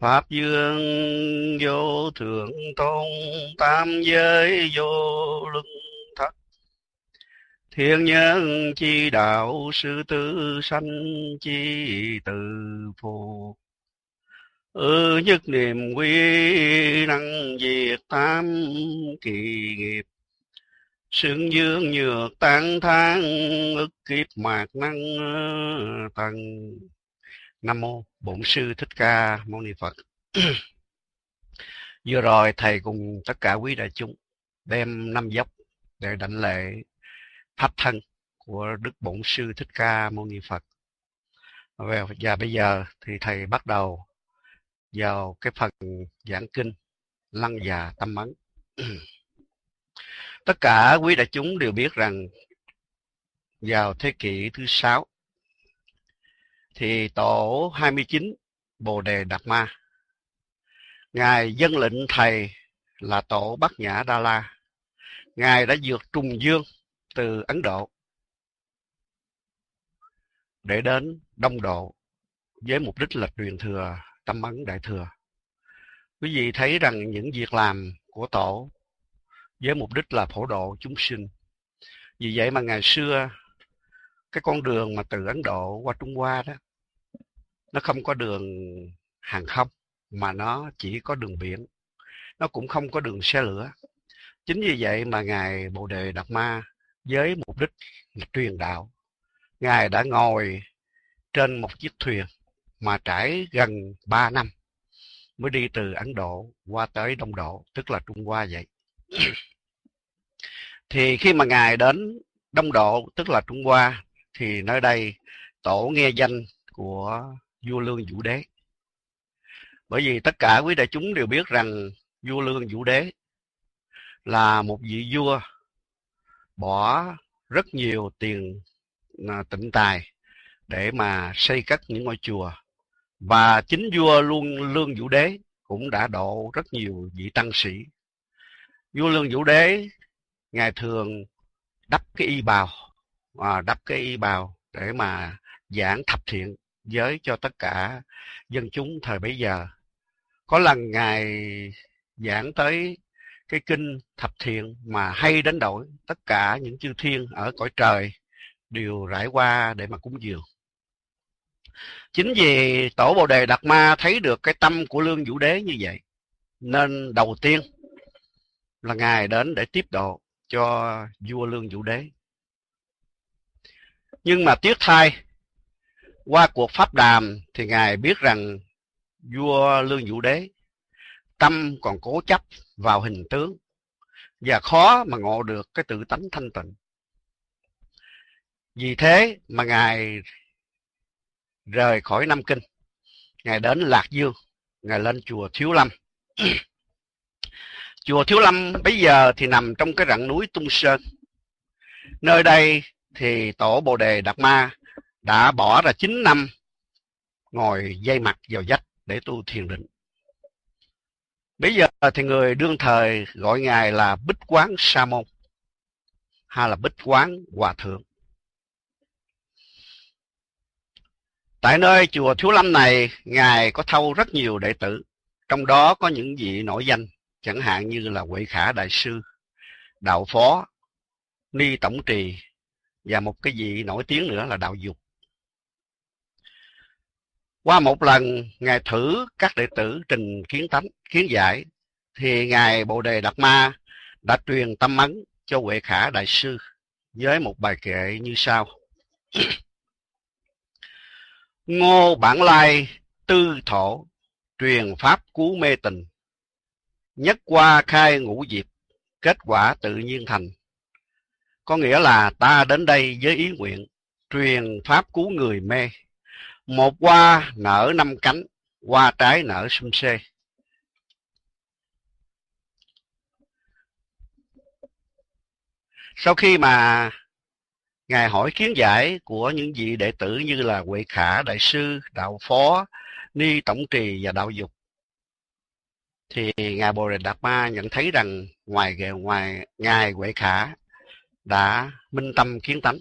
Pháp dương vô thượng tôn, tam giới vô luân thất. Thiên nhân chi đạo, sư tư sanh chi từ phù. Ư nhất niệm quy năng diệt tam kỳ nghiệp. Sương dương nhược tán thang ức kiếp mạc năng ờ, tầng. Nam mô Bổn sư Thích Ca Mâu Ni Phật. Vừa rồi thầy cùng tất cả quý đại chúng đem năm dốc để đảnh lễ pháp thân của Đức Bổn sư Thích Ca Mâu Ni Phật. Và bây giờ thì thầy bắt đầu vào cái phần giảng kinh lăng già tâm ấn. Tất cả quý đại chúng đều biết rằng vào thế kỷ thứ sáu thì tổ 29 Bồ Đề Đạt Ma Ngài dân lệnh thầy là tổ Bắc Nhã Đa La. Ngài đã vượt trùng dương từ Ấn Độ để đến Đông Độ với mục đích là truyền thừa tâm ấn đại thừa. Quý vị thấy rằng những việc làm của tổ với mục đích là phổ độ chúng sinh. Vì vậy mà ngày xưa, cái con đường mà từ Ấn Độ qua Trung Hoa đó nó không có đường hàng không, mà nó chỉ có đường biển. Nó cũng không có đường xe lửa. Chính vì vậy mà ngài bồ đề đạt ma với mục đích truyền đạo. Ngài đã ngồi trên một chiếc thuyền mà trải gần 3 năm mới đi từ ấn độ qua tới đông độ, tức là trung hoa vậy. Thì khi mà ngài đến đông độ, tức là trung hoa, thì nơi đây tổ nghe danh của vua lương vũ đế. Bởi vì tất cả quý đại chúng đều biết rằng vua lương vũ đế là một vị vua bỏ rất nhiều tiền à, tịnh tài để mà xây cất những ngôi chùa. Và chính vua luôn lương vũ đế cũng đã độ rất nhiều vị tăng sĩ. Vua lương vũ đế ngài thường đắp cái y bào à, đắp cái y bào để mà giảng thập thiện giới cho tất cả dân chúng thời bấy giờ. Có lần Ngài giảng tới cái kinh thập thiện mà hay đến đổi tất cả những chư thiên ở cõi trời đều rải qua để mà cúng dường. Chính vì Tổ Bồ Đề Đạt Ma thấy được cái tâm của Lương Vũ Đế như vậy, nên đầu tiên là Ngài đến để tiếp độ cho vua Lương Vũ Đế. Nhưng mà tiếc thay, qua cuộc pháp đàm thì Ngài biết rằng vua Lương Vũ Đế tâm còn cố chấp vào hình tướng và khó mà ngộ được cái tự tánh thanh tịnh. Vì thế mà Ngài rời khỏi Nam Kinh, Ngài đến Lạc Dương, Ngài lên chùa Thiếu Lâm. chùa Thiếu Lâm bây giờ thì nằm trong cái rặng núi Tung Sơn. Nơi đây thì tổ Bồ Đề Đạt Ma đã bỏ ra 9 năm ngồi dây mặt vào dách để tu thiền định. Bây giờ thì người đương thời gọi Ngài là Bích Quán Sa Môn hay là Bích Quán Hòa Thượng. Tại nơi chùa Thiếu Lâm này, Ngài có thâu rất nhiều đệ tử, trong đó có những vị nổi danh, chẳng hạn như là Huệ Khả Đại Sư, Đạo Phó, Ni Tổng Trì và một cái vị nổi tiếng nữa là Đạo Dục. Qua một lần Ngài thử các đệ tử trình kiến tánh, kiến giải, thì Ngài Bồ Đề Đạt Ma đã truyền tâm ấn cho Huệ Khả Đại Sư với một bài kệ như sau. Ngô Bản Lai tư thổ truyền pháp cứu mê tình. Nhất qua khai ngũ diệp kết quả tự nhiên thành. Có nghĩa là ta đến đây với ý nguyện truyền pháp cứu người mê một hoa nở năm cánh, hoa trái nở sum xê. Sau khi mà Ngài hỏi kiến giải của những vị đệ tử như là Huệ Khả Đại Sư, Đạo Phó, Ni Tổng Trì và Đạo Dục, thì Ngài Bồ Đề Đạt Ma nhận thấy rằng ngoài ngoài Ngài Huệ Khả đã minh tâm kiến tánh.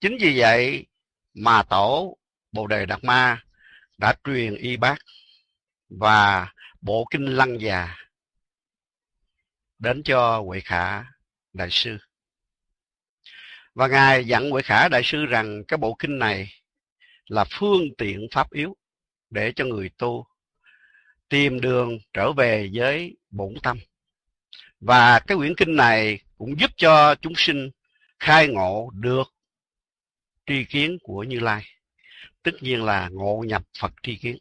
Chính vì vậy mà tổ Bồ Đề Đạt Ma đã truyền y bác và bộ kinh lăng già đến cho Huệ Khả Đại Sư. Và Ngài dặn Huệ Khả Đại Sư rằng cái bộ kinh này là phương tiện pháp yếu để cho người tu tìm đường trở về với bổn tâm. Và cái quyển kinh này cũng giúp cho chúng sinh khai ngộ được tri kiến của Như Lai. Tất nhiên là ngộ nhập Phật tri kiến.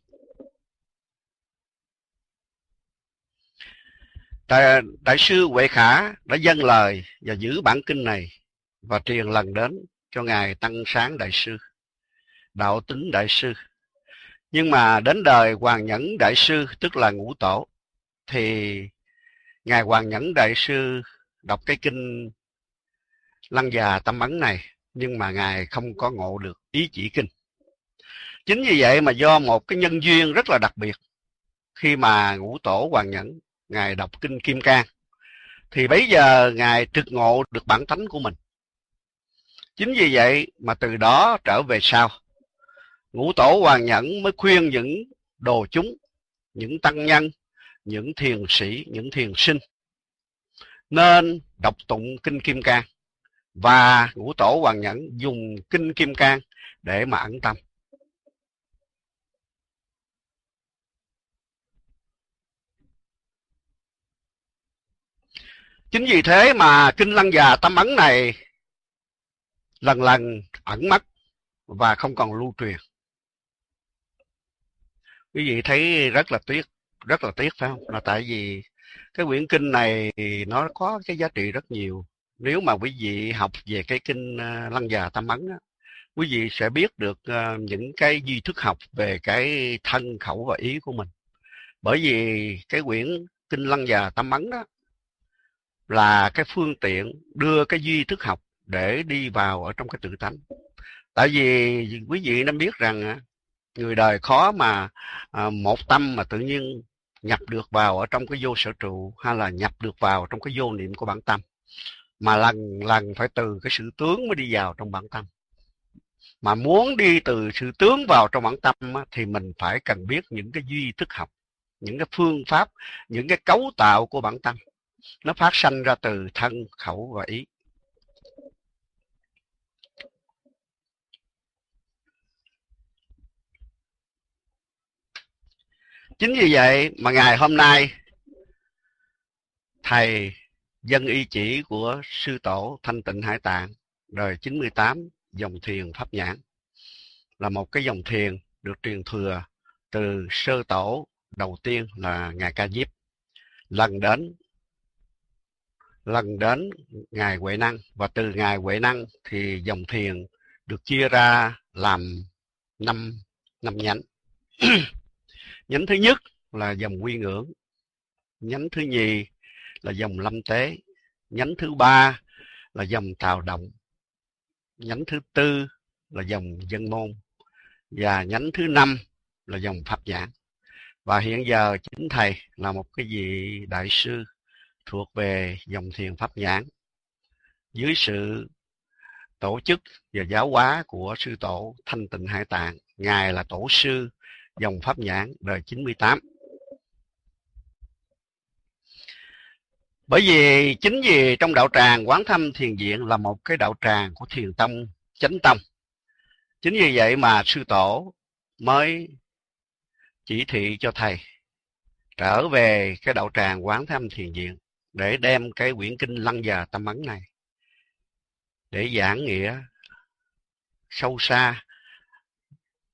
Đại, đại sư Huệ Khả đã dâng lời và giữ bản kinh này và truyền lần đến cho Ngài Tăng Sáng Đại Sư, Đạo Tính Đại Sư. Nhưng mà đến đời Hoàng Nhẫn Đại Sư, tức là Ngũ Tổ, thì Ngài Hoàng Nhẫn Đại Sư đọc cái kinh Lăng Già Tâm Ấn này, nhưng mà Ngài không có ngộ được ý chỉ kinh. Chính vì vậy mà do một cái nhân duyên rất là đặc biệt, khi mà Ngũ Tổ Hoàng Nhẫn Ngài đọc Kinh Kim Cang, thì bấy giờ Ngài trực ngộ được bản tánh của mình. Chính vì vậy mà từ đó trở về sau, Ngũ Tổ Hoàng Nhẫn mới khuyên những đồ chúng, những tăng nhân, những thiền sĩ, những thiền sinh nên đọc tụng Kinh Kim Cang và Ngũ Tổ Hoàng Nhẫn dùng Kinh Kim Cang để mà ẩn tâm. Chính vì thế mà Kinh Lăng Già Tâm Ấn này lần lần ẩn mất và không còn lưu truyền. Quý vị thấy rất là tiếc, rất là tiếc phải không? Là tại vì cái quyển kinh này nó có cái giá trị rất nhiều. Nếu mà quý vị học về cái kinh ờ, Lăng Già Tâm Ấn, quý vị sẽ biết được ờ, những cái duy thức học về cái thân khẩu và ý của mình. Bởi vì cái quyển kinh Lăng Già Tâm Ấn đó là cái phương tiện đưa cái duy thức học để đi vào ở trong cái tự tánh. Tại vì quý vị nên biết rằng người đời khó mà à, một tâm mà tự nhiên nhập được vào ở trong cái vô sở trụ hay là nhập được vào trong cái vô niệm của bản tâm, mà lần lần phải từ cái sự tướng mới đi vào trong bản tâm mà muốn đi từ sự tướng vào trong bản tâm thì mình phải cần biết những cái duy thức học, những cái phương pháp, những cái cấu tạo của bản tâm nó phát sanh ra từ thân, khẩu và ý. Chính vì vậy mà ngày hôm nay, thầy dân y chỉ của sư tổ thanh tịnh hải tạng, đời 98 dòng thiền pháp nhãn, là một cái dòng thiền được truyền thừa từ sơ tổ đầu tiên là ngài ca diếp. Lần đến lần đến ngài huệ năng. Và từ ngài huệ năng thì dòng thiền được chia ra làm năm năm nhánh. Nhánh thứ nhất là dòng quy ngưỡng. Nhánh thứ nhì là dòng lâm tế. Nhánh thứ ba là dòng tào động. Nhánh thứ tư là dòng dân môn. Và nhánh thứ năm là dòng pháp nhãn. Và hiện giờ chính thầy là một cái vị đại sư thuộc về dòng thiền pháp nhãn dưới sự tổ chức và giáo hóa của sư tổ Thanh Tịnh Hải Tạng. Ngài là tổ sư dòng pháp nhãn đời 98. Bởi vì chính vì trong đạo tràng Quán Thâm Thiền Viện là một cái đạo tràng của thiền tông, chánh tông. Chính vì vậy mà sư tổ mới chỉ thị cho thầy trở về cái đạo tràng Quán Thâm Thiền Viện để đem cái quyển kinh lăng già tâm ấn này để giảng nghĩa sâu xa,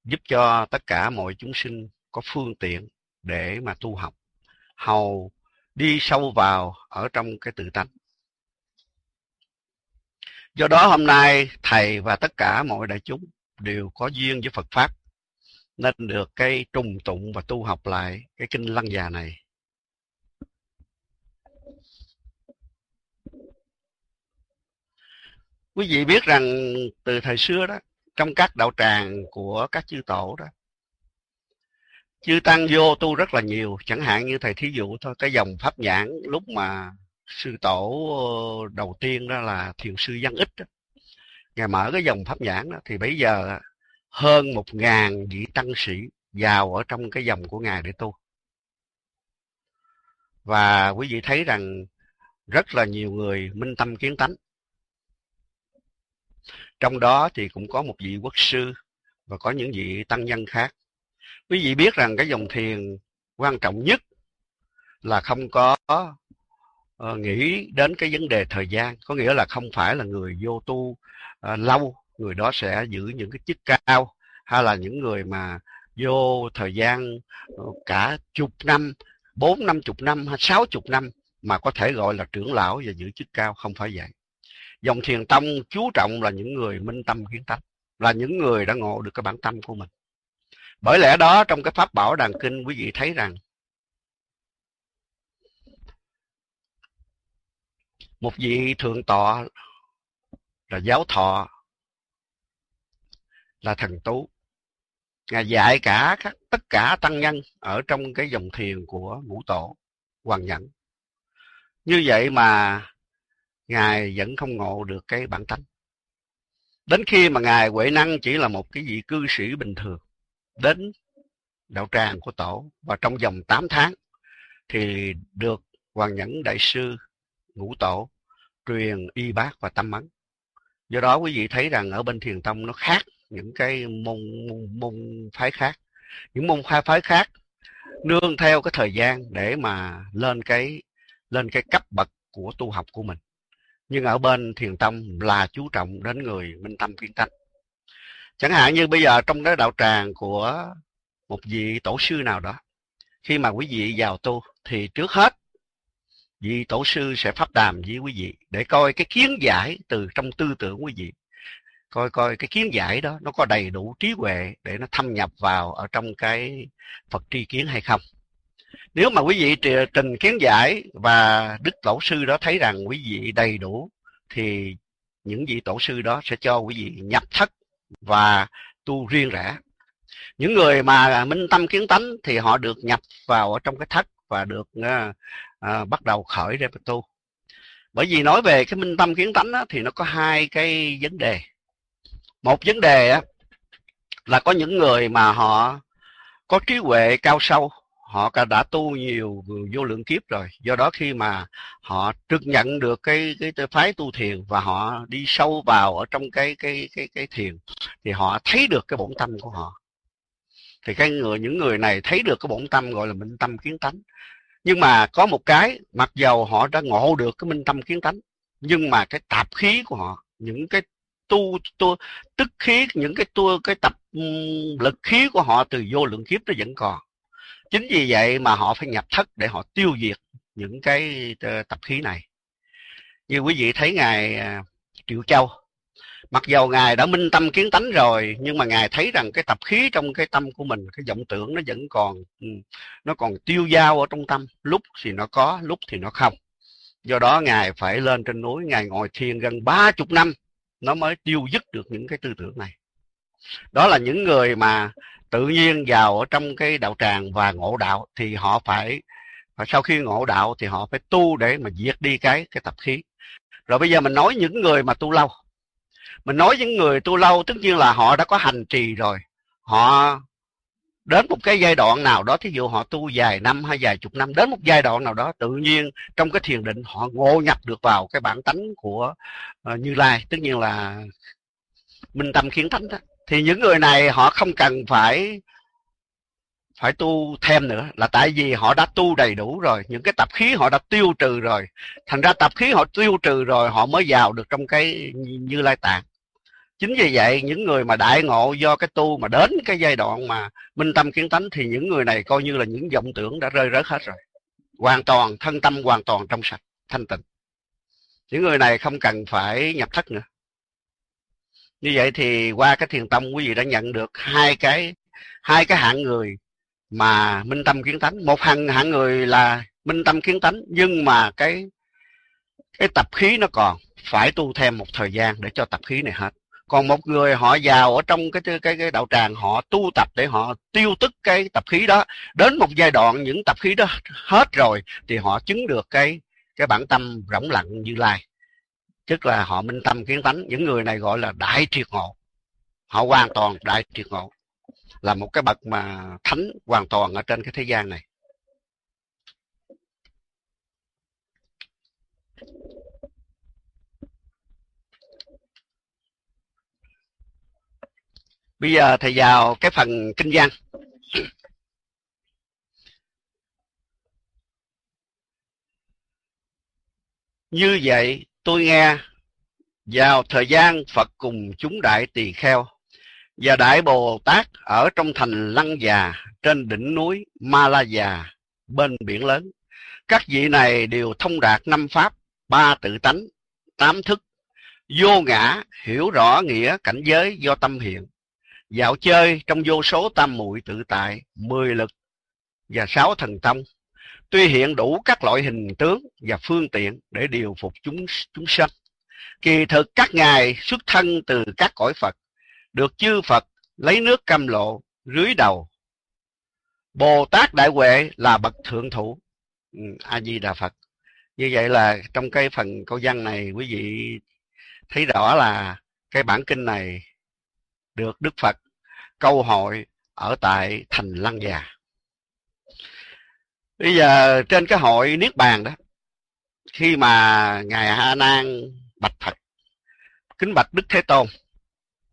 giúp cho tất cả mọi chúng sinh có phương tiện để mà tu học, hầu đi sâu vào ở trong cái tự tánh. Do đó hôm nay thầy và tất cả mọi đại chúng đều có duyên với Phật pháp, nên được cái trùng tụng và tu học lại cái kinh lăng già này. Quý vị biết rằng từ thời xưa đó trong các đạo tràng của các chư tổ đó chư tăng vô tu rất là nhiều chẳng hạn như thầy thí dụ thôi cái dòng pháp nhãn lúc mà sư tổ ờ, đầu tiên đó là thiền sư văn ích đó. ngài mở cái dòng pháp nhãn đó, thì bây giờ hơn một ngàn vị tăng sĩ vào ở trong cái dòng của ngài để tu và quý vị thấy rằng rất là nhiều người minh tâm kiến tánh trong đó thì cũng có một vị quốc sư và có những vị tăng nhân khác. Quý vị biết rằng cái dòng thiền quan trọng nhất là không có uh, nghĩ đến cái vấn đề thời gian có nghĩa là không phải là người vô tu uh, lâu người đó sẽ giữ những cái chức cao hay là những người mà vô thời gian ờ, cả chục năm bốn năm chục năm hay sáu chục năm mà có thể gọi là trưởng lão và giữ chức cao. Không phải vậy dòng thiền tông chú trọng là những người minh tâm kiến tánh, là những người đã ngộ được cái bản tâm của mình. Bởi lẽ đó, trong cái pháp bảo đàn kinh, quý vị thấy rằng, một vị thượng tọa là giáo thọ, là thần tú. Ngài dạy cả các, tất cả tăng nhân ở trong cái dòng thiền của ngũ tổ hoàng nhẫn. Như vậy mà ngài vẫn không ngộ được cái bản tánh. Đến khi mà ngài huệ năng chỉ là một cái vị cư sĩ bình thường đến đạo tràng của tổ và trong vòng 8 tháng thì được hoàng nhẫn đại sư ngũ tổ truyền y bác và tâm ấn. Do đó quý vị thấy rằng ở bên thiền tông nó khác những cái môn môn, môn phái khác. Những môn phái phái khác nương theo cái thời gian để mà lên cái lên cái cấp bậc của tu học của mình nhưng ở bên thiền tông là chú trọng đến người minh tâm kiên tánh chẳng hạn như bây giờ trong cái đạo tràng của một vị tổ sư nào đó, khi mà quý vị vào tu thì trước hết vị tổ sư sẽ pháp đàm với quý vị để coi cái kiến giải từ trong tư tưởng quý vị coi coi cái kiến giải đó nó có đầy đủ trí huệ để nó thâm nhập vào ở trong cái Phật tri kiến hay không. Nếu mà quý vị trình kiến giải và Đức Tổ sư đó thấy rằng quý vị đầy đủ thì những vị tổ sư đó sẽ cho quý vị nhập thất và tu riêng rẽ. Những người mà minh tâm kiến tánh thì họ được nhập vào ở trong cái thất và được uh, uh, bắt đầu khởi ra tu. Bởi vì nói về cái minh tâm kiến tánh á, thì nó có hai cái vấn đề một vấn đề á là có những người mà họ có trí huệ cao sâu họ đã tu nhiều vô lượng kiếp rồi. Do đó khi mà họ trực nhận được cái cái phái tu thiền và họ đi sâu vào ở trong cái cái cái cái thiền, thì họ thấy được cái bổn tâm của họ. Thì cái người, những người này thấy được cái bổn tâm gọi là minh tâm kiến tánh. Nhưng mà có một cái, mặc dầu họ đã ngộ được cái minh tâm kiến tánh, nhưng mà cái tạp khí của họ, những cái tu tu, tức khí, những cái tu, cái tập lực khí của họ từ vô lượng kiếp nó vẫn còn chính vì vậy mà họ phải nhập thất để họ tiêu diệt những cái ờ, tập khí này. Như quý vị thấy ngài à, triệu châu, mặc dầu ngài đã minh tâm kiến tánh rồi, nhưng mà ngài thấy rằng cái tập khí trong cái tâm của mình, cái vọng tưởng nó vẫn còn ừ, nó còn tiêu dao ở trong tâm, lúc thì nó có, lúc thì nó không. Do đó ngài phải lên trên núi, ngài ngồi thiền gần ba chục năm, nó mới tiêu dứt được những cái tư tưởng này. Đó là những người mà tự nhiên vào ở trong cái đạo tràng và ngộ đạo thì họ phải và sau khi ngộ đạo thì họ phải tu để mà diệt đi cái cái tập khí. Rồi bây giờ mình nói những người mà tu lâu. Mình nói những người tu lâu tất nhiên là họ đã có hành trì rồi. Họ đến một cái giai đoạn nào đó thí dụ họ tu vài năm hay vài chục năm đến một giai đoạn nào đó tự nhiên trong cái thiền định họ ngộ nhập được vào cái bản tánh của uh, như lai. Tất nhiên là minh tâm khiến thánh đó thì những người này họ không cần phải phải tu thêm nữa, là tại vì họ đã tu đầy đủ rồi, những cái tập khí họ đã tiêu trừ rồi. Thành ra tập khí họ tiêu trừ rồi, họ mới vào được trong cái như lai tạng. Chính vì vậy, những người mà đại ngộ do cái tu mà đến cái giai đoạn mà minh tâm kiến tánh thì những người này coi như là những vọng tưởng đã rơi rớt hết rồi. Hoàn toàn, thân tâm hoàn toàn trong sạch, thanh tịnh. Những người này không cần phải nhập thất nữa như vậy thì qua cái thiền tông quý vị đã nhận được hai cái hai cái hạng người mà minh tâm kiến tánh. Một hạng hạng người là minh tâm kiến tánh, nhưng mà cái cái tập khí nó còn phải tu thêm một thời gian để cho tập khí này hết. Còn một người họ vào ở trong cái cái cái đạo tràng, họ tu tập để họ tiêu tức cái tập khí đó. Đến một giai đoạn những tập khí đó hết rồi thì họ chứng được cái cái bản tâm rỗng lặng như lai tức là họ minh tâm kiến tánh. Những người này gọi là đại triệt ngộ. Họ hoàn toàn đại triệt ngộ. Là một cái bậc mà thánh hoàn toàn ở trên cái thế gian này. Bây giờ thầy vào cái phần kinh văn. Như vậy tôi nghe, vào thời gian phật cùng chúng đại tỳ kheo và đại bồ tát ở trong thành lăng già trên đỉnh núi ma la già bên biển lớn, các vị này đều thông đạt năm pháp, ba tự tánh, tám thức, vô ngã, hiểu rõ nghĩa cảnh giới do tâm hiện, dạo chơi trong vô số tam muội tự tại, mười lực và sáu thần tông tuy hiện đủ các loại hình tướng và phương tiện để điều phục chúng chúng sanh kỳ thực các ngài xuất thân từ các cõi phật được chư phật lấy nước cam lộ rưới đầu. Bồ tát đại huệ là bậc thượng thủ ừ, a di đà phật. Như vậy là trong cái phần câu văn này quý vị thấy rõ là cái bản kinh này được đức phật câu hội ở tại thành lăng già bây giờ trên cái hội niết bàn đó, khi mà ngài a nan bạch phật, kính bạch đức thế tôn,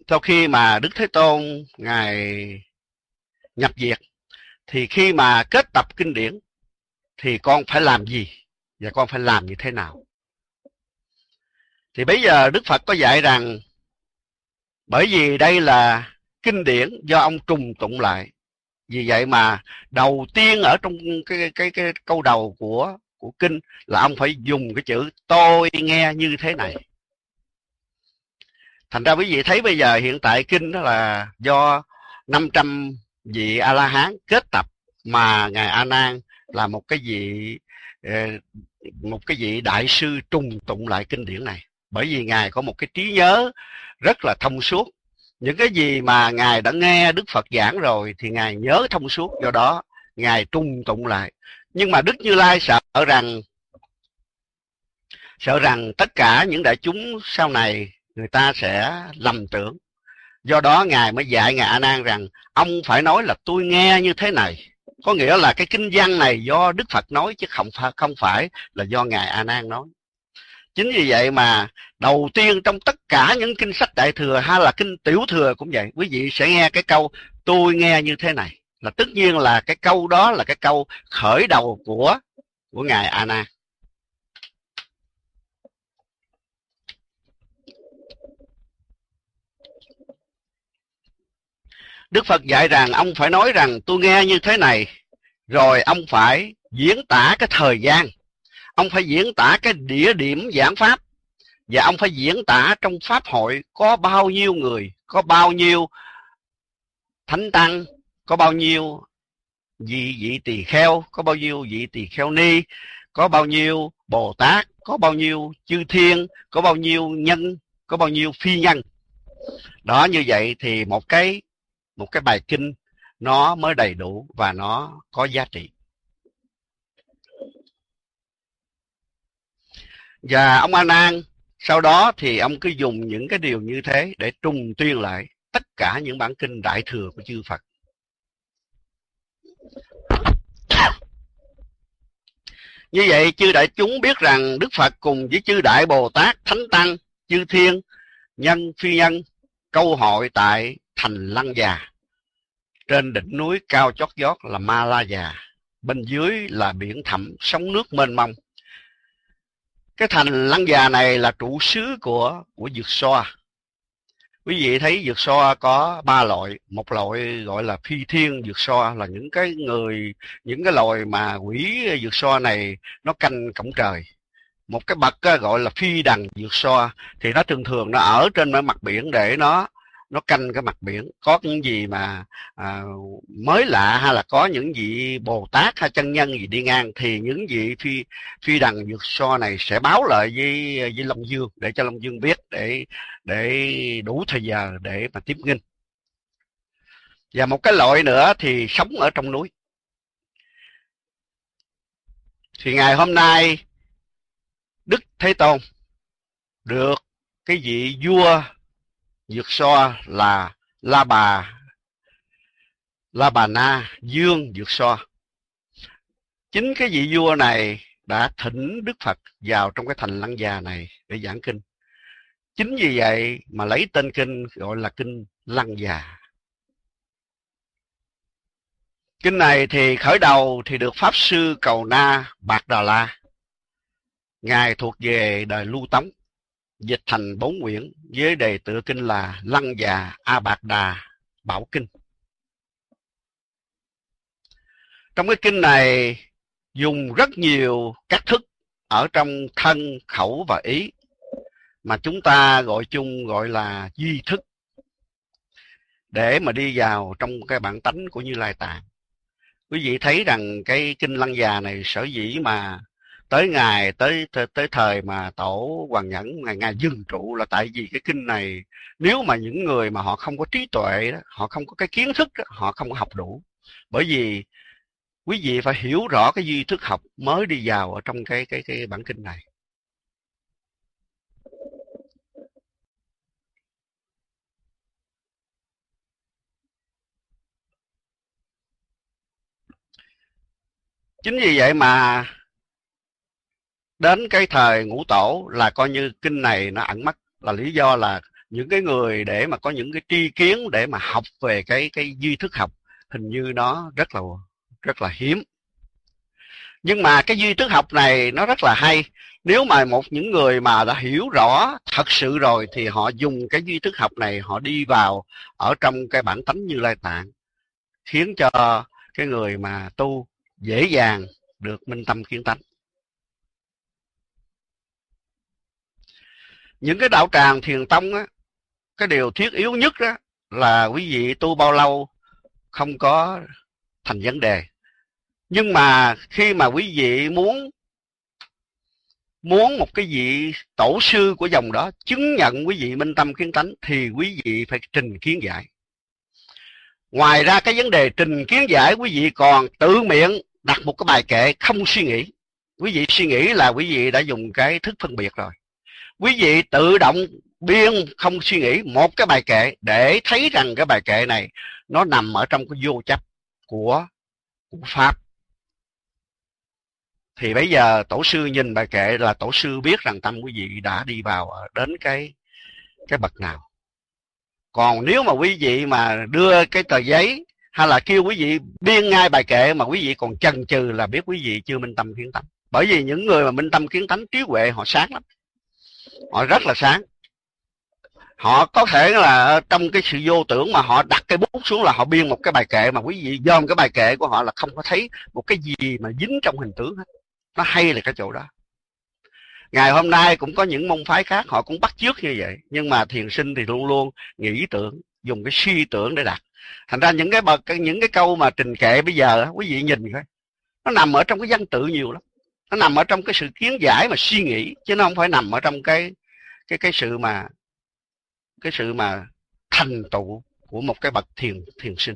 sau khi mà đức thế tôn ngài nhập diệt, thì khi mà kết tập kinh điển, thì con phải làm gì và con phải làm như thế nào? Thì bây giờ đức phật có dạy rằng, bởi vì đây là kinh điển do ông trùng tụng lại vì vậy mà đầu tiên ở trong cái cái cái câu đầu của của kinh là ông phải dùng cái chữ tôi nghe như thế này. Thành ra quý vị thấy bây giờ hiện tại kinh đó là do 500 vị a la hán kết tập mà ngài a nan là một cái vị ờ, một cái vị đại sư trùng tụng lại kinh điển này. Bởi vì ngài có một cái trí nhớ rất là thông suốt những cái gì mà ngài đã nghe đức phật giảng rồi thì ngài nhớ thông suốt do đó, ngài trung tụng lại. Nhưng mà đức như lai sợ rằng sợ rằng tất cả những đại chúng sau này người ta sẽ lầm tưởng. Do đó ngài mới dạy ngài a nan rằng, ông phải nói là tôi nghe như thế này. Có nghĩa là cái kinh văn này do đức phật nói chứ không phải không phải là do ngài a nan nói chính vì vậy mà đầu tiên trong tất cả những kinh sách đại thừa hay là kinh tiểu thừa cũng vậy quý vị sẽ nghe cái câu tôi nghe như thế này là tất nhiên là cái câu đó là cái câu khởi đầu của của ngài a Đức Phật dạy rằng ông phải nói rằng tôi nghe như thế này, rồi ông phải diễn tả cái thời gian, ông phải diễn tả cái địa điểm giảng pháp, và ông phải diễn tả trong pháp hội có bao nhiêu người, có bao nhiêu thánh tăng, có bao nhiêu vị vị tỳ kheo, có bao nhiêu vị tỳ kheo ni, có bao nhiêu Bồ Tát, có bao nhiêu chư thiên, có bao nhiêu nhân, có bao nhiêu phi nhân. Đó như vậy thì một cái một cái bài kinh nó mới đầy đủ và nó có giá trị và ông a nan sau đó thì ông cứ dùng những cái điều như thế để trùng tuyên lại tất cả những bản kinh đại thừa của chư phật. Như vậy, chư đại chúng biết rằng đức phật cùng với chư đại bồ tát, thánh tăng, chư thiên, nhân, phi nhân, câu hội tại thành lăng già. Trên đỉnh núi cao chót vót là ma la già, bên dưới là biển thẳm sóng nước mênh mông cái thành lăng già này là trụ xứ của của dược xoa. Quý vị thấy dược so có ba loại. Một loại gọi là phi thiên dược so là những cái người, những cái loài mà quỷ dược so này nó canh cổng trời. Một cái bậc gọi là phi đằng dược so thì nó thường thường nó ở trên mặt biển để nó nó canh cái mặt biển. Có những gì mà à, mới lạ hay là có những vị bồ tát hay chân nhân gì đi ngang thì những vị phi phi đằng vượt so này sẽ báo lại với với long dương để cho long dương biết để để đủ thời giờ để mà tiếp nghinh. Và một cái loại nữa thì sống ở trong núi. Thì ngày hôm nay đức thế tôn được cái vị vua dược so là la bà la bà na, dương dược so. Chính cái vị vua này đã thỉnh đức phật vào trong cái thành lăng già này để giảng kinh. Chính vì vậy mà lấy tên kinh gọi là kinh lăng già kinh này thì khởi đầu thì được pháp sư cầu na bạc đà la. Ngài thuộc về đời lưu tống dịch thành bốn quyển. Với đề tựa kinh là lăng già a bạc đà bảo kinh. Trong cái kinh này dùng rất nhiều các thức ở trong thân, khẩu và ý mà chúng ta gọi chung, gọi là duy thức, để mà đi vào trong cái bản tánh của như lai tạng. Quý vị thấy rằng cái kinh lăng già này sở dĩ mà tới ngày tới tới, tới thời mà tổ hoàng nhẫn ngày ngày dừng trụ là tại vì cái kinh này nếu mà những người mà họ không có trí tuệ đó, họ không có cái kiến thức đó, họ không có học đủ. Bởi vì quý vị phải hiểu rõ cái duy thức học mới đi vào ở trong cái cái cái bản kinh này. Chính vì vậy mà đến cái thời ngũ tổ là coi như kinh này nó ẩn mất. Là lý do là những cái người để mà có những cái tri kiến để mà học về cái cái duy thức học, hình như nó rất là rất là hiếm. Nhưng mà cái duy thức học này nó rất là hay. Nếu mà một những người mà đã hiểu rõ thật sự rồi thì họ dùng cái duy thức học này, họ đi vào ở trong cái bản tánh như lai tạng, khiến cho cái người mà tu dễ dàng được minh tâm kiến tánh. Những cái đạo tràng thiền tông á, cái điều thiết yếu nhất đó là quý vị tu bao lâu không có thành vấn đề. Nhưng mà khi mà quý vị muốn muốn một cái vị tổ sư của dòng đó chứng nhận quý vị minh tâm kiến tánh thì quý vị phải trình kiến giải. Ngoài ra cái vấn đề trình kiến giải, quý vị còn tự miệng đặt một cái bài kệ không suy nghĩ. Quý vị suy nghĩ là quý vị đã dùng cái thức phân biệt rồi quý vị tự động biên không suy nghĩ một cái bài kệ để thấy rằng cái bài kệ này nó nằm ở trong cái vô chấp của, của pháp. Thì bây giờ tổ sư nhìn bài kệ là tổ sư biết rằng tâm quý vị đã đi vào đến cái cái bậc nào. Còn nếu mà quý vị mà đưa cái tờ giấy hay là kêu quý vị biên ngay bài kệ mà quý vị còn chần chừ là biết quý vị chưa minh tâm kiến tánh. Bởi vì những người mà minh tâm kiến tánh trí huệ họ sáng lắm họ rất là sáng. Họ có thể là trong cái sự vô tưởng mà họ đặt cái bút xuống là họ biên một cái bài kệ mà quý vị dòm cái bài kệ của họ là không có thấy một cái gì mà dính trong hình tướng hết. Nó hay là cái chỗ đó. Ngày hôm nay cũng có những môn phái khác, họ cũng bắt chước như vậy, nhưng mà thiền sinh thì luôn luôn nghĩ tưởng, dùng cái suy tưởng để đặt. Thành ra những cái bậc những cái câu mà trình kệ bây giờ quý vị nhìn coi, nó nằm ở trong cái văn tự nhiều lắm nó nằm ở trong cái sự kiến giải mà suy nghĩ, chứ nó không phải nằm ở trong cái cái cái sự mà, cái sự mà thành tựu của một cái bậc thiền thiền sinh.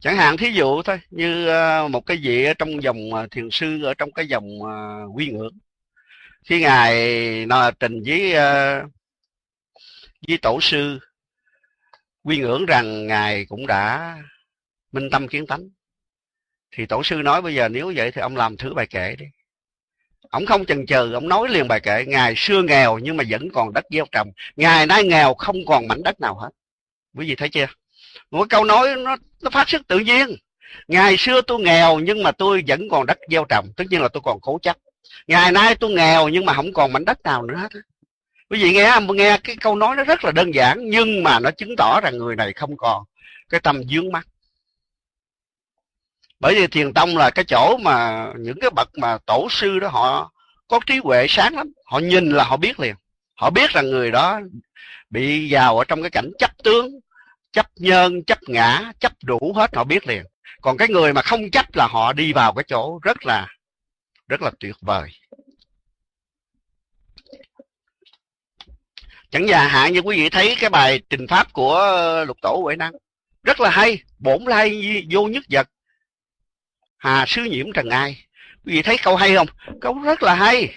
Chẳng hạn thí dụ thôi, như ờ, một cái vị ở trong dòng ờ, thiền sư ở trong cái dòng ờ, quy ngưỡng. Khi ngài trình với với tổ sư quy ngưỡng rằng ngài cũng đã minh tâm kiến tánh. Thì tổ sư nói bây giờ nếu vậy thì ông làm thứ bài kệ đi. Ông không chần chừ, ông nói liền bài kệ, ngài xưa nghèo nhưng mà vẫn còn đất gieo trồng. Ngài nay nghèo không còn mảnh đất nào hết. Quý vị thấy chưa? Một câu nói nó nó phát xuất tự nhiên. Ngày xưa tôi nghèo nhưng mà tôi vẫn còn đất gieo trồng, tất nhiên là tôi còn cố chấp. Ngày nay tôi nghèo nhưng mà không còn mảnh đất nào nữa hết quý vị nghe nghe cái câu nói nó rất là đơn giản, nhưng mà nó chứng tỏ rằng người này không còn cái tâm dướng mắt. Bởi vì thiền tông là cái chỗ mà những cái bậc mà tổ sư đó họ có trí huệ sáng lắm, họ nhìn là họ biết liền. Họ biết rằng người đó bị vào ở trong cái cảnh chấp tướng, chấp nhân chấp ngã, chấp đủ hết, họ biết liền. Còn cái người mà không chấp là họ đi vào cái chỗ rất là rất là tuyệt vời. Chẳng già hạn như quý vị thấy cái bài trình pháp của lục tổ huệ năng. Rất là hay, bổn lai vô nhất vật. Hà sứ nhiễm trần ai? Quý vị thấy câu hay không? Câu rất là hay.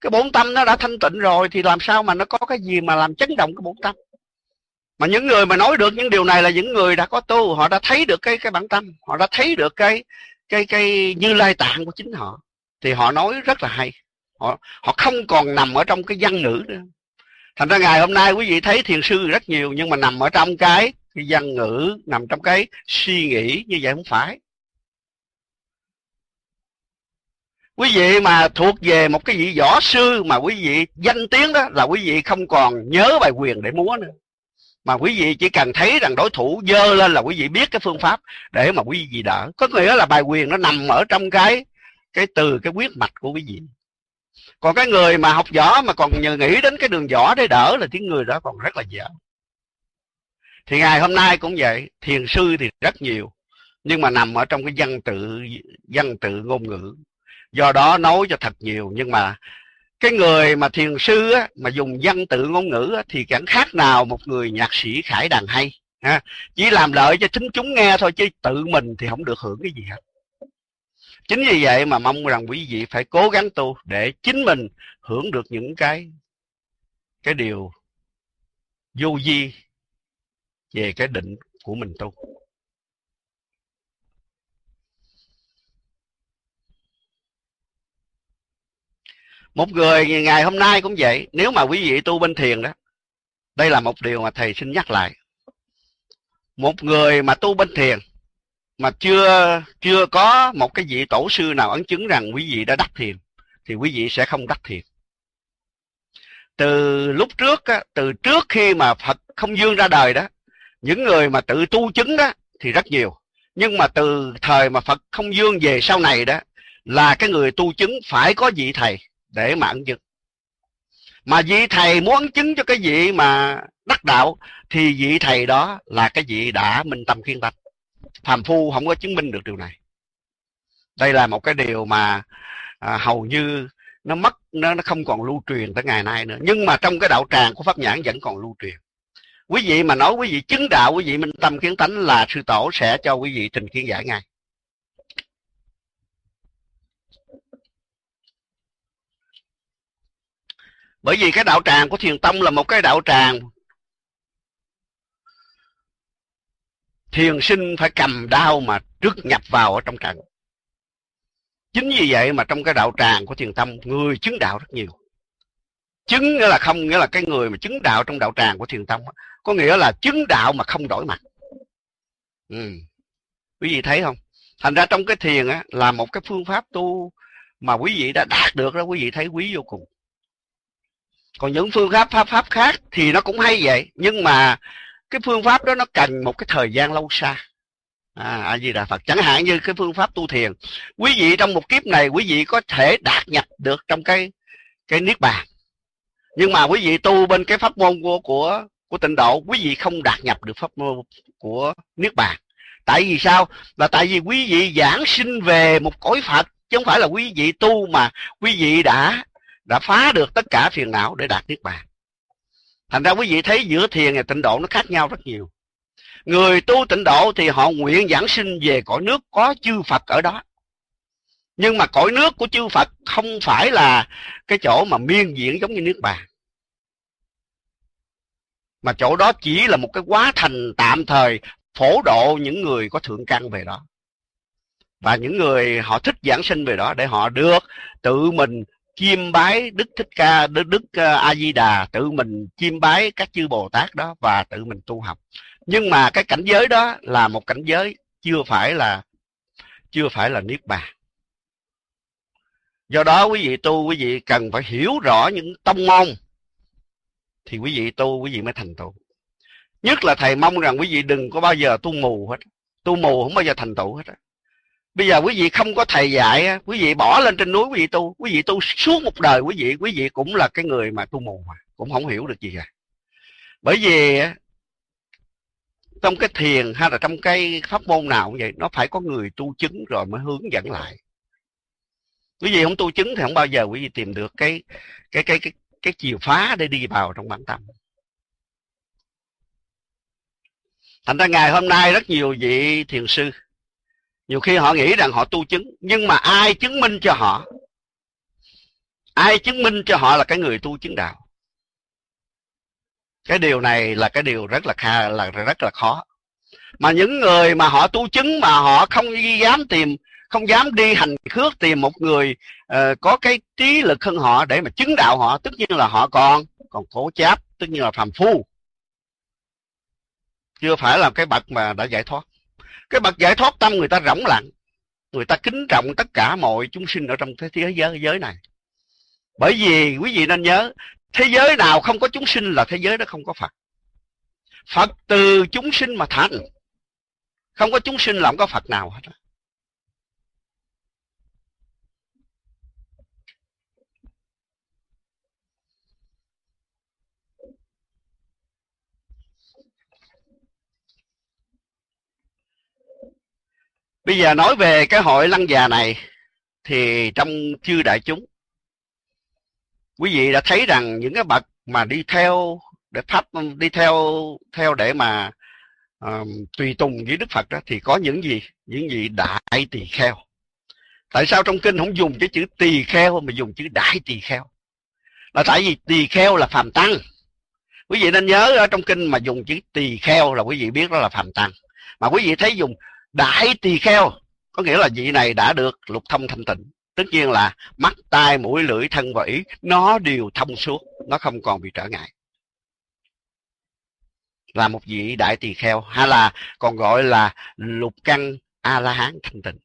Cái bổn tâm nó đã thanh tịnh rồi thì làm sao mà nó có cái gì mà làm chấn động cái bổn tâm? Mà những người mà nói được những điều này là những người đã có tu, họ đã thấy được cái cái bản tâm, họ đã thấy được cái cái cái như lai tạng của chính họ. Thì họ nói rất là hay. Họ họ không còn nằm ở trong cái văn ngữ nữa thành ra ngày hôm nay quý vị thấy thiền sư rất nhiều, nhưng mà nằm ở trong cái cái văn ngữ, nằm trong cái suy nghĩ như vậy không phải. Quý vị mà thuộc về một cái vị võ sư mà quý vị danh tiếng đó là quý vị không còn nhớ bài quyền để múa nữa. Mà quý vị chỉ cần thấy rằng đối thủ dơ lên là quý vị biết cái phương pháp để mà quý vị đỡ. Có nghĩa là bài quyền nó nằm ở trong cái cái từ, cái quyết mạch của quý vị còn cái người mà học võ mà còn nhờ nghĩ đến cái đường võ để đỡ là tiếng người đó còn rất là dở. Thì ngày hôm nay cũng vậy thiền sư thì rất nhiều nhưng mà nằm ở trong cái văn tự văn tự ngôn ngữ. Do đó nói cho thật nhiều nhưng mà cái người mà thiền sư á, mà dùng văn tự ngôn ngữ á, thì chẳng khác nào một người nhạc sĩ khải đàn hay ha. chỉ làm lợi cho chính chúng nghe thôi chứ tự mình thì không được hưởng cái gì hết chính vì vậy mà mong rằng quý vị phải cố gắng tu để chính mình hưởng được những cái cái điều vô vi về cái định của mình tu. Một người, ngày hôm nay cũng vậy. Nếu mà quý vị tu bên thiền đó, đây là một điều mà thầy xin nhắc lại. Một người mà tu bên thiền mà chưa chưa có một cái vị tổ sư nào ấn chứng rằng quý vị đã đắc thiền thì quý vị sẽ không đắc thiền. Từ lúc trước á, từ trước khi mà Phật không dương ra đời đó những người mà tự tu chứng đó thì rất nhiều. Nhưng mà từ thời mà Phật không dương về sau này đó là cái người tu chứng phải có vị thầy để mà ấn chứng. Mà vị thầy muốn ấn chứng cho cái vị mà đắc đạo thì vị thầy đó là cái vị đã minh tâm khiên tánh phàm phu không có chứng minh được điều này. Đây là một cái điều mà à, hầu như nó mất nó, nó không còn lưu truyền tới ngày nay nữa. Nhưng mà trong cái đạo tràng của pháp nhãn vẫn còn lưu truyền. Quý vị mà nói quý vị chứng đạo quý vị minh tâm kiến tánh là sư tổ sẽ cho quý vị trình kiến giải ngay. Bởi vì cái đạo tràng của thiền tông là một cái đạo tràng thiền sinh phải cầm đao mà trước nhập vào ở trong trận. Chính vì vậy mà trong cái đạo tràng của thiền tâm, người chứng đạo rất nhiều. Chứng nghĩa là không, nghĩa là cái người mà chứng đạo trong đạo tràng của thiền tông có nghĩa là chứng đạo mà không đổi mặt. Ừ. quý vị thấy không? Thành ra trong cái thiền á, là một cái phương pháp tu mà quý vị đã đạt được đó, quý vị thấy quý vô cùng. Còn những phương pháp pháp pháp khác thì nó cũng hay vậy, nhưng mà cái phương pháp đó nó cần một cái thời gian lâu xa. À, a di đà phật. Chẳng hạn như cái phương pháp tu thiền. Quý vị trong một kiếp này quý vị có thể đạt nhập được trong cái cái niết bàn. Nhưng mà quý vị tu bên cái pháp môn của của của tịnh độ quý vị không đạt nhập được pháp môn của niết bàn. Tại vì sao? Là tại vì quý vị giảng sinh về một cõi phật chứ không phải là quý vị tu mà quý vị đã đã phá được tất cả phiền não để đạt niết bàn thành ra quý vị thấy giữa thiền và tịnh độ nó khác nhau rất nhiều. Người tu tịnh độ thì họ nguyện giảng sinh về cõi nước có chư phật ở đó. Nhưng mà cõi nước của chư phật không phải là cái chỗ mà miên diễn giống như nước bàn. Mà chỗ đó chỉ là một cái quá thành tạm thời phổ độ những người có thượng căn về đó. Và những người họ thích giảng sinh về đó để họ được tự mình chiêm bái đức thích ca đức, đức ờ, a di đà tự mình chiêm bái các chư bồ tát đó và tự mình tu học. Nhưng mà cái cảnh giới đó là một cảnh giới chưa phải là chưa phải là niết bàn. Do đó quý vị tu quý vị cần phải hiểu rõ những tông môn thì quý vị tu quý vị mới thành tựu. Nhất là thầy mong rằng quý vị đừng có bao giờ tu mù hết. Tu mù không bao giờ thành tựu hết bây giờ quý vị không có thầy dạy quý vị bỏ lên trên núi quý vị tu, quý vị tu suốt một đời quý vị quý vị cũng là cái người mà tu mù mà, cũng không hiểu được gì cả. Bởi vì trong cái thiền hay là trong cái pháp môn nào cũng vậy, nó phải có người tu chứng rồi mới hướng dẫn lại. Quý vị không tu chứng thì không bao giờ quý vị tìm được cái cái cái cái cái chìa phá để đi vào trong bản tâm. Thành ra ngày hôm nay rất nhiều vị thiền sư nhiều khi họ nghĩ rằng họ tu chứng nhưng mà ai chứng minh cho họ? Ai chứng minh cho họ là cái người tu chứng đạo? Cái điều này là cái điều rất là kha là rất là khó. Mà những người mà họ tu chứng mà họ không dám tìm không dám đi hành khước tìm một người uh, có cái trí lực hơn họ để mà chứng đạo họ tất nhiên là họ còn còn cố cháp tất nhiên là phàm phu. Chưa phải là cái bậc mà đã giải thoát cái bậc giải thoát tâm người ta rỗng lặng. Người ta kính trọng tất cả mọi chúng sinh ở trong thế giới giới này. Bởi vì quý vị nên nhớ, thế giới nào không có chúng sinh là thế giới đó không có phật. Phật từ chúng sinh mà thành. Không có chúng sinh làm có phật nào hết Bây giờ nói về cái hội lăng già này thì trong chư đại chúng quý vị đã thấy rằng những cái bậc mà đi theo để pháp đi theo theo để mà um, tùy tùng với đức phật đó thì có những gì? Những gì? Đại tỳ kheo. Tại sao trong kinh không dùng cái chữ tỳ kheo mà dùng chữ đại tỳ kheo? Là tại vì tỳ kheo là phàm tăng. Quý vị nên nhớ ở trong kinh mà dùng chữ tỳ kheo là quý vị biết đó là phàm tăng. Mà quý vị thấy dùng đại tỳ kheo, có nghĩa là vị này đã được lục thông thanh tịnh. Tất nhiên là mắt, tai, mũi, lưỡi, thân và ý, nó đều thông suốt, nó không còn bị trở ngại. Là một vị đại tỳ kheo, hay là còn gọi là lục căn a la hán thanh tịnh.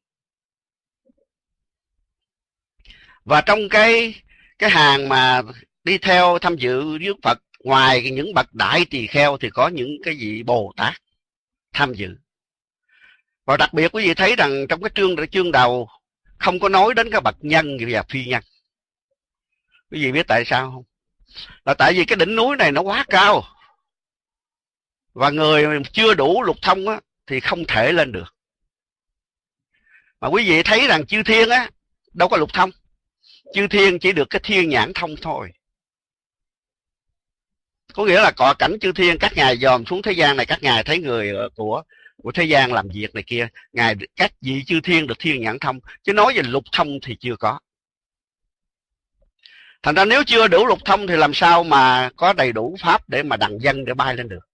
Và trong cái cái hàng mà đi theo tham dự Đức Phật, ngoài những bậc đại tỳ kheo thì có những cái vị Bồ Tát tham dự và đặc biệt quý vị thấy rằng trong cái chương chương đầu không có nói đến các bậc nhân và phi nhân. Quý vị biết tại sao không? Là tại vì cái đỉnh núi này nó quá cao. Và người chưa đủ lục thông á, thì không thể lên được. Mà quý vị thấy rằng chư thiên á đâu có lục thông. Chư thiên chỉ được cái thiên nhãn thông thôi. Có nghĩa là cọ cảnh chư thiên các ngài dòm xuống thế gian này các ngài thấy người ờ, của của thế gian làm việc này kia. Ngài các vị chư thiên được thiên nhãn thông. Chứ nói về lục thông thì chưa có. Thành ra nếu chưa đủ lục thông thì làm sao mà có đầy đủ pháp để mà đằng dân để bay lên được?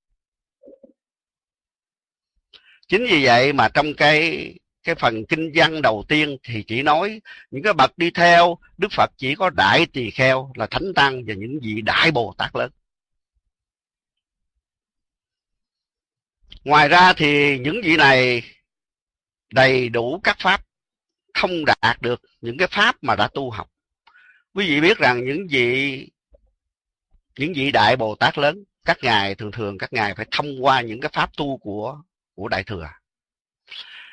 Chính vì vậy mà trong cái cái phần kinh văn đầu tiên thì chỉ nói những cái bậc đi theo đức phật chỉ có đại tỳ kheo là thánh tăng và những vị đại bồ tát lớn. Ngoài ra thì những vị này đầy đủ các pháp, không đạt được những cái pháp mà đã tu học. Quý vị biết rằng những vị những vị đại bồ tát lớn, các ngài thường thường, các ngài phải thông qua những cái pháp tu của của đại thừa.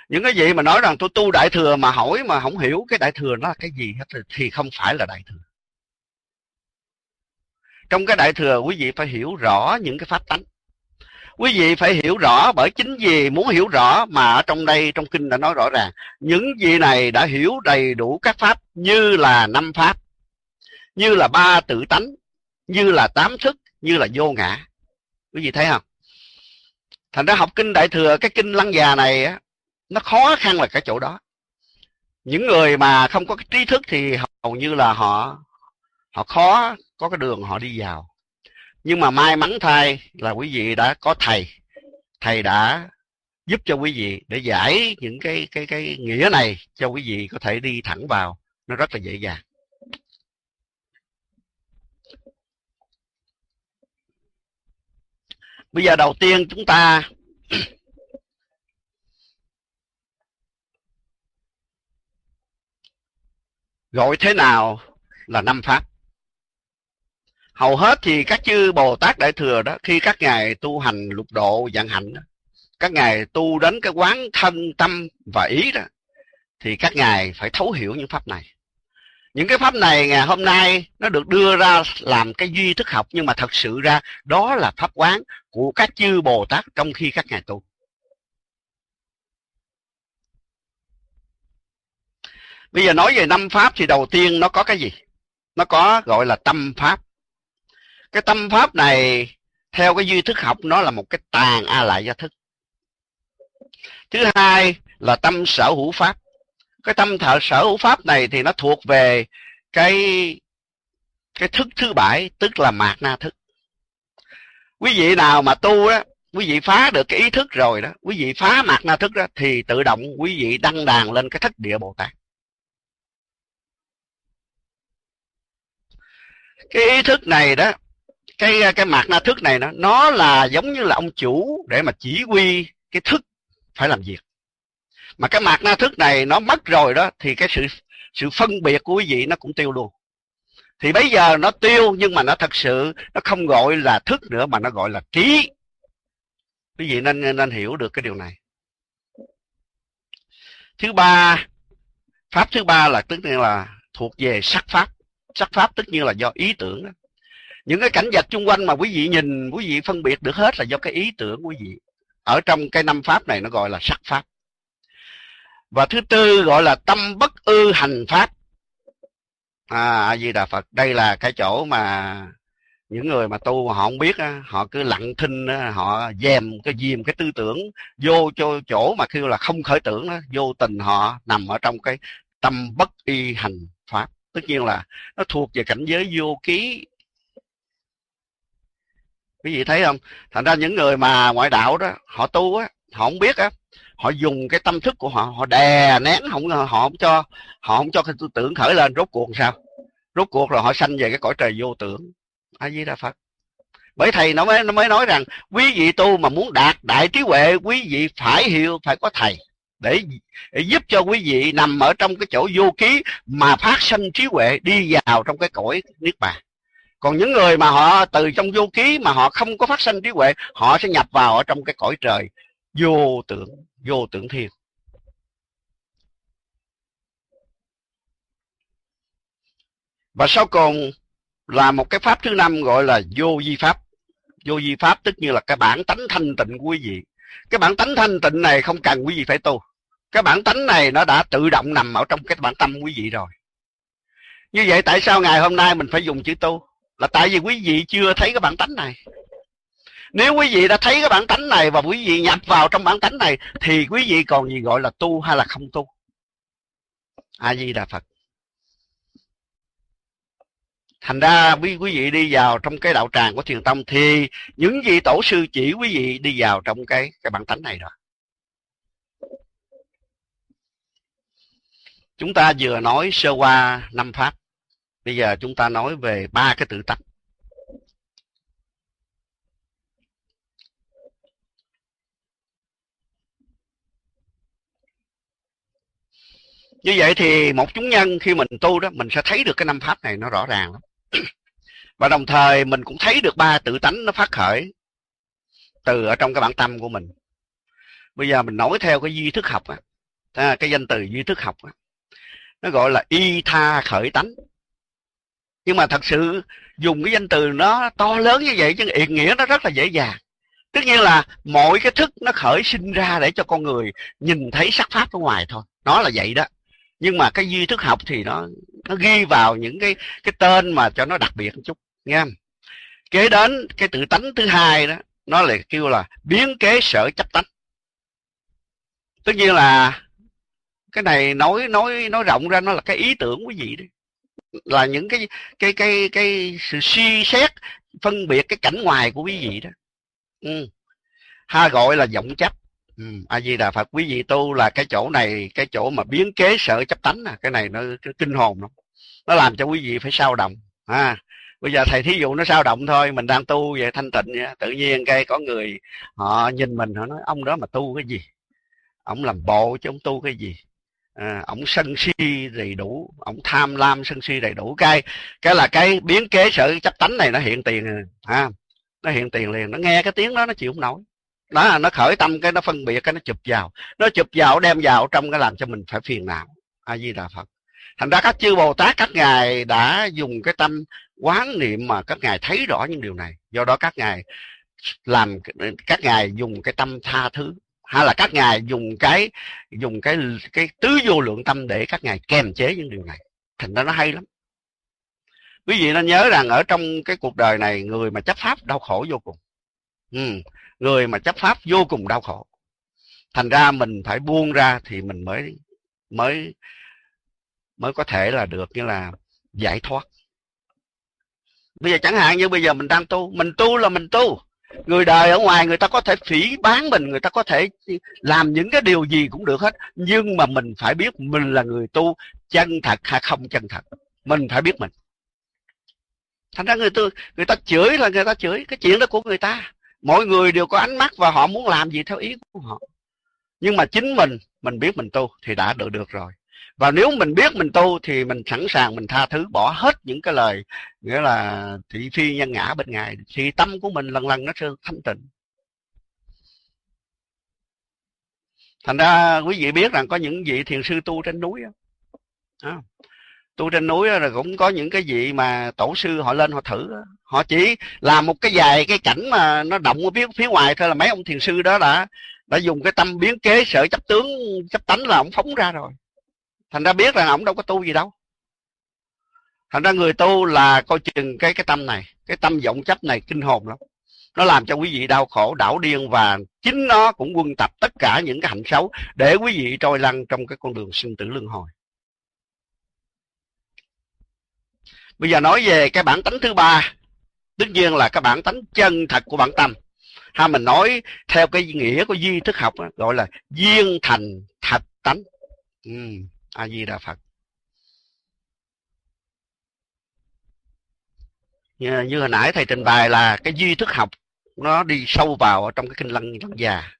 Những cái gì mà nói rằng tôi tu đại thừa mà hỏi mà không hiểu cái đại thừa nó là cái gì hết thì không phải là đại thừa. Trong cái đại thừa quý vị phải hiểu rõ những cái pháp tánh quý vị phải hiểu rõ, bởi chính vì muốn hiểu rõ mà ở trong đây trong kinh đã nói rõ ràng, những vị này đã hiểu đầy đủ các pháp như là năm pháp, như là ba tự tánh, như là tám thức, như là vô ngã. Quý vị thấy không? Thành ra học kinh đại thừa, cái kinh lăng già này á, nó khó khăn là cái chỗ đó. Những người mà không có cái trí thức thì hầu như là họ họ khó có cái đường họ đi vào nhưng mà may mắn thay là quý vị đã có thầy. Thầy đã giúp cho quý vị để giải những cái cái cái nghĩa này cho quý vị có thể đi thẳng vào. Nó rất là dễ dàng. Bây giờ đầu tiên chúng ta gọi thế nào là năm pháp? Hầu hết thì các chư bồ tát đại thừa đó khi các ngài tu hành lục độ dạng hạnh đó, các ngài tu đến cái quán thân tâm và ý đó thì các ngài phải thấu hiểu những pháp này. Những cái pháp này ngày hôm nay nó được đưa ra làm cái duy thức học nhưng mà thật sự ra đó là pháp quán của các chư bồ tát trong khi các ngài tu. Bây giờ nói về năm pháp thì đầu tiên nó có cái gì? Nó có gọi là tâm pháp cái tâm pháp này, theo cái duy thức học, nó là một cái tàn a lại gia thức thứ hai là tâm sở hữu pháp. Cái tâm thợ sở hữu pháp này thì nó thuộc về cái cái thức thứ bảy, tức là mạt na thức quý vị nào mà tu á, quý vị phá được cái ý thức rồi đó, quý vị phá mạt na thức đó, thì tự động quý vị đăng đàn lên cái thất địa bồ tát. Cái ý thức này đó cái cái mạt na thức này nó nó là giống như là ông chủ để mà chỉ huy cái thức phải làm việc. Mà cái mạt na thức này nó mất rồi đó, thì cái sự sự phân biệt của quý vị nó cũng tiêu luôn. Thì bây giờ nó tiêu, nhưng mà nó thật sự, nó không gọi là thức nữa, mà nó gọi là trí. Quý vị nên nên hiểu được cái điều này. Thứ ba, pháp thứ ba là tức là thuộc về sắc pháp. Sắc pháp tức như là do ý tưởng đó những cái cảnh vật xung quanh mà quý vị nhìn, quý vị phân biệt được hết là do cái ý tưởng quý vị. Ở trong cái năm pháp này nó gọi là sắc pháp. Và thứ tư gọi là tâm bất ư hành pháp. À a di đà phật, đây là cái chỗ mà những người mà tu mà họ không biết họ cứ lặng thinh họ dèm cái dìm cái tư tưởng vô cho chỗ mà kêu là không khởi tưởng đó vô tình họ nằm ở trong cái tâm bất y hành pháp. Tất nhiên là nó thuộc về cảnh giới vô ký quý vị thấy không? Thành ra những người mà ngoại đạo đó họ tu á họ không biết á họ dùng cái tâm thức của họ họ đè nén không họ không cho họ không cho cái tư tưởng khởi lên rốt cuộc sao? Rốt cuộc rồi họ sanh về cái cõi trời vô tưởng. A di đà phật. Bởi thầy nó mới nó mới nói rằng quý vị tu mà muốn đạt đại trí huệ quý vị phải hiểu phải có thầy để, để giúp cho quý vị nằm ở trong cái chỗ vô ký mà phát sinh trí huệ đi vào trong cái cõi niết bàn còn những người mà họ từ trong vô ký mà họ không có phát sinh trí huệ, họ sẽ nhập vào ở trong cái cõi trời. Vô tưởng vô tưởng thiên và sau cùng là một cái pháp thứ năm gọi là vô di pháp. Vô di pháp tức như là cái bản tánh thanh tịnh của quý vị. Cái bản tánh thanh tịnh này không cần quý vị phải tu. Cái bản tánh này nó đã tự động nằm ở trong cái bản tâm quý vị rồi. Như vậy tại sao ngày hôm nay mình phải dùng chữ tu? Là tại vì quý vị chưa thấy cái bản tánh này. Nếu quý vị đã thấy cái bản tánh này và quý vị nhập vào trong bản tánh này, thì quý vị còn gì gọi là tu hay là không tu? A di đà phật. Thành ra quý quý vị đi vào trong cái đạo tràng của thiền tông, thì những vị tổ sư chỉ quý vị đi vào trong cái cái bản tánh này rồi. Chúng ta vừa nói sơ qua năm pháp bây giờ chúng ta nói về ba cái tự tánh như vậy thì một chúng nhân khi mình tu đó mình sẽ thấy được cái năm pháp này nó rõ ràng lắm. Và đồng thời mình cũng thấy được ba tự tánh nó phát khởi từ ở trong cái bản tâm của mình. Bây giờ mình nói theo cái duy thức học á à, cái danh từ duy thức học á nó gọi là y tha khởi tánh nhưng mà thật sự dùng cái danh từ nó to lớn như vậy chứ ý nghĩa nó rất là dễ dàng. Tất nhiên là mọi cái thức nó khởi sinh ra để cho con người nhìn thấy sắc pháp ở ngoài thôi. Nó là vậy đó. Nhưng mà cái duy thức học thì nó nó ghi vào những cái cái tên mà cho nó đặc biệt một chút, nghe kế đến cái tự tánh thứ hai đó, nó lại kêu là biến kế sở chấp tánh. Tất nhiên là cái này nói nói nói rộng ra nó là cái ý tưởng quý vị đấy là những cái cái cái cái sự suy xét, phân biệt cái cảnh ngoài của quý vị đó ừ. ha gọi là vọng chấp ừ. a di đà phật, quý vị tu là cái chỗ này, cái chỗ mà biến kế sở chấp tánh à cái này nó, cái kinh hồn lắm nó làm cho quý vị phải sao động à bây giờ thầy thí dụ nó sao động thôi, mình đang tu về thanh tịnh vậy. tự nhiên cái có người họ nhìn mình, họ nói, ông đó mà tu cái gì ông làm bộ chứ ông tu cái gì à, ông sân si đầy đủ ông tham lam sân si đầy đủ. Cái cái là cái biến kế sở chấp tánh này nó hiện tiền à, nó hiện tiền liền nó nghe cái tiếng đó nó chịu không nổi. Đó nó khởi tâm cái nó phân biệt cái nó chụp vào. Nó chụp vào đem vào trong cái làm cho mình phải phiền não. A di đà phật. Thành ra các chư bồ tát các ngài đã dùng cái tâm quán niệm mà các ngài thấy rõ những điều này. Do đó các ngài làm các ngài dùng cái tâm tha thứ hay là các ngài dùng cái dùng cái cái tứ vô lượng tâm để các ngài kềm chế những điều này. Thành ra nó hay lắm. Quý vị nên nhớ rằng ở trong cái cuộc đời này, người mà chấp pháp đau khổ vô cùng. Ừ. người mà chấp pháp vô cùng đau khổ. Thành ra mình phải buông ra thì mình mới mới mới có thể là được như là giải thoát. Bây giờ chẳng hạn như bây giờ mình đang tu, mình tu là mình tu người đời ở ngoài người ta có thể phỉ bán mình, người ta có thể làm những cái điều gì cũng được hết. Nhưng mà mình phải biết mình là người tu chân thật hay không chân thật. Mình phải biết mình. Thành ra người ta người ta chửi là người ta chửi. Cái chuyện đó của người ta. Mọi người đều có ánh mắt và họ muốn làm gì theo ý của họ. Nhưng mà chính mình mình biết mình tu thì đã được được rồi và nếu mình biết mình tu thì mình sẵn sàng mình tha thứ, bỏ hết những cái lời, nghĩa là thị phi nhân ngã bên ngài. Thì tâm của mình lần lần nó sẽ thanh tịnh. Thành ra quý vị biết rằng có những vị thiền sư tu trên núi đó. tu trên núi là cũng có những cái vị mà tổ sư họ lên họ thử họ chỉ làm một cái vài cái cảnh mà nó động ở phía phía ngoài thôi là mấy ông thiền sư đó đã đã dùng cái tâm biến kế sợ chấp tướng, chấp tánh là ông phóng ra rồi thành ra biết rằng ông đâu có tu gì đâu. Thành ra người tu là coi chừng cái cái tâm này cái tâm vọng chấp này kinh hồn lắm. Nó làm cho quý vị đau khổ đảo điên và chính nó cũng quân tập tất cả những cái hạnh xấu để quý vị trôi lăn trong cái con đường sinh tử luân hồi. Bây giờ nói về cái bản tánh thứ ba. Tất nhiên là cái bản tánh chân thật của bản tâm. Hay mình nói theo cái nghĩa của duy thức học đó, gọi là duyên thành thật tánh. Ừ, a di đà phật. Như, như hồi nãy thầy trình bày là cái duy thức học nó đi sâu vào ở trong cái kinh lăng lăng già.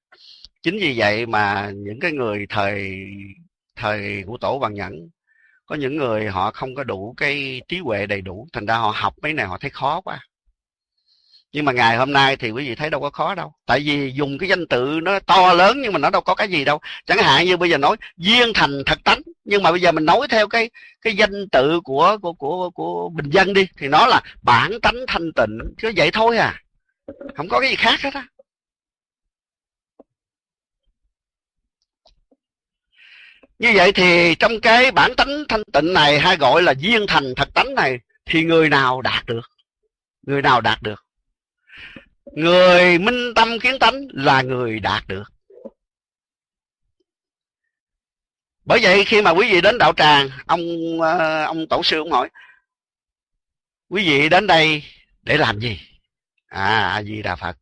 Chính vì vậy mà những cái người thời thời của tổ bằng nhẫn có những người họ không có đủ cái trí huệ đầy đủ thành ra họ học mấy này họ thấy khó quá. Nhưng mà ngày hôm nay thì quý vị thấy đâu có khó đâu. Tại vì dùng cái danh tự nó to lớn nhưng mà nó đâu có cái gì đâu. Chẳng hạn như bây giờ nói duyên thành thật tánh nhưng mà bây giờ mình nói theo cái cái danh tự của của của của bình dân đi, thì nó là bản tánh thanh tịnh, cứ vậy thôi à. Không có cái gì khác hết á. Như vậy thì trong cái bản tánh thanh tịnh này, hay gọi là duyên thành thật tánh này, thì người nào đạt được? Người nào đạt được? Người minh tâm kiến tánh là người đạt được. Bởi vậy khi mà quý vị đến đạo tràng, ông ờ, ông tổ sư ông hỏi, quý vị đến đây để làm gì? À a di đà phật.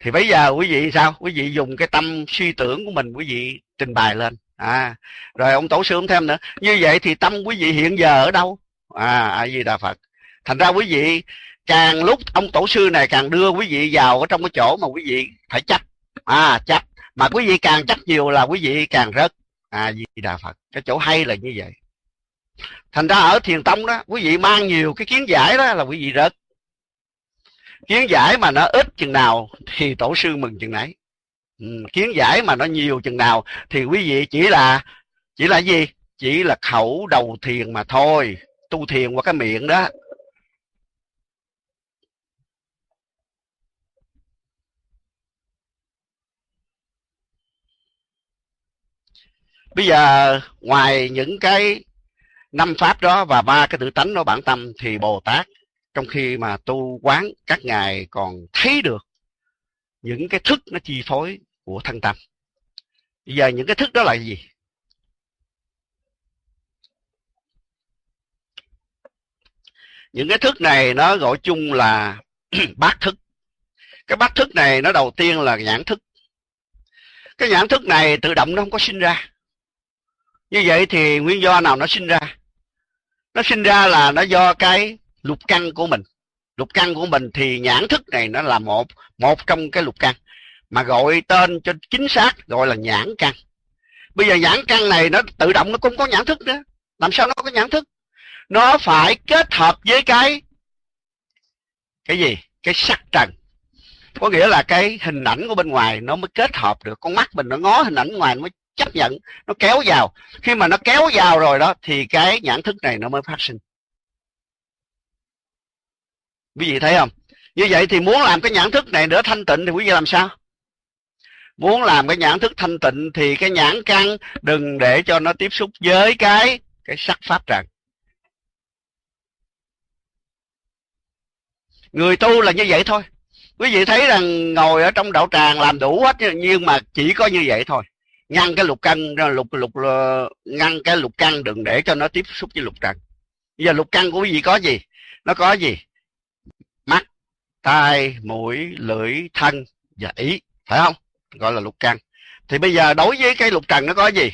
Thì bây giờ quý vị sao? Quý vị dùng cái tâm suy tưởng của mình quý vị trình bày lên. À rồi ông tổ sư ông thêm nữa. Như vậy thì tâm quý vị hiện giờ ở đâu? À a di đà phật. Thành ra quý vị, càng lúc ông tổ sư này càng đưa quý vị vào ở trong cái chỗ mà quý vị phải chắc à chắc mà quý vị càng chắc nhiều là quý vị càng rớt à di đà phật. Cái chỗ hay là như vậy. Thành ra ở thiền tông đó quý vị mang nhiều cái kiến giải đó là quý vị rớt. Kiến giải mà nó ít chừng nào thì tổ sư mừng chừng nấy. Ừ, kiến giải mà nó nhiều chừng nào thì quý vị chỉ là chỉ là gì? Chỉ là khẩu đầu thiền mà thôi. Tu thiền qua cái miệng đó. Bây giờ, ngoài những cái năm pháp đó và ba cái tự tánh đó bản tâm thì bồ tát, trong khi mà tu quán các ngài còn thấy được những cái thức nó chi phối của thân tâm. Bây giờ những cái thức đó là gì? Những cái thức này nó gọi chung là bát thức. Cái bát thức này nó đầu tiên là nhãn thức. Cái nhãn thức này tự động nó không có sinh ra như vậy thì nguyên do nào nó sinh ra? Nó sinh ra là nó do cái lục căn của mình. Lục căn của mình thì nhãn thức này nó là một một trong cái lục căn. Mà gọi tên cho chính xác gọi là nhãn căn. Bây giờ nhãn căn này nó tự động nó cũng có nhãn thức nữa. Làm sao nó có nhãn thức? Nó phải kết hợp với cái cái gì? Cái sắc trần. Có nghĩa là cái hình ảnh của bên ngoài nó mới kết hợp được. Con mắt mình nó ngó hình ảnh ngoài nó mới chấp nhận, nó kéo vào. Khi mà nó kéo vào rồi đó, thì cái nhãn thức này nó mới phát sinh. Quý vị thấy không? Như vậy thì muốn làm cái nhãn thức này nữa thanh tịnh thì quý vị làm sao? Muốn làm cái nhãn thức thanh tịnh thì cái nhãn căn đừng để cho nó tiếp xúc với cái cái sắc pháp trần người tu là như vậy thôi. Quý vị thấy rằng ngồi ở trong đạo tràng làm đủ hết, nhưng mà chỉ có như vậy thôi ngăn cái lục căn ờ, lục lục ờ, ngăn cái lục căn đừng để cho nó tiếp xúc với lục trần. Bây giờ lục căn của quý vị có gì? Nó có gì? Mắt tai mũi lưỡi thân và ý phải không? Gọi là lục căn. Thì bây giờ đối với cái lục trần nó có gì?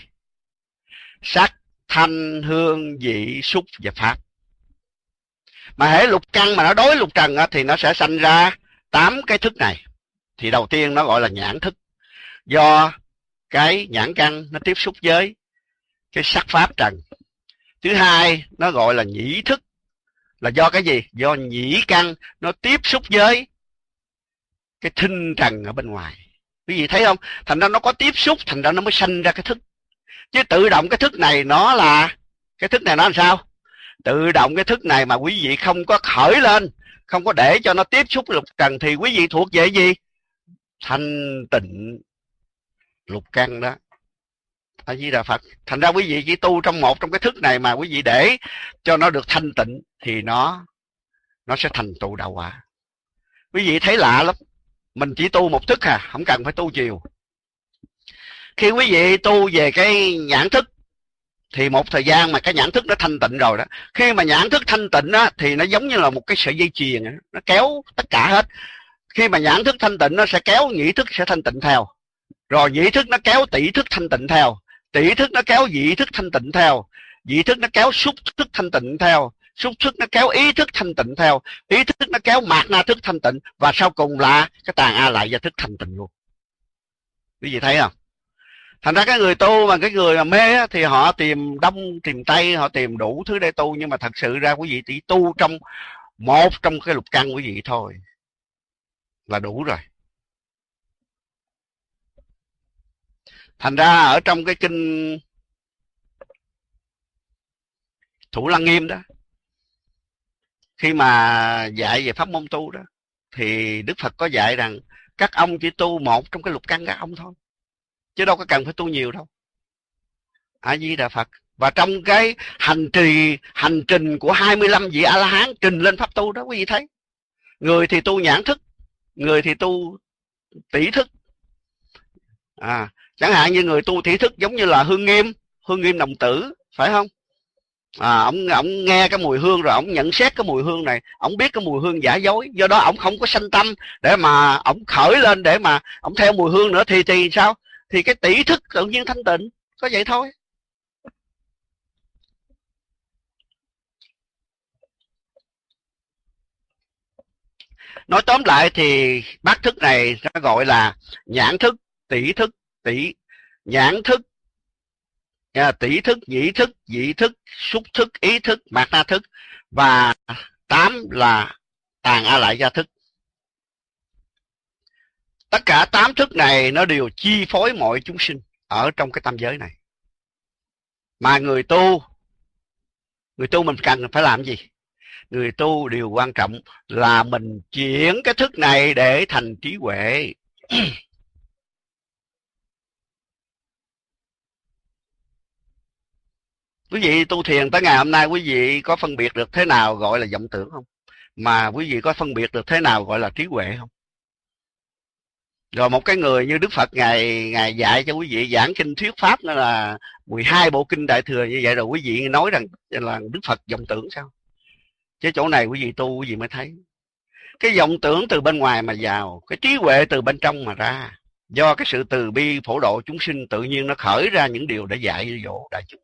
Sắc thanh hương vị xúc và pháp. Mà hễ lục căn mà nó đối lục trần á, thì nó sẽ sanh ra tám cái thức này. Thì đầu tiên nó gọi là nhãn thức. Do cái nhãn căn nó tiếp xúc với cái sắc pháp trần. Thứ hai, nó gọi là nhĩ thức. Là do cái gì? Do nhĩ căn nó tiếp xúc với cái thinh trần ở bên ngoài. Quý vị thấy không? Thành ra nó có tiếp xúc, thành ra nó mới sanh ra cái thức. Chứ tự động cái thức này nó là, cái thức này nó làm sao? Tự động cái thức này mà quý vị không có khởi lên, không có để cho nó tiếp xúc lục trần thì quý vị thuộc về gì? Thanh tịnh lục căn đó. A di đà phật. Thành ra quý vị chỉ tu trong một trong cái thức này mà quý vị để cho nó được thanh tịnh thì nó nó sẽ thành tụ đạo quả. Quý vị thấy lạ lắm. Mình chỉ tu một thức à không cần phải tu chiều. Khi quý vị tu về cái nhãn thức, thì một thời gian mà cái nhãn thức nó thanh tịnh rồi đó, khi mà nhãn thức thanh tịnh á, thì nó giống như là một cái sợi dây chuyền nó kéo tất cả hết. Khi mà nhãn thức thanh tịnh, nó sẽ kéo nhĩ thức sẽ thanh tịnh theo rồi nhĩ thức nó kéo tỷ thức thanh tịnh theo. Tỷ thức nó kéo dị thức thanh tịnh theo. Dị thức nó kéo xúc thức thanh tịnh theo. Xúc thức nó kéo ý thức thanh tịnh theo. Ý thức nó kéo mạt na thức thanh tịnh. Và sau cùng là cái tàn a lại gia thức thanh tịnh luôn. Quý vị thấy không? Thành ra cái người tu mà cái người mà mê á, thì họ tìm đông tìm tây họ tìm đủ thứ để tu. Nhưng mà thật sự ra quý vị chỉ tu trong một trong cái lục căn quý vị thôi là đủ rồi. Thành ra ở trong cái kinh thủ lăng nghiêm đó, khi mà dạy về pháp môn tu đó, thì đức phật có dạy rằng các ông chỉ tu một trong cái lục căn các ông thôi, chứ đâu có cần phải tu nhiều đâu. A di đà phật. Và trong cái hành trì, hành trình của 25 vị a la hán trình lên pháp tu đó, quý vị thấy, người thì tu nhãn thức, người thì tu tỷ thức. À chẳng hạn như người tu thí thức giống như là hương nghiêm hương nghiêm đồng tử, phải không? À ông ông nghe cái mùi hương rồi ông nhận xét cái mùi hương này, ông biết cái mùi hương giả dối. Do đó ông không có sanh tâm để mà ông khởi lên để mà ông theo mùi hương nữa thì thì sao? Thì cái tỷ thức tự nhiên thanh tịnh, có vậy thôi. Nói tóm lại thì bát thức này nó gọi là nhãn thức, tỷ thức tỷ nhãn thức. À, tỷ thức nhĩ thức dị thức xúc thức ý thức mạt na thức. Và tám là tàn a lại gia thức. Tất cả tám thức này nó đều chi phối mọi chúng sinh ở trong cái tam giới này. Mà người tu người tu mình cần phải làm gì? Người tu điều quan trọng là mình chuyển cái thức này để thành trí huệ. quý vị tu thiền tới ngày hôm nay, quý vị có phân biệt được thế nào gọi là vọng tưởng không? Mà quý vị có phân biệt được thế nào gọi là trí huệ không? Rồi một cái người như Đức Phật ngài ngài dạy cho quý vị giảng kinh thuyết pháp đó là 12 bộ kinh đại thừa như vậy rồi quý vị nói rằng là Đức Phật vọng tưởng sao? Chứ chỗ này quý vị tu quý vị mới thấy. Cái vọng tưởng từ bên ngoài mà vào, cái trí huệ từ bên trong mà ra. Do cái sự từ bi phổ độ chúng sinh tự nhiên nó khởi ra những điều để dạy dỗ đại chúng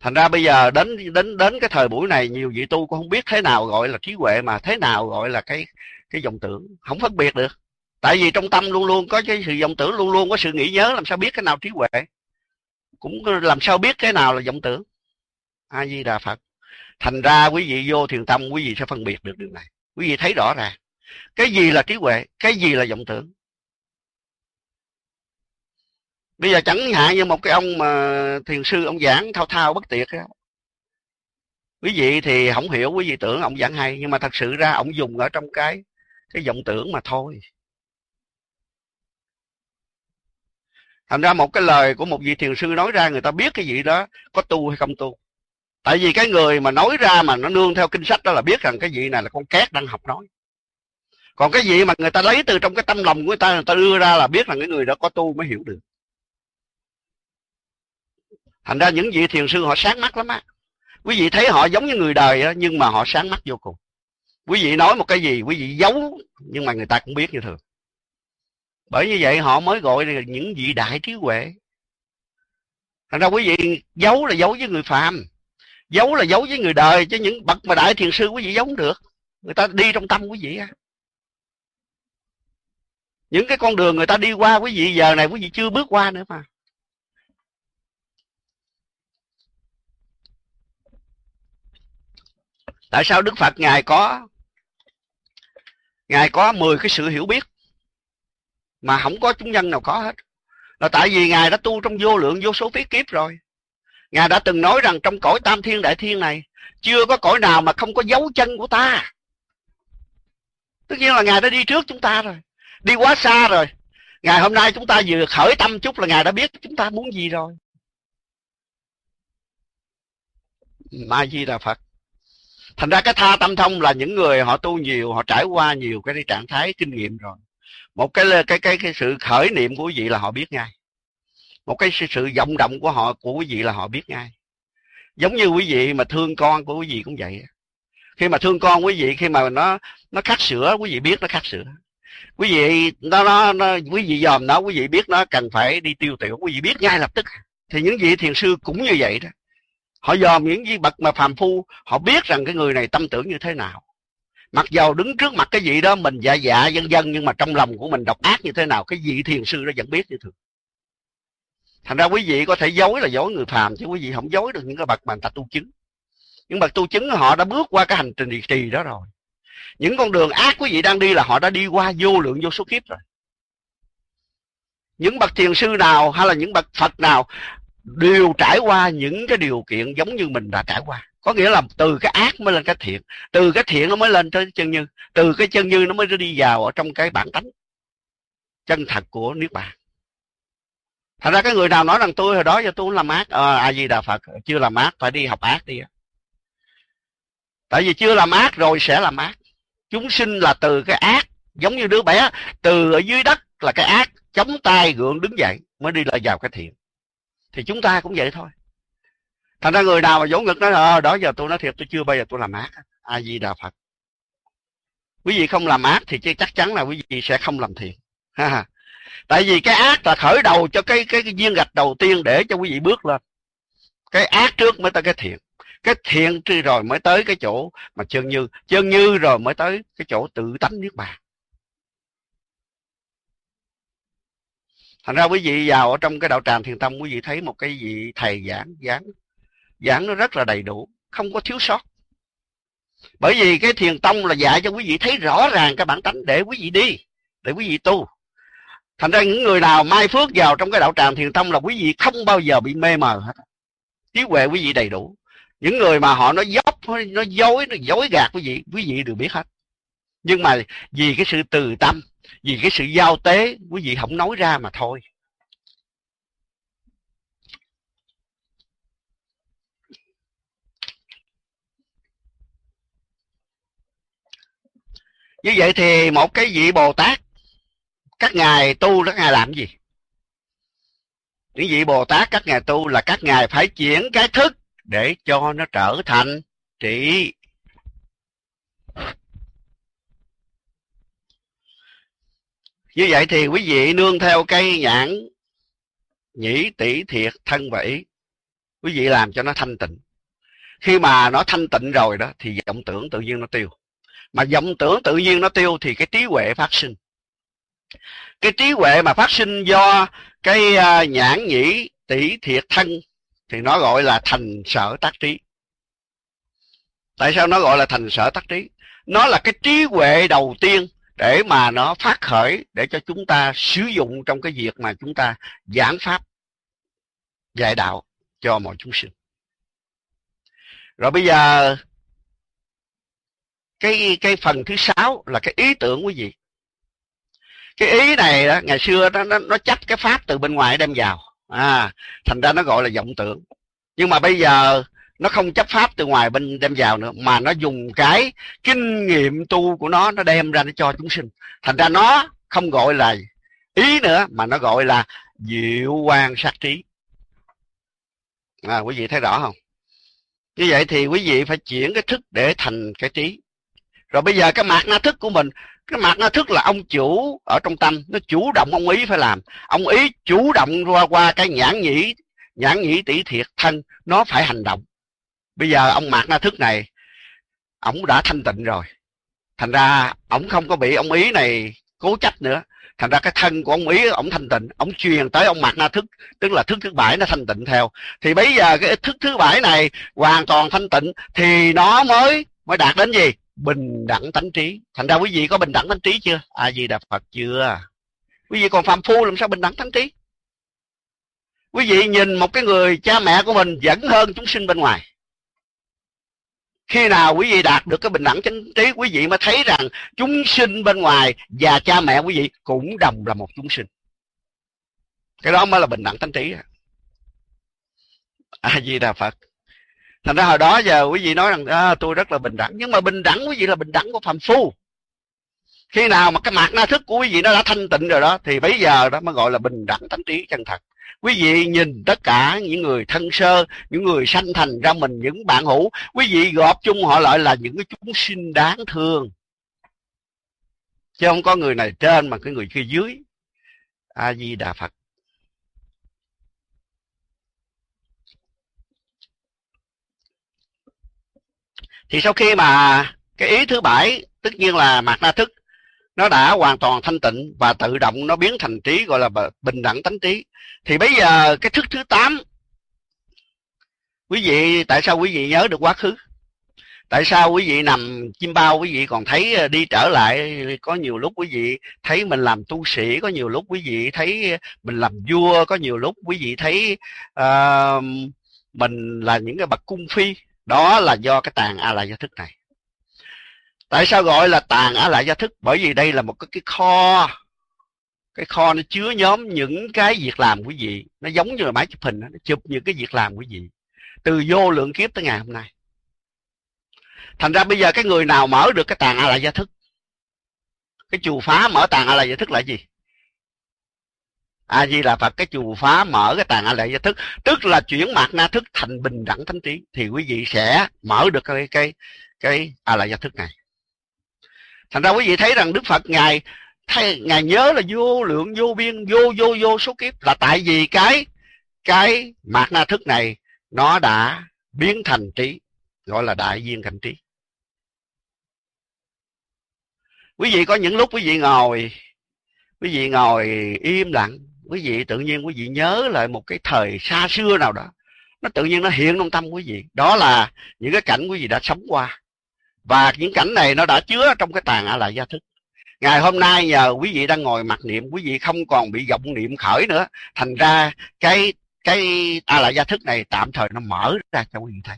thành ra bây giờ đến đến đến cái thời buổi này, nhiều vị tu cũng không biết thế nào gọi là trí huệ, mà thế nào gọi là cái cái vọng tưởng. Không phân biệt được. Tại vì trong tâm luôn luôn có cái sự vọng tưởng, luôn luôn có sự nghĩ nhớ, làm sao biết cái nào trí huệ? Cũng làm sao biết cái nào là vọng tưởng? A di đà phật. Thành ra quý vị vô thiền tâm, quý vị sẽ phân biệt được điều này. Quý vị thấy rõ ràng. Cái gì là trí huệ? Cái gì là vọng tưởng? Bây giờ chẳng hạn như một cái ông mà thiền sư, ông giảng thao thao bất tiệt đó quý vị thì không hiểu, quý vị tưởng ông giảng hay, nhưng mà thật sự ra ông dùng ở trong cái cái vọng tưởng mà thôi. Thành ra một cái lời của một vị thiền sư nói ra, người ta biết cái gì đó có tu hay không tu. Tại vì cái người mà nói ra mà nó nương theo kinh sách đó là biết rằng cái vị này là con két đang học nói. Còn cái gì mà người ta lấy từ trong cái tâm lòng của người ta người ta đưa ra là biết là cái người đó có tu mới hiểu được thành ra những vị thiền sư họ sáng mắt lắm á. Quý vị thấy họ giống như người đời á, nhưng mà họ sáng mắt vô cùng. Quý vị nói một cái gì, quý vị giấu, nhưng mà người ta cũng biết như thường. Bởi như vậy họ mới gọi là những vị đại trí huệ. Thành ra quý vị giấu là giấu với người phàm, giấu là giấu với người đời, chứ những bậc mà đại thiền sư quý vị giấu không được. Người ta đi trong tâm quý vị á. Những cái con đường người ta đi qua quý vị, giờ này quý vị chưa bước qua nữa mà. Tại sao đức phật ngài có ngài có 10 cái sự hiểu biết mà không có chúng nhân nào có hết? Là tại vì ngài đã tu trong vô lượng, vô số tiết kiếp rồi. Ngài đã từng nói rằng trong cõi tam thiên đại thiên này, chưa có cõi nào mà không có dấu chân của ta. Tất nhiên là ngài đã đi trước chúng ta rồi, đi quá xa rồi. Ngày hôm nay chúng ta vừa khởi tâm chút là ngài đã biết chúng ta muốn gì rồi. Ma di đà phật thành ra cái tha tâm thông là những người họ tu nhiều họ trải qua nhiều cái trạng thái kinh nghiệm rồi. Một cái cái cái cái sự khởi niệm của quý vị là họ biết ngay. Một cái sự vọng động của họ của quý vị là họ biết ngay. Giống như quý vị mà thương con của quý vị cũng vậy khi mà thương con quý vị khi mà nó nó khát sữa quý vị biết nó khát sữa. Quý vị nó, nó, nó quý vị dòm nó quý vị biết nó cần phải đi tiêu tiểu quý vị biết ngay lập tức. Thì những vị thiền sư cũng như vậy đó họ dòm những viên bậc mà phàm phu. Họ biết rằng cái người này tâm tưởng như thế nào. Mặc dầu đứng trước mặt cái gì đó mình dạ dạ dân dân, nhưng mà trong lòng của mình độc ác như thế nào, cái vị thiền sư đó vẫn biết như thường. Thành ra quý vị có thể dối là dối người phàm, chứ quý vị không dối được những cái bậc mà người ta tu chứng. Những bậc tu chứng họ đã bước qua cái hành trình trì trì đó rồi. Những con đường ác quý vị đang đi là họ đã đi qua vô lượng vô số kiếp rồi. Những bậc thiền sư nào hay là những bậc phật nào đều trải qua những cái điều kiện giống như mình đã trải qua. Có nghĩa là từ cái ác mới lên cái thiện từ cái thiện nó mới lên tới chân như từ cái chân như nó mới đi vào ở trong cái bản tánh chân thật của niết bàn. Thành ra cái người nào nói rằng tôi hồi đó giờ tôi làm ác ờ, à, a di đà phật chưa làm ác phải đi học ác đi tại vì chưa làm ác rồi sẽ làm ác. Chúng sinh là từ cái ác giống như đứa bé từ ở dưới đất là cái ác chống tay gượng đứng dậy mới đi lại vào cái thiện thì chúng ta cũng vậy thôi. Thành ra người nào mà vỗ ngực nói ờ đó giờ tôi nói thiệt tôi chưa bao giờ tôi làm ác a di đà phật. Quý vị không làm ác thì chắc chắn là quý vị sẽ không làm thiện ha tại vì cái ác là khởi đầu cho cái cái, cái viên gạch đầu tiên để cho quý vị bước lên. Cái ác trước mới tới cái thiện. Cái thiện rồi mới tới cái chỗ mà chân như. Chân như rồi mới tới cái chỗ tự tánh niết bàn. Thành ra quý vị vào ở trong cái đạo tràng thiền tâm, quý vị thấy một cái vị thầy giảng giảng giảng nó rất là đầy đủ, không có thiếu sót. Bởi vì cái thiền tông là dạy cho quý vị thấy rõ ràng cái bản tánh để quý vị đi, để quý vị tu. Thành ra những người nào mai phước vào trong cái đạo tràng thiền tông là quý vị không bao giờ bị mê mờ hết. Trí huệ quý vị đầy đủ. Những người mà họ nó dốc nó dối nó dối gạt quý vị quý vị đều biết hết. Nhưng mà vì cái sự từ tâm vì cái sự giao tế, quý vị không nói ra mà thôi. Như vậy thì một cái vị bồ tát, các ngài tu các ngài làm gì? Những vị bồ tát, các ngài tu là các ngài phải chuyển cái thức để cho nó trở thành trị như vậy thì quý vị nương theo cây nhãn, nhĩ tỷ thiệt, thân và ý. Quý vị làm cho nó thanh tịnh. Khi mà nó thanh tịnh rồi đó, thì vọng tưởng tự nhiên nó tiêu. Mà vọng tưởng tự nhiên nó tiêu thì cái trí huệ phát sinh. Cái trí huệ mà phát sinh do cái à, nhãn, nhĩ tỷ thiệt, thân, thì nó gọi là thành sở tác trí. Tại sao nó gọi là thành sở tác trí? Nó là cái trí huệ đầu tiên để mà nó phát khởi để cho chúng ta sử dụng trong cái việc mà chúng ta giảng pháp dạy đạo cho mọi chúng sinh. Rồi bây giờ cái cái phần thứ sáu là cái ý tưởng quý vị cái ý này đó, ngày xưa nó, nó nó chấp cái pháp từ bên ngoài đem vào. À thành ra nó gọi là vọng tưởng. Nhưng mà bây giờ nó không chấp pháp từ ngoài bên đem vào nữa mà nó dùng cái kinh nghiệm tu của nó nó đem ra để cho chúng sinh. Thành ra nó không gọi là ý nữa mà nó gọi là diệu quan sát trí. À, quý vị thấy rõ không? Như vậy thì quý vị phải chuyển cái thức để thành cái trí. Rồi bây giờ cái mạc na thức của mình cái mạc na thức là ông chủ ở trong tâm nó chủ động ông ý phải làm. Ông ý chủ động qua qua cái nhãn nhĩ nhãn nhĩ tỷ thiệt thân nó phải hành động bây giờ ông mạc na thức này ổng đã thanh tịnh rồi. Thành ra ổng không có bị ông ý này cố chấp nữa. Thành ra cái thân của ông ý ông thanh tịnh ông truyền tới ông mạc na thức tức là thức thứ bảy nó thanh tịnh theo. Thì bây giờ cái thức thứ bảy này hoàn toàn thanh tịnh thì nó mới mới đạt đến gì? Bình đẳng tánh trí. Thành ra quý vị có bình đẳng tánh trí chưa? A à, di đà phật chưa? Quý vị còn phàm phu làm sao bình đẳng tánh trí? Quý vị nhìn một cái người cha mẹ của mình vẫn hơn chúng sinh bên ngoài khi nào quý vị đạt được cái bình đẳng chánh trí quý vị mới thấy rằng chúng sinh bên ngoài và cha mẹ quý vị cũng đồng là một chúng sinh. Cái đó mới là bình đẳng tánh trí. A di đà phật. Thành ra hồi đó giờ quý vị nói rằng à, tôi rất là bình đẳng. Nhưng mà bình đẳng quý vị là bình đẳng của phàm phu. Khi nào mà cái mặt na thức của quý vị nó đã thanh tịnh rồi đó thì bây giờ đó mới gọi là bình đẳng tánh trí chân thật quý vị nhìn tất cả những người thân sơ, những người sanh thành ra mình, những bạn hữu, quý vị gộp chung họ lại là những cái chúng sinh đáng thương. Chứ không có người này trên mà cái người kia dưới. A di đà phật. Thì sau khi mà cái ý thứ bảy, tất nhiên là mạt na thức nó đã hoàn toàn thanh tịnh và tự động nó biến thành trí gọi là bình đẳng tánh trí. Thì bây giờ cái thức thứ tám quý vị tại sao quý vị nhớ được quá khứ? Tại sao quý vị nằm chim bao quý vị còn thấy ờ, đi trở lại? Có nhiều lúc quý vị thấy mình làm tu sĩ có nhiều lúc quý vị thấy mình làm vua có nhiều lúc quý vị thấy uh, mình là những cái bậc cung phi. Đó là do cái tàn a la gia thức này tại sao gọi là tàn a lại gia thức? Bởi vì đây là một cái, cái kho. Cái kho nó chứa nhóm những cái việc làm của vị. Nó giống như là máy chụp hình nó chụp những cái việc làm của vị. Từ vô lượng kiếp tới ngày hôm nay. Thành ra bây giờ cái người nào mở được cái tàn a lại gia thức? Cái chù phá mở tàn a lại gia thức là gì? A di là phật cái chù phá mở cái tàn a lại gia thức. Tức là chuyển mạt na thức thành bình đẳng thánh trí. Thì quý vị sẽ mở được cái cái cái a lại gia thức này thành ra quý vị thấy rằng đức phật ngài thay ngài nhớ là vô lượng, vô biên, vô vô vô số kiếp là tại vì cái cái mạt na thức này nó đã biến thành trí, gọi là đại viên cảnh trí. Quý vị có những lúc quý vị ngồi, quý vị ngồi im lặng, quý vị tự nhiên quý vị nhớ lại một cái thời xa xưa nào đó, nó tự nhiên nó hiện trong tâm quý vị. Đó là những cái cảnh quý vị đã sống qua và những cảnh này nó đã chứa trong cái tàn a lại gia thức ngày hôm nay nhờ quý vị đang ngồi mặc niệm, quý vị không còn bị vọng niệm khởi nữa. Thành ra cái cái a lại gia thức này tạm thời nó mở ra cho quý vị thấy.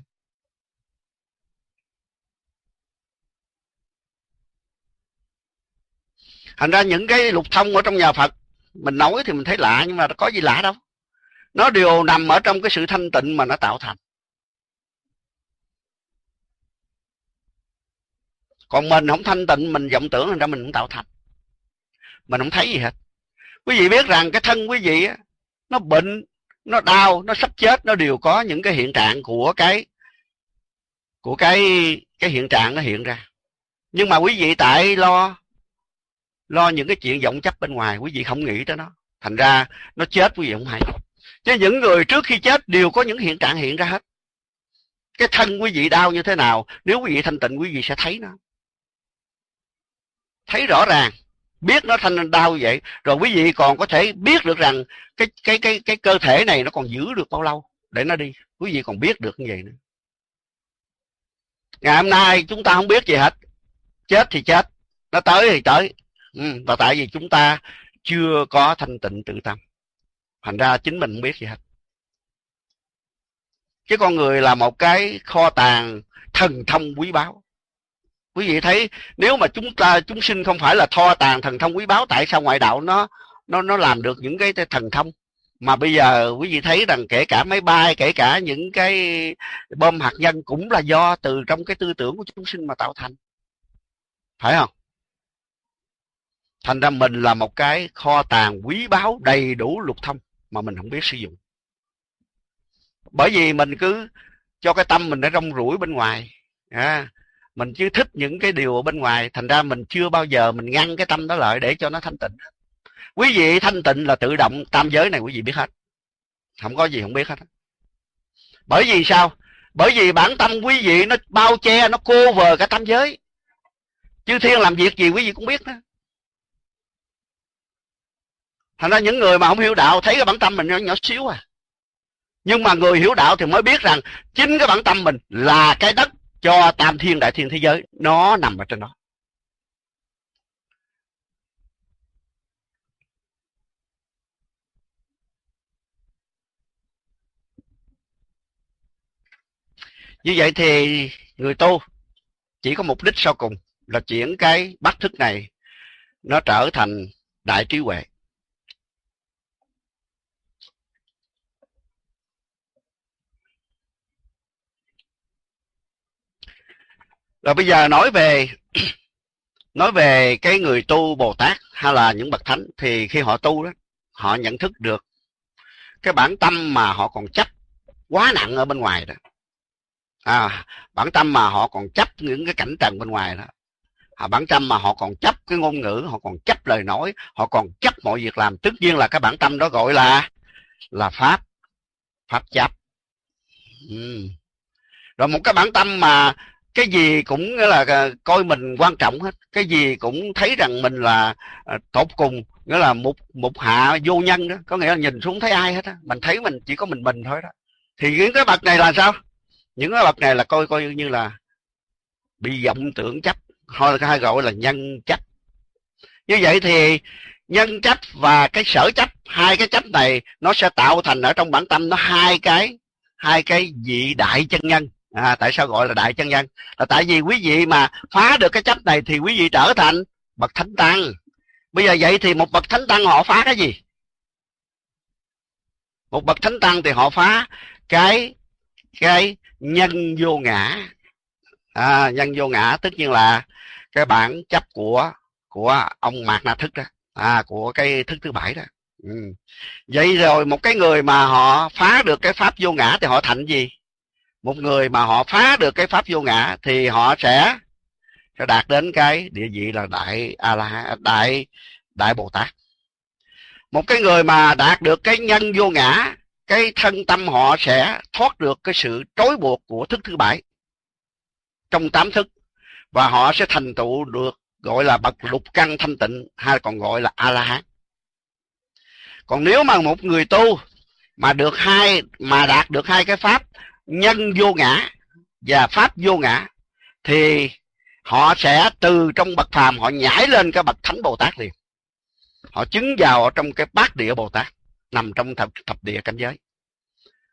Thành ra những cái lục thông ở trong nhà phật, mình nói thì mình thấy lạ nhưng mà có gì lạ đâu. Nó đều nằm ở trong cái sự thanh tịnh mà nó tạo thành. Còn mình không thanh tịnh mình vọng tưởng ra mình không tạo thành. Mình không thấy gì hết. Quý vị biết rằng cái thân quý vị á, nó bệnh nó đau nó sắp chết nó đều có những cái hiện trạng của cái của cái cái hiện trạng nó hiện ra. Nhưng mà quý vị tại lo lo những cái chuyện vọng chấp bên ngoài quý vị không nghĩ tới nó. Thành ra nó chết quý vị không hay. Chứ những người trước khi chết đều có những hiện trạng hiện ra hết. Cái thân quý vị đau như thế nào nếu quý vị thanh tịnh quý vị sẽ thấy nó thấy rõ ràng biết nó thanh đau vậy rồi quý vị còn có thể biết được rằng cái cái cái cái cơ thể này nó còn giữ được bao lâu để nó đi. Quý vị còn biết được như vậy nữa. Ngày hôm nay chúng ta không biết gì hết. Chết thì chết nó tới thì tới. Ừ, và tại vì chúng ta chưa có thanh tịnh tự tâm. Thành ra chính mình không biết gì hết. Cái con người là một cái kho tàng thần thông quý báu quý vị thấy nếu mà chúng ta chúng sinh không phải là tho tàng thần thông quý báu tại sao ngoại đạo nó nó nó làm được những cái thần thông? Mà bây giờ quý vị thấy rằng kể cả máy bay kể cả những cái bom hạt nhân cũng là do từ trong cái tư tưởng của chúng sinh mà tạo thành. Phải không? Thành ra mình là một cái kho tàng quý báu đầy đủ lục thông mà mình không biết sử dụng. Bởi vì mình cứ cho cái tâm mình nó rong rủi bên ngoài à, mình chưa thích những cái điều ở bên ngoài thành ra mình chưa bao giờ mình ngăn cái tâm đó lại để cho nó thanh tịnh. Quý vị thanh tịnh là tự động tam giới này quý vị biết hết. Không có gì không biết hết. Bởi vì sao? Bởi vì bản tâm quý vị nó bao che nó cô vờ cả tam giới. Chư thiên làm việc gì quý vị cũng biết đó. Thành ra những người mà không hiểu đạo thấy cái bản tâm mình nhỏ, nhỏ xíu à. Nhưng mà người hiểu đạo thì mới biết rằng chính cái bản tâm mình là cái đất cho tam thiên đại thiên thế giới, nó nằm ở trên đó. Như vậy thì người tu chỉ có mục đích sau cùng là chuyển cái bát thức này, nó trở thành đại trí huệ. Rồi bây giờ nói về nói về cái người tu bồ tát hay là những bậc thánh thì khi họ tu đó họ nhận thức được cái bản tâm mà họ còn chấp quá nặng ở bên ngoài đó. À, bản tâm mà họ còn chấp những cái cảnh trần bên ngoài đó. À, bản tâm mà họ còn chấp cái ngôn ngữ họ còn chấp lời nói họ còn chấp mọi việc làm. Tất nhiên là cái bản tâm đó gọi là là pháp pháp chấp. Ừ. rồi một cái bản tâm mà cái gì cũng là à, coi mình quan trọng hết. Cái gì cũng thấy rằng mình là à, tốt cùng nghĩa là một một hạ vô nhân đó. Có nghĩa là nhìn xuống thấy ai hết á. Mình thấy mình chỉ có mình mình thôi đó. Thì những cái bậc này là sao? Những cái bậc này là coi coi như là bị vọng tưởng chấp hoặc là hay gọi là nhân chấp. Như vậy thì nhân chấp và cái sở chấp hai cái chấp này nó sẽ tạo thành ở trong bản tâm nó hai cái hai cái vị đại chân nhân à, tại sao gọi là đại chân nhân? Là tại vì quý vị mà phá được cái chấp này thì quý vị trở thành bậc thánh tăng. Bây giờ vậy thì một bậc thánh tăng họ phá cái gì? Một bậc thánh tăng thì họ phá cái cái nhân vô ngã. À, nhân vô ngã tất nhiên là cái bản chấp của của ông mạt na thức đó. À của cái thức thứ bảy đó. Ừ. vậy rồi một cái người mà họ phá được cái pháp vô ngã thì họ thành gì? Một người mà họ phá được cái pháp vô ngã thì họ sẽ sẽ đạt đến cái địa vị là đại a la đại đại bồ tát. Một cái người mà đạt được cái nhân vô ngã, cái thân tâm họ sẽ thoát được cái sự trói buộc của thức thứ bảy trong tám thức. Và họ sẽ thành tựu được gọi là bậc lục căn thanh tịnh, hay còn gọi là a la hán. Còn nếu mà một người tu mà được hai, mà đạt được hai cái pháp nhân vô ngã và pháp vô ngã thì họ sẽ từ trong bậc phàm họ nhảy lên cái bậc thánh bồ tát liền. Họ chứng vào ở trong cái bát địa bồ tát nằm trong thập, thập địa cảnh giới.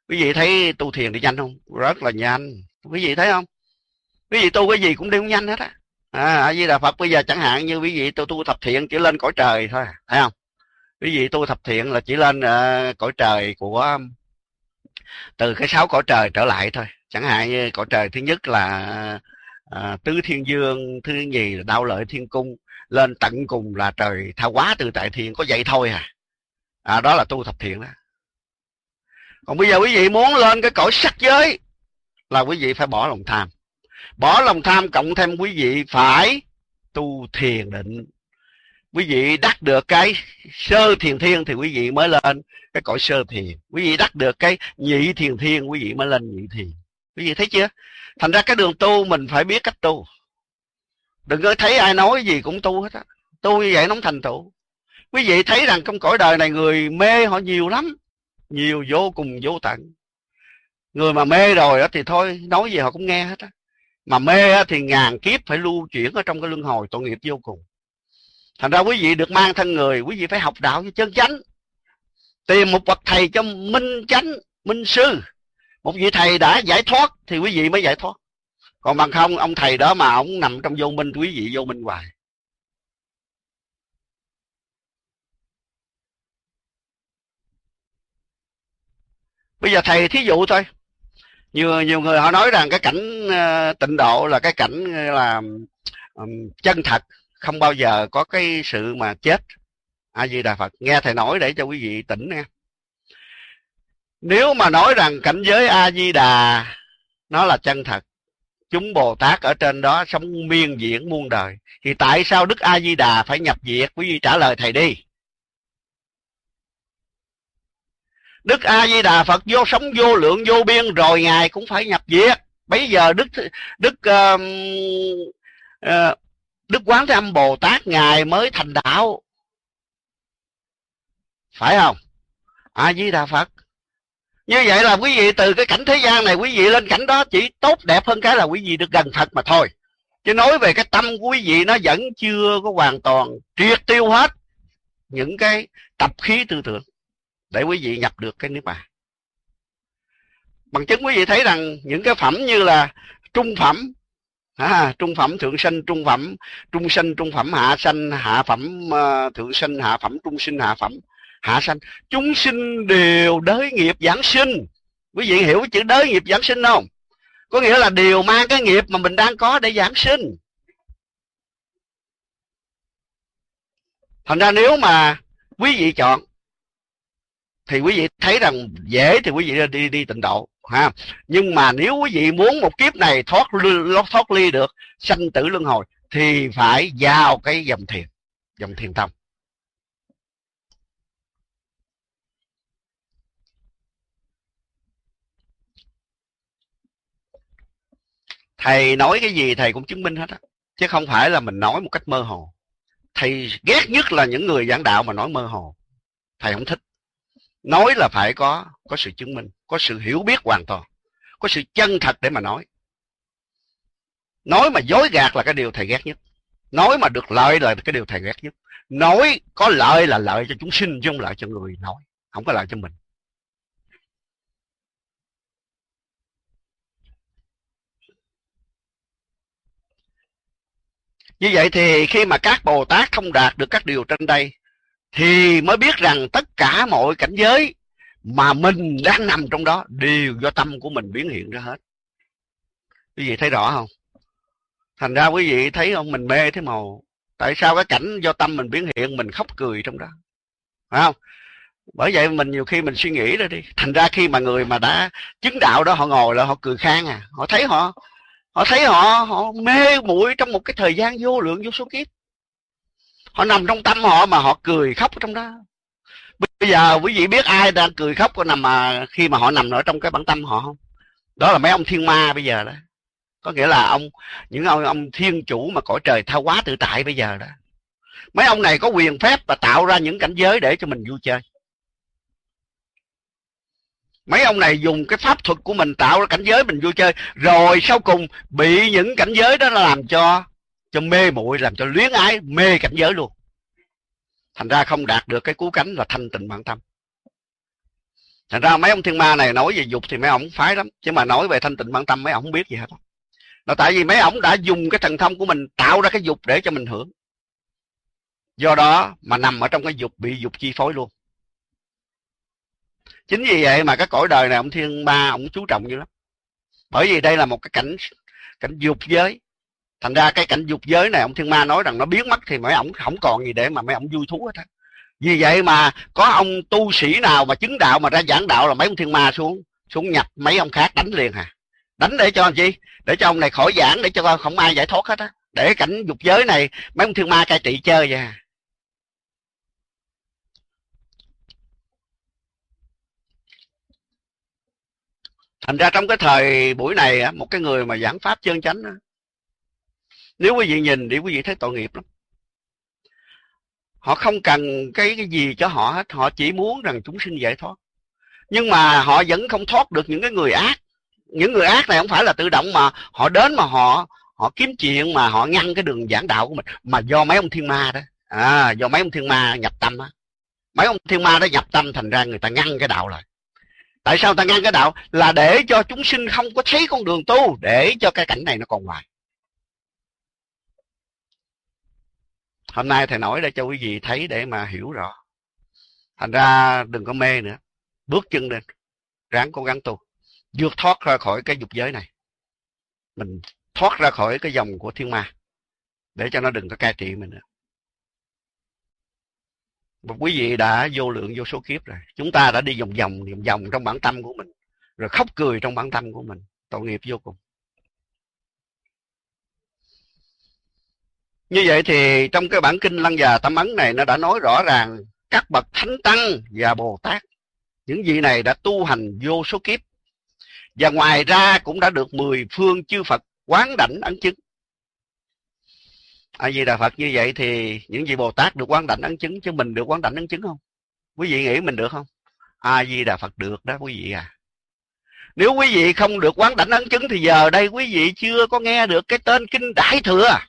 Quý vị thấy tu thiền thì nhanh không? Rất là nhanh. Quý vị thấy không? Quý vị tu cái gì cũng đều nhanh hết á. À a di đà phật bây giờ chẳng hạn như quý vị tu tu thập thiện chỉ lên cõi trời thôi à, thấy không? Quý vị tu thập thiện là chỉ lên uh, cõi trời của từ cái sáu cõi trời trở lại thôi. Chẳng hạn như cõi trời thứ nhất là à, tứ thiên dương thứ nhì là đau lợi thiên cung. Lên tận cùng là trời tha quá từ tại thiên có vậy thôi à. à đó là tu thập thiện đó. Còn bây giờ quý vị muốn lên cái cõi sắc giới là quý vị phải bỏ lòng tham. Bỏ lòng tham cộng thêm quý vị phải tu thiền định quý vị đắc được cái sơ thiền thiên thì quý vị mới lên cái cõi sơ thiền. Quý vị đắc được cái nhị thiền thiên, quý vị mới lên nhị thiền. Quý vị thấy chưa? Thành ra cái đường tu mình phải biết cách tu. Đừng có thấy ai nói gì cũng tu hết á. Tu như vậy nó không thành tựu. Quý vị thấy rằng trong cõi đời này người mê họ nhiều lắm. Nhiều vô cùng vô tận. Người mà mê rồi đó thì thôi, nói gì họ cũng nghe hết á. Mà mê thì ngàn kiếp phải lưu chuyển ở trong cái luân hồi tội nghiệp vô cùng thành ra quý vị được mang thân người quý vị phải học đạo cho chân chánh. Tìm một bậc thầy cho minh chánh minh sư. Một vị thầy đã giải thoát thì quý vị mới giải thoát. Còn bằng không ông thầy đó mà ông nằm trong vô minh quý vị vô minh hoài. Bây giờ thầy thí dụ thôi. Nhiều nhiều người họ nói rằng cái cảnh uh, tịnh độ là cái cảnh ờ, là um, chân thật không bao giờ có cái sự mà chết. A di đà phật nghe thầy nói để cho quý vị tỉnh nghe nếu mà nói rằng cảnh giới a di đà nó là chân thật chúng bồ tát ở trên đó sống miên diễn muôn đời thì tại sao đức a di đà phải nhập diệt? Quý vị trả lời thầy đi. Đức a di đà phật vô sống vô lượng vô biên rồi ngài cũng phải nhập diệt. Bây giờ đức đức uh, uh, đức quán thế âm bồ tát ngài mới thành đạo. Phải không? A di đà phật. Như vậy là quý vị từ cái cảnh thế gian này, quý vị lên cảnh đó chỉ tốt đẹp hơn cái là quý vị được gần phật mà thôi. Chứ nói về cái tâm của quý vị nó vẫn chưa có hoàn toàn triệt tiêu hết những cái tập khí tư tưởng để quý vị nhập được cái niết bàn. Bằng chứng quý vị thấy rằng những cái phẩm như là trung phẩm à, trung phẩm thượng sinh trung phẩm trung sinh trung phẩm hạ sanh hạ phẩm uh, thượng sinh hạ phẩm trung sinh hạ phẩm hạ sanh. Chúng sinh đều đới nghiệp giảng sinh. Quý vị hiểu chữ đới nghiệp giảng sinh không? Có nghĩa là đều mang cái nghiệp mà mình đang có để giảng sinh. Thành ra nếu mà quý vị chọn thì quý vị thấy rằng dễ thì quý vị đi đi tịnh độ ha? Nhưng mà nếu quý vị muốn một kiếp này thoát thoát ly được, sanh tử luân hồi, thì phải vào cái dòng thiền dòng thiền tông. Thầy nói cái gì thầy cũng chứng minh hết á, chứ không phải là mình nói một cách mơ hồ. Thầy ghét nhất là những người giảng đạo mà nói mơ hồ. Thầy không thích nói là phải có có sự chứng minh, có sự hiểu biết hoàn toàn, có sự chân thật để mà nói. Nói mà dối gạt là cái điều thầy ghét nhất. Nói mà được lợi là cái điều thầy ghét nhất. Nói có lợi là lợi cho chúng sinh chứ không lợi cho người nói, không có lợi cho mình. Như vậy thì khi mà các Bồ Tát không đạt được các điều trên đây thì mới biết rằng tất cả mọi cảnh giới mà mình đang nằm trong đó đều do tâm của mình biến hiện ra hết. Quý vị thấy rõ không? Thành ra quý vị thấy không mình mê thế màu. Tại sao cái cảnh do tâm mình biến hiện mình khóc cười trong đó? Phải không? Bởi vậy mình nhiều khi mình suy nghĩ ra đi. Thành ra khi mà người mà đã chứng đạo đó, họ ngồi là họ cười khang à. Họ thấy họ họ thấy họ họ mê muội trong một cái thời gian vô lượng, vô số kiếp họ nằm trong tâm họ mà họ cười khóc trong đó. Bây giờ quý vị biết ai đang cười khóc có nằm mà khi mà họ nằm ở trong cái bản tâm họ không? Đó là mấy ông thiên ma bây giờ đó. Có nghĩa là ông, những ông ông thiên chủ mà cõi trời tha hóa tự tại bây giờ đó. Mấy ông này có quyền phép và tạo ra những cảnh giới để cho mình vui chơi. Mấy ông này dùng cái pháp thuật của mình tạo ra cảnh giới mình vui chơi, rồi sau cùng bị những cảnh giới đó làm cho cho mê muội, làm cho luyến ái, mê cảnh giới luôn. Thành ra không đạt được cái cứu cánh là thanh tịnh bản tâm. Thành ra mấy ông thiên ma này nói về dục thì mấy ông phái lắm, chứ mà nói về thanh tịnh bản tâm mấy ông không biết gì hết. Là tại vì mấy ông đã dùng cái thần thông của mình tạo ra cái dục để cho mình hưởng. Do đó mà nằm ở trong cái dục, bị dục chi phối luôn. Chính vì vậy mà cái cõi đời này ông thiên ma ông chú trọng như lắm. Bởi vì đây là một cái cảnh cảnh dục giới thành ra cái cảnh dục giới này, ông thiên ma nói rằng nó biến mất thì mấy ông không còn gì để mà mấy ông vui thú hết á. Vì vậy mà có ông tu sĩ nào mà chứng đạo mà ra giảng đạo là mấy ông thiên ma xuống xuống nhập mấy ông khác đánh liền hà đánh để cho làm gì để cho ông này khỏi giảng, để cho không ai giải thoát hết á. Để cảnh dục giới này, mấy ông thiên ma cai trị chơi vậy à. Thành ra trong cái thời buổi này một cái người mà giảng pháp chân chánh nếu quý vị nhìn thì quý vị thấy tội nghiệp lắm. Họ không cần cái cái gì cho họ hết, họ chỉ muốn rằng chúng sinh giải thoát. Nhưng mà họ vẫn không thoát được những cái người ác. Những người ác này không phải là tự động mà họ đến mà họ họ kiếm chuyện mà họ ngăn cái đường giảng đạo của mình. Mà do mấy ông thiên ma đó. À do mấy ông thiên ma nhập tâm á. Mấy ông thiên ma đó nhập tâm thành ra người ta ngăn cái đạo lại. Tại sao ta ngăn cái đạo? Là để cho chúng sinh không có thấy con đường tu, để cho cái cảnh này nó còn hoài. Hôm nay thầy nói để cho quý vị thấy để mà hiểu rõ. Thành ra đừng có mê nữa. Bước chân lên. Ráng cố gắng tu. Vượt thoát ra khỏi cái dục giới này. Mình thoát ra khỏi cái dòng của thiên ma. Để cho nó đừng có cai trị mình nữa. Một quý vị đã vô lượng vô số kiếp rồi. Chúng ta đã đi vòng vòng vòng vòng trong bản tâm của mình. Rồi khóc cười trong bản tâm của mình. Tội nghiệp vô cùng. Như vậy thì trong cái bản kinh lăng già tâm ấn này nó đã nói rõ ràng các bậc thánh tăng và bồ tát, những vị này đã tu hành vô số kiếp. Và ngoài ra cũng đã được mười phương chư Phật quán đảnh ấn chứng. A di đà phật, như vậy thì những vị bồ tát được quán đảnh ấn chứng chứ mình được quán đảnh ấn chứng không? Quý vị nghĩ mình được không? A di đà phật, được đó quý vị à. Nếu quý vị không được quán đảnh ấn chứng thì giờ đây quý vị chưa có nghe được cái tên kinh đại thừa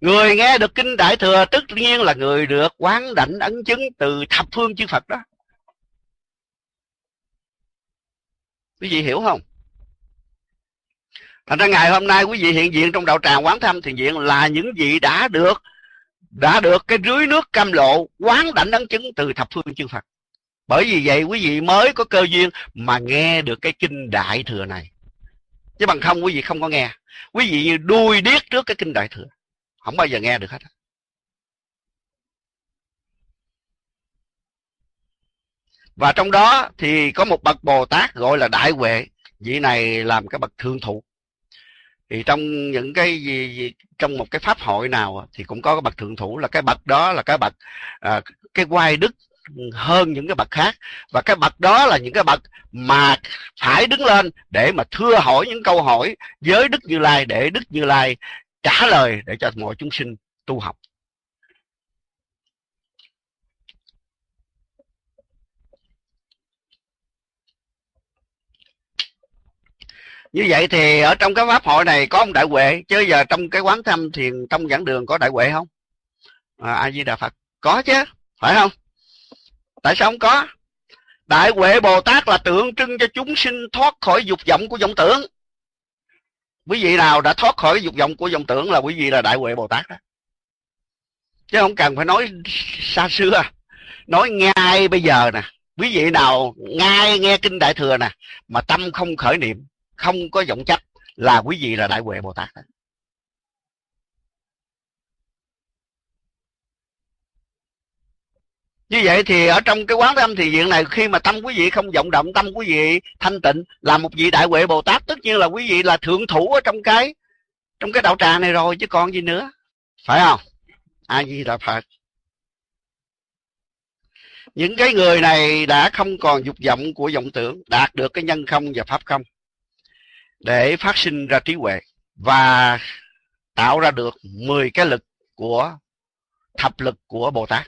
người nghe được kinh đại thừa, tất nhiên là người được quán đảnh ấn chứng từ thập phương chư phật đó. Quý vị hiểu không? Thành ra ngày hôm nay quý vị hiện diện trong đạo tràng quán thăm thiền viện là những vị đã được đã được cái rưới nước cam lộ quán đảnh ấn chứng từ thập phương chư Phật. Bởi vì vậy quý vị mới có cơ duyên mà nghe được cái kinh đại thừa này. Chứ bằng không quý vị không có nghe. Quý vị như đuôi điếc trước cái kinh đại thừa không bao giờ nghe được hết và trong đó thì có một bậc bồ tát gọi là đại huệ. Vị này làm cái bậc thương thụ. Thì trong những cái gì, gì trong một cái pháp hội nào thì cũng có cái bậc thượng thủ. Là cái bậc đó là cái bậc à, cái quay đức hơn những cái bậc khác. Và cái bậc đó là những cái bậc mà phải đứng lên để mà thưa hỏi những câu hỏi với đức như lai để đức như lai trả lời để cho mọi chúng sinh tu học. Như vậy thì ở trong cái pháp hội này có ông đại huệ chứ giờ trong cái quán thăm thiền trong giảng đường có đại huệ không? À, a di đà phật. Có chứ phải không? Tại sao không có? Đại huệ bồ tát là tượng trưng cho chúng sinh thoát khỏi dục vọng của vọng tưởng quý vị nào đã thoát khỏi dục vọng của vọng tưởng là quý vị là đại huệ bồ tát đó. Chứ không cần phải nói xa xưa. Nói ngay bây giờ nè. Quý vị nào ngay nghe kinh đại thừa nè, mà tâm không khởi niệm, không có vọng chấp, là quý vị là đại huệ bồ tát như vậy thì ở trong cái quán tâm thì diện này khi mà tâm quý vị không vọng động, tâm quý vị thanh tịnh, là một vị đại huệ bồ tát, tất nhiên là quý vị là thượng thủ ở trong cái trong cái đạo trà này rồi, chứ còn gì nữa. Phải không? A di đà phật. Những cái người này đã không còn dục vọng của vọng tưởng, đạt được cái nhân không và pháp không, để phát sinh ra trí huệ và tạo ra được 10 cái lực của thập lực của Bồ Tát.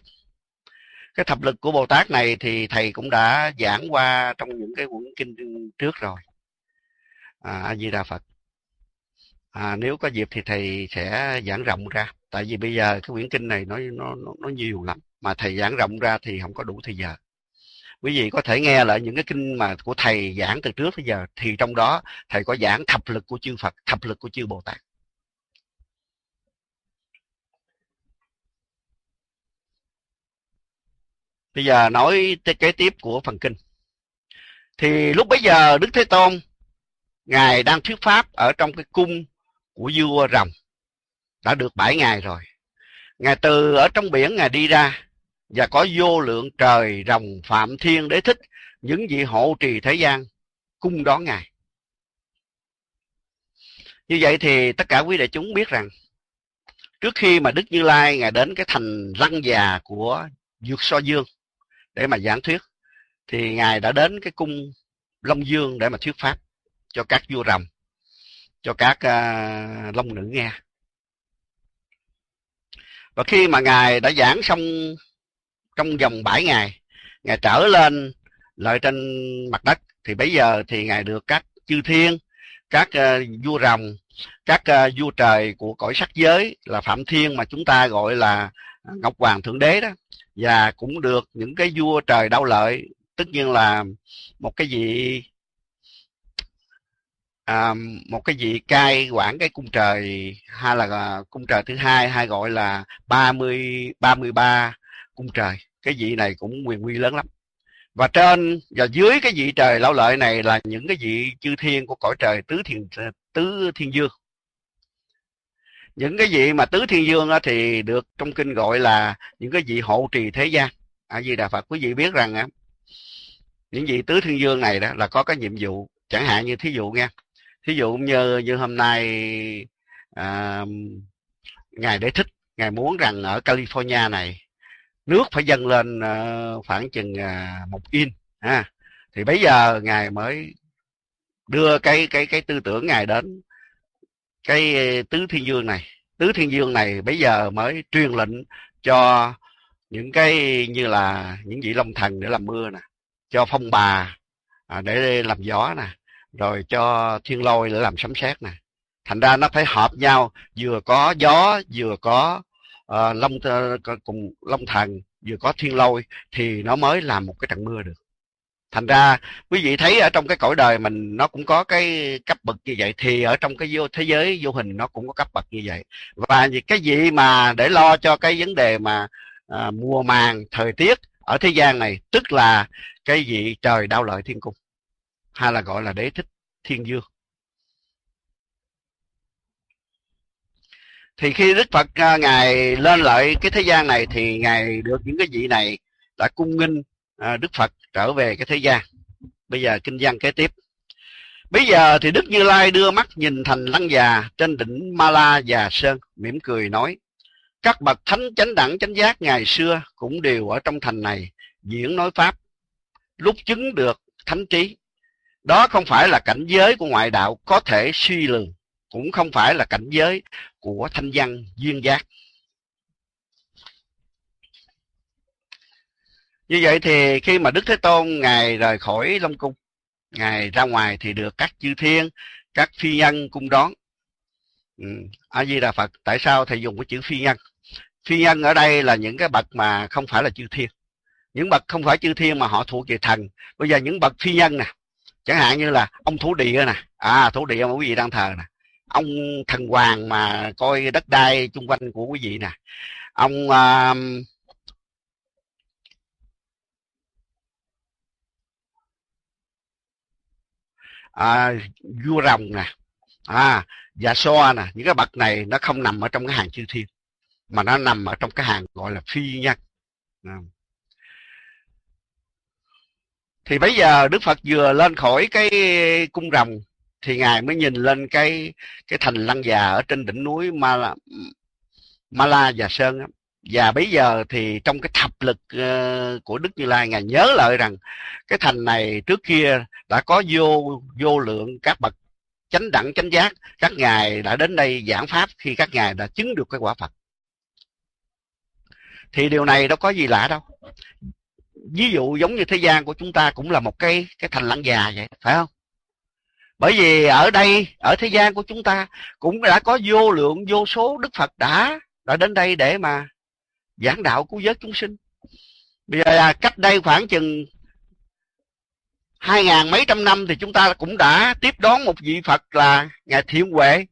Cái thập lực của Bồ Tát này thì thầy cũng đã giảng qua trong những cái quyển kinh trước rồi. À, A Di Đà Phật. À, nếu có dịp thì thầy sẽ giảng rộng ra. Tại vì bây giờ cái quyển kinh này nó nó nó nhiều lắm mà thầy giảng rộng ra thì không có đủ thời giờ quý vị có thể nghe lại những cái kinh mà của thầy giảng từ trước tới giờ thì trong đó thầy có giảng thập lực của chư Phật thập lực của chư Bồ Tát bây giờ nói kế tiếp của phần kinh. Thì lúc bấy giờ Đức Thế Tôn, ngài đang thuyết pháp ở trong cái cung của vua rồng. Đã được bảy ngày rồi. Ngài từ ở trong biển ngài đi ra và có vô lượng trời rồng phạm thiên đế thích, những vị hộ trì thế gian cung đón ngài. Như vậy thì tất cả quý đại chúng biết rằng, trước khi mà đức như lai ngài đến cái thành lăng già của dược so dương để mà giảng thuyết. Thì ngài đã đến cái cung long dương để mà thuyết pháp cho các vua rồng cho các uh, long nữ nghe và khi mà ngài đã giảng xong trong vòng 7 ngày ngài trở lên lại trên mặt đất. Thì bây giờ thì ngài được các chư thiên các uh, vua rồng các uh, vua trời của cõi sắc giới là phạm thiên mà chúng ta gọi là ngọc hoàng thượng đế đó và cũng được những cái vua trời đau lợi tất nhiên là một cái vị à, một cái vị cai quản cái cung trời hay là à, cung trời thứ hai hay gọi là ba mươi ba mươi ba cung trời. Cái vị này cũng quyền uy lớn lắm. Và trên và dưới cái vị trời lão lợi này là những cái vị chư thiên của cõi trời tứ thiên tứ thiên dương những cái vị mà tứ thiên dương thì được trong kinh gọi là những cái vị hộ trì thế gian. A di đà phật quý vị biết rằng những vị tứ thiên dương này đó là có cái nhiệm vụ chẳng hạn như thí dụ nghe thí dụ như như hôm nay à, ngài để thích ngài muốn rằng ở california này nước phải dâng lên ờ, khoảng chừng à, một in ha. Thì bây giờ ngài mới đưa cái cái cái tư tưởng ngài đến cái ờ, tứ thiên dương này. Tứ thiên dương này bây giờ mới truyền lệnh cho những cái như là những vị long thần để làm mưa nè cho phong bà à, để làm gió nè rồi cho thiên lôi để làm sấm sét nè. Thành ra nó phải hợp nhau vừa có gió vừa có uh, long uh, cùng long thần vừa có thiên lôi thì nó mới làm một cái trận mưa được thành ra quý vị thấy ở trong cái cõi đời mình nó cũng có cái cấp bậc như vậy thì ở trong cái vô thế giới vô hình nó cũng có cấp bậc như vậy. Và cái gì mà để lo cho cái vấn đề mà à, mùa màng thời tiết ở thế gian này tức là cái vị trời đau lợi thiên cung hay là gọi là đế thích thiên dương. Thì khi đức phật à, ngài lên lợi cái thế gian này thì ngài được những cái vị này đã cung nghinh à, đức phật trở về cái thế gian. Bây giờ kinh văn kế tiếp. Bây giờ thì đức như lai đưa mắt nhìn thành lăng già trên đỉnh ma la già sơn mỉm cười nói các bậc thánh chánh đẳng chánh giác ngày xưa cũng đều ở trong thành này diễn nói pháp lúc chứng được thánh trí. Đó không phải là cảnh giới của ngoại đạo có thể suy lường cũng không phải là cảnh giới của thanh văn duyên giác. Như vậy thì khi mà đức thế tôn ngài rời khỏi long cung ngài ra ngoài thì được các chư thiên các phi nhân cung đón. Ừ. a di đà phật tại sao thầy dùng cái chữ phi nhân? Phi nhân ở đây là những cái bậc mà không phải là chư thiên. Những bậc không phải chư thiên mà họ thuộc về thần. Bây giờ những bậc phi nhân nè chẳng hạn như là ông thủ địa nè. À thủ địa mà quý vị đang thờ nè. Ông thần hoàng mà coi đất đai chung quanh của quý vị nè. Ông uh, à, vua rồng nè. À dạ so nè. Những cái bậc này nó không nằm ở trong cái hàng chư thiên mà nó nằm ở trong cái hàng gọi là phi nhân. À. thì bây giờ đức phật vừa lên khỏi cái cung rồng thì ngài mới nhìn lên cái cái thành lăng già ở trên đỉnh núi ma ma la và sơn và bây giờ thì trong cái thập lực uh, của đức như lai ngài nhớ lại rằng cái thành này trước kia đã có vô vô lượng các bậc chánh đẳng chánh giác. Các ngài đã đến đây giảng pháp khi các ngài đã chứng được cái quả phật. Thì điều này đâu có gì lạ đâu. Ví dụ giống như thế gian của chúng ta cũng là một cái cái thành lăng già vậy phải không? Bởi vì ở đây ở thế gian của chúng ta cũng đã có vô lượng vô số đức phật đã đã đến đây để mà giảng đạo cứu vớt chúng sinh bây giờ à, cách đây khoảng chừng hai ngàn mấy trăm năm thì chúng ta cũng đã tiếp đón một vị Phật là Ngài Thiện Huệ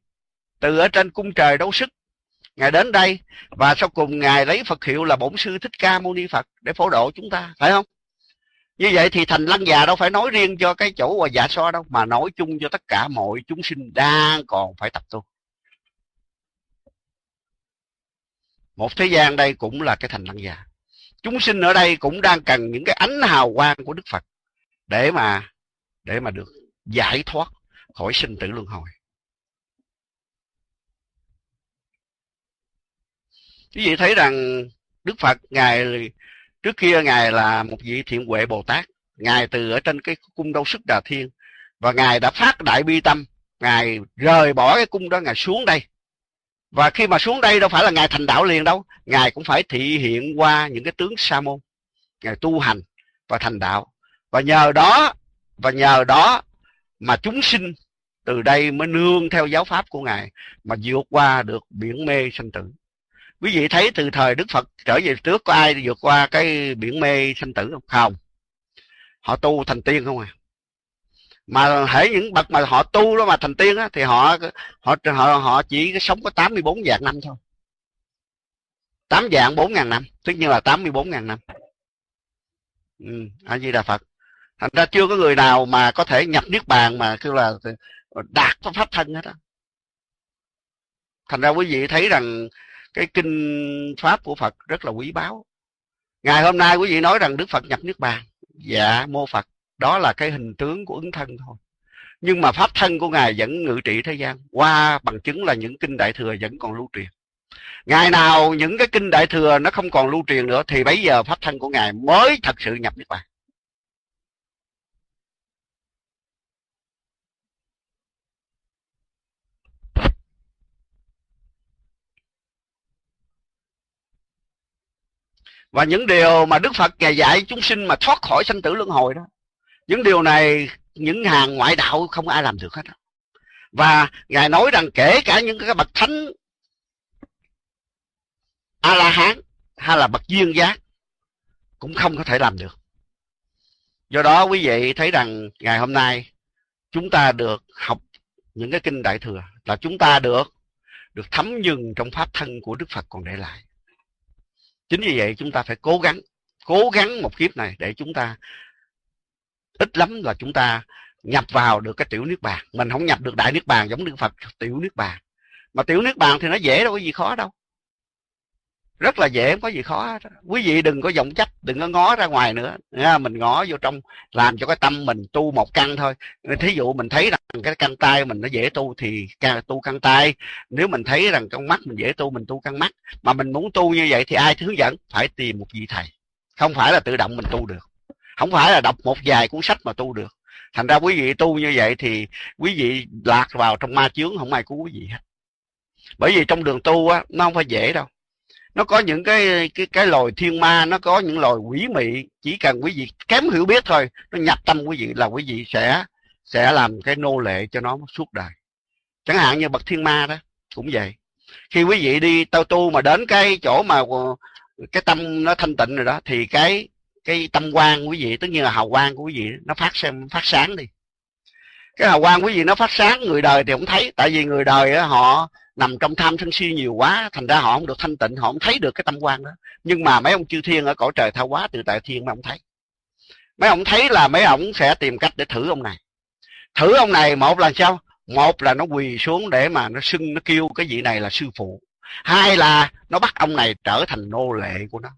từ ở trên cung trời đấu sức. Ngài đến đây và sau cùng Ngài lấy Phật hiệu là Bổn Sư Thích Ca Mâu Ni Phật để phổ độ chúng ta, phải không? Như vậy thì thành lăng già đâu phải nói riêng cho cái chỗ và dạ so đâu, mà nói chung cho tất cả mọi chúng sinh đang còn phải tập tu. Một thế gian đây cũng là cái thành lăng già. Chúng sinh ở đây cũng đang cần những cái ánh hào quang của Đức Phật để mà để mà được giải thoát khỏi sinh tử luân hồi. Quý vị thấy rằng đức phật ngài, trước kia ngài là một vị thiện huệ bồ tát. Ngài từ ở trên cái cung đâu sức đà thiên và ngài đã phát đại bi tâm. Ngài rời bỏ cái cung đó, ngài xuống đây và khi mà xuống đây đâu phải là ngài thành đạo liền đâu. Ngài cũng phải thị hiện qua những cái tướng sa môn. Ngài tu hành và thành đạo. Và nhờ đó, và nhờ đó mà chúng sinh từ đây mới nương theo giáo pháp của ngài, mà vượt qua được biển mê sanh tử. Quý vị thấy từ thời đức phật trở về trước có ai vượt qua cái biển mê sanh tử không? Không. Họ tu thành tiên không à? Mà hễ những bậc mà họ tu đó mà thành tiên á thì họ họ họ họ chỉ sống có 84 vạn năm thôi. 8 vạn 4 ngàn năm tất nhiên là 84 ngàn năm. Ừ, a di đà phật. Thành ra chưa có người nào mà có thể nhập niết bàn mà kêu là đạt pháp thân hết á. Thành ra quý vị thấy rằng cái kinh pháp của phật rất là quý báu. Ngày hôm nay quý vị nói rằng đức phật nhập niết bàn. Dạ mô phật đó là cái hình tướng của ứng thân thôi. Nhưng mà pháp thân của ngài vẫn ngự trị thế gian, qua bằng chứng là những kinh đại thừa vẫn còn lưu truyền. Ngày nào những cái kinh đại thừa nó không còn lưu truyền nữa, thì bây giờ pháp thân của ngài mới thật sự nhập niết bàn. Và những điều mà đức phật ngài dạy chúng sinh mà thoát khỏi sanh tử luân hồi đó những điều này, những hàng ngoại đạo không ai làm được hết. Và ngài nói rằng kể cả những cái bậc thánh a la hán hay là bậc duyên giác cũng không có thể làm được. Do đó quý vị thấy rằng ngày hôm nay chúng ta được học những cái kinh đại thừa là chúng ta được được thấm nhuần trong pháp thân của đức phật còn để lại. Chính vì vậy chúng ta phải cố gắng cố gắng một kiếp này để chúng ta ít lắm là chúng ta nhập vào được cái tiểu niết bàn. Mình không nhập được đại niết bàn giống đức phật, tiểu niết bàn. Mà tiểu niết bàn thì nó dễ đâu có gì khó đâu. Rất là dễ, không có gì khó quý vị đừng có vọng trách, đừng có ngó ra ngoài nữa. Mình ngó vô trong, làm cho cái tâm mình tu một căn thôi. Thí dụ mình thấy rằng cái căn tay mình nó dễ tu thì tu căn tay. Nếu mình thấy rằng con mắt mình dễ tu, mình tu căn mắt. Mà mình muốn tu như vậy thì ai hướng dẫn? Phải tìm một vị thầy. Không phải là tự động mình tu được không phải là đọc một vài cuốn sách mà tu được. Thành ra quý vị tu như vậy thì quý vị lạc vào trong ma chướng, không ai cứu quý vị hết. Bởi vì trong đường tu á, nó không phải dễ đâu. Nó có những cái cái cái loài thiên ma, nó có những loài quỷ mị. Chỉ cần quý vị kém hiểu biết thôi, nó nhập tâm quý vị là quý vị sẽ sẽ làm cái nô lệ cho nó suốt đời. Chẳng hạn như bậc thiên ma đó, cũng vậy. Khi quý vị đi tao tu mà đến cái chỗ mà, cái tâm nó thanh tịnh rồi đó, thì cái cái tâm quan quý vị tất nhiên là hào quang của quý vị nó phát xem phát sáng đi. Cái hào quang quý vị nó phát sáng người đời thì không thấy. Tại vì người đời đó, họ nằm trong tham sân si nhiều quá thành ra họ không được thanh tịnh họ không thấy được cái tâm quan đó. Nhưng mà mấy ông chư thiên ở cõi trời thao quá từ tại thiên mà ông thấy. Mấy ông thấy là mấy ông sẽ tìm cách để thử ông này. Thử ông này một là sao? Một là nó quỳ xuống để mà nó xưng nó kêu cái vị này là sư phụ. Hai là nó bắt ông này trở thành nô lệ của nó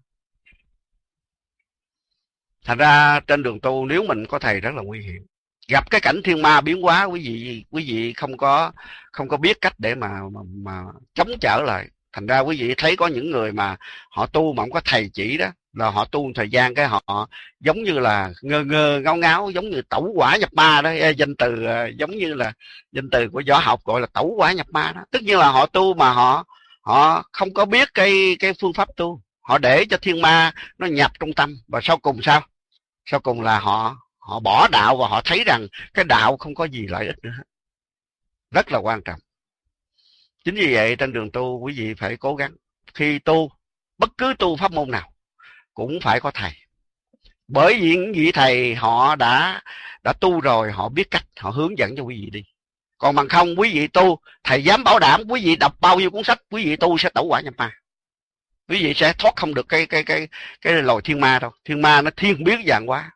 thành ra trên đường tu nếu mình có thầy rất là nguy hiểm. Gặp cái cảnh thiên ma biến hóa quý vị quý vị không có không có biết cách để mà mà, mà chống trở lại. Thành ra quý vị thấy có những người mà họ tu mà không có thầy chỉ đó là họ tu một thời gian cái họ giống như là ngơ ngơ ngáo ngáo giống như tẩu quả nhập ma đó. Danh từ ờ, giống như là danh từ của võ học gọi là tẩu quả nhập ma đó. Tất nhiên là họ tu mà họ họ không có biết cái cái phương pháp tu. Họ để cho thiên ma nó nhập trong tâm. Và sau cùng sao? Sau cùng là họ họ bỏ đạo và họ thấy rằng cái đạo không có gì lợi ích nữa. Rất là quan trọng. Chính vì vậy trên đường tu, quý vị phải cố gắng. Khi tu, bất cứ tu pháp môn nào, cũng phải có thầy. Bởi vì những vị thầy họ đã đã tu rồi, họ biết cách, họ hướng dẫn cho quý vị đi. Còn bằng không, quý vị tu, thầy dám bảo đảm quý vị đọc bao nhiêu cuốn sách, quý vị tu sẽ tẩu quả nhập ma quý vị sẽ thoát không được cái cái cái cái loài thiên ma đâu. Thiên ma nó thiên biến dạng quá.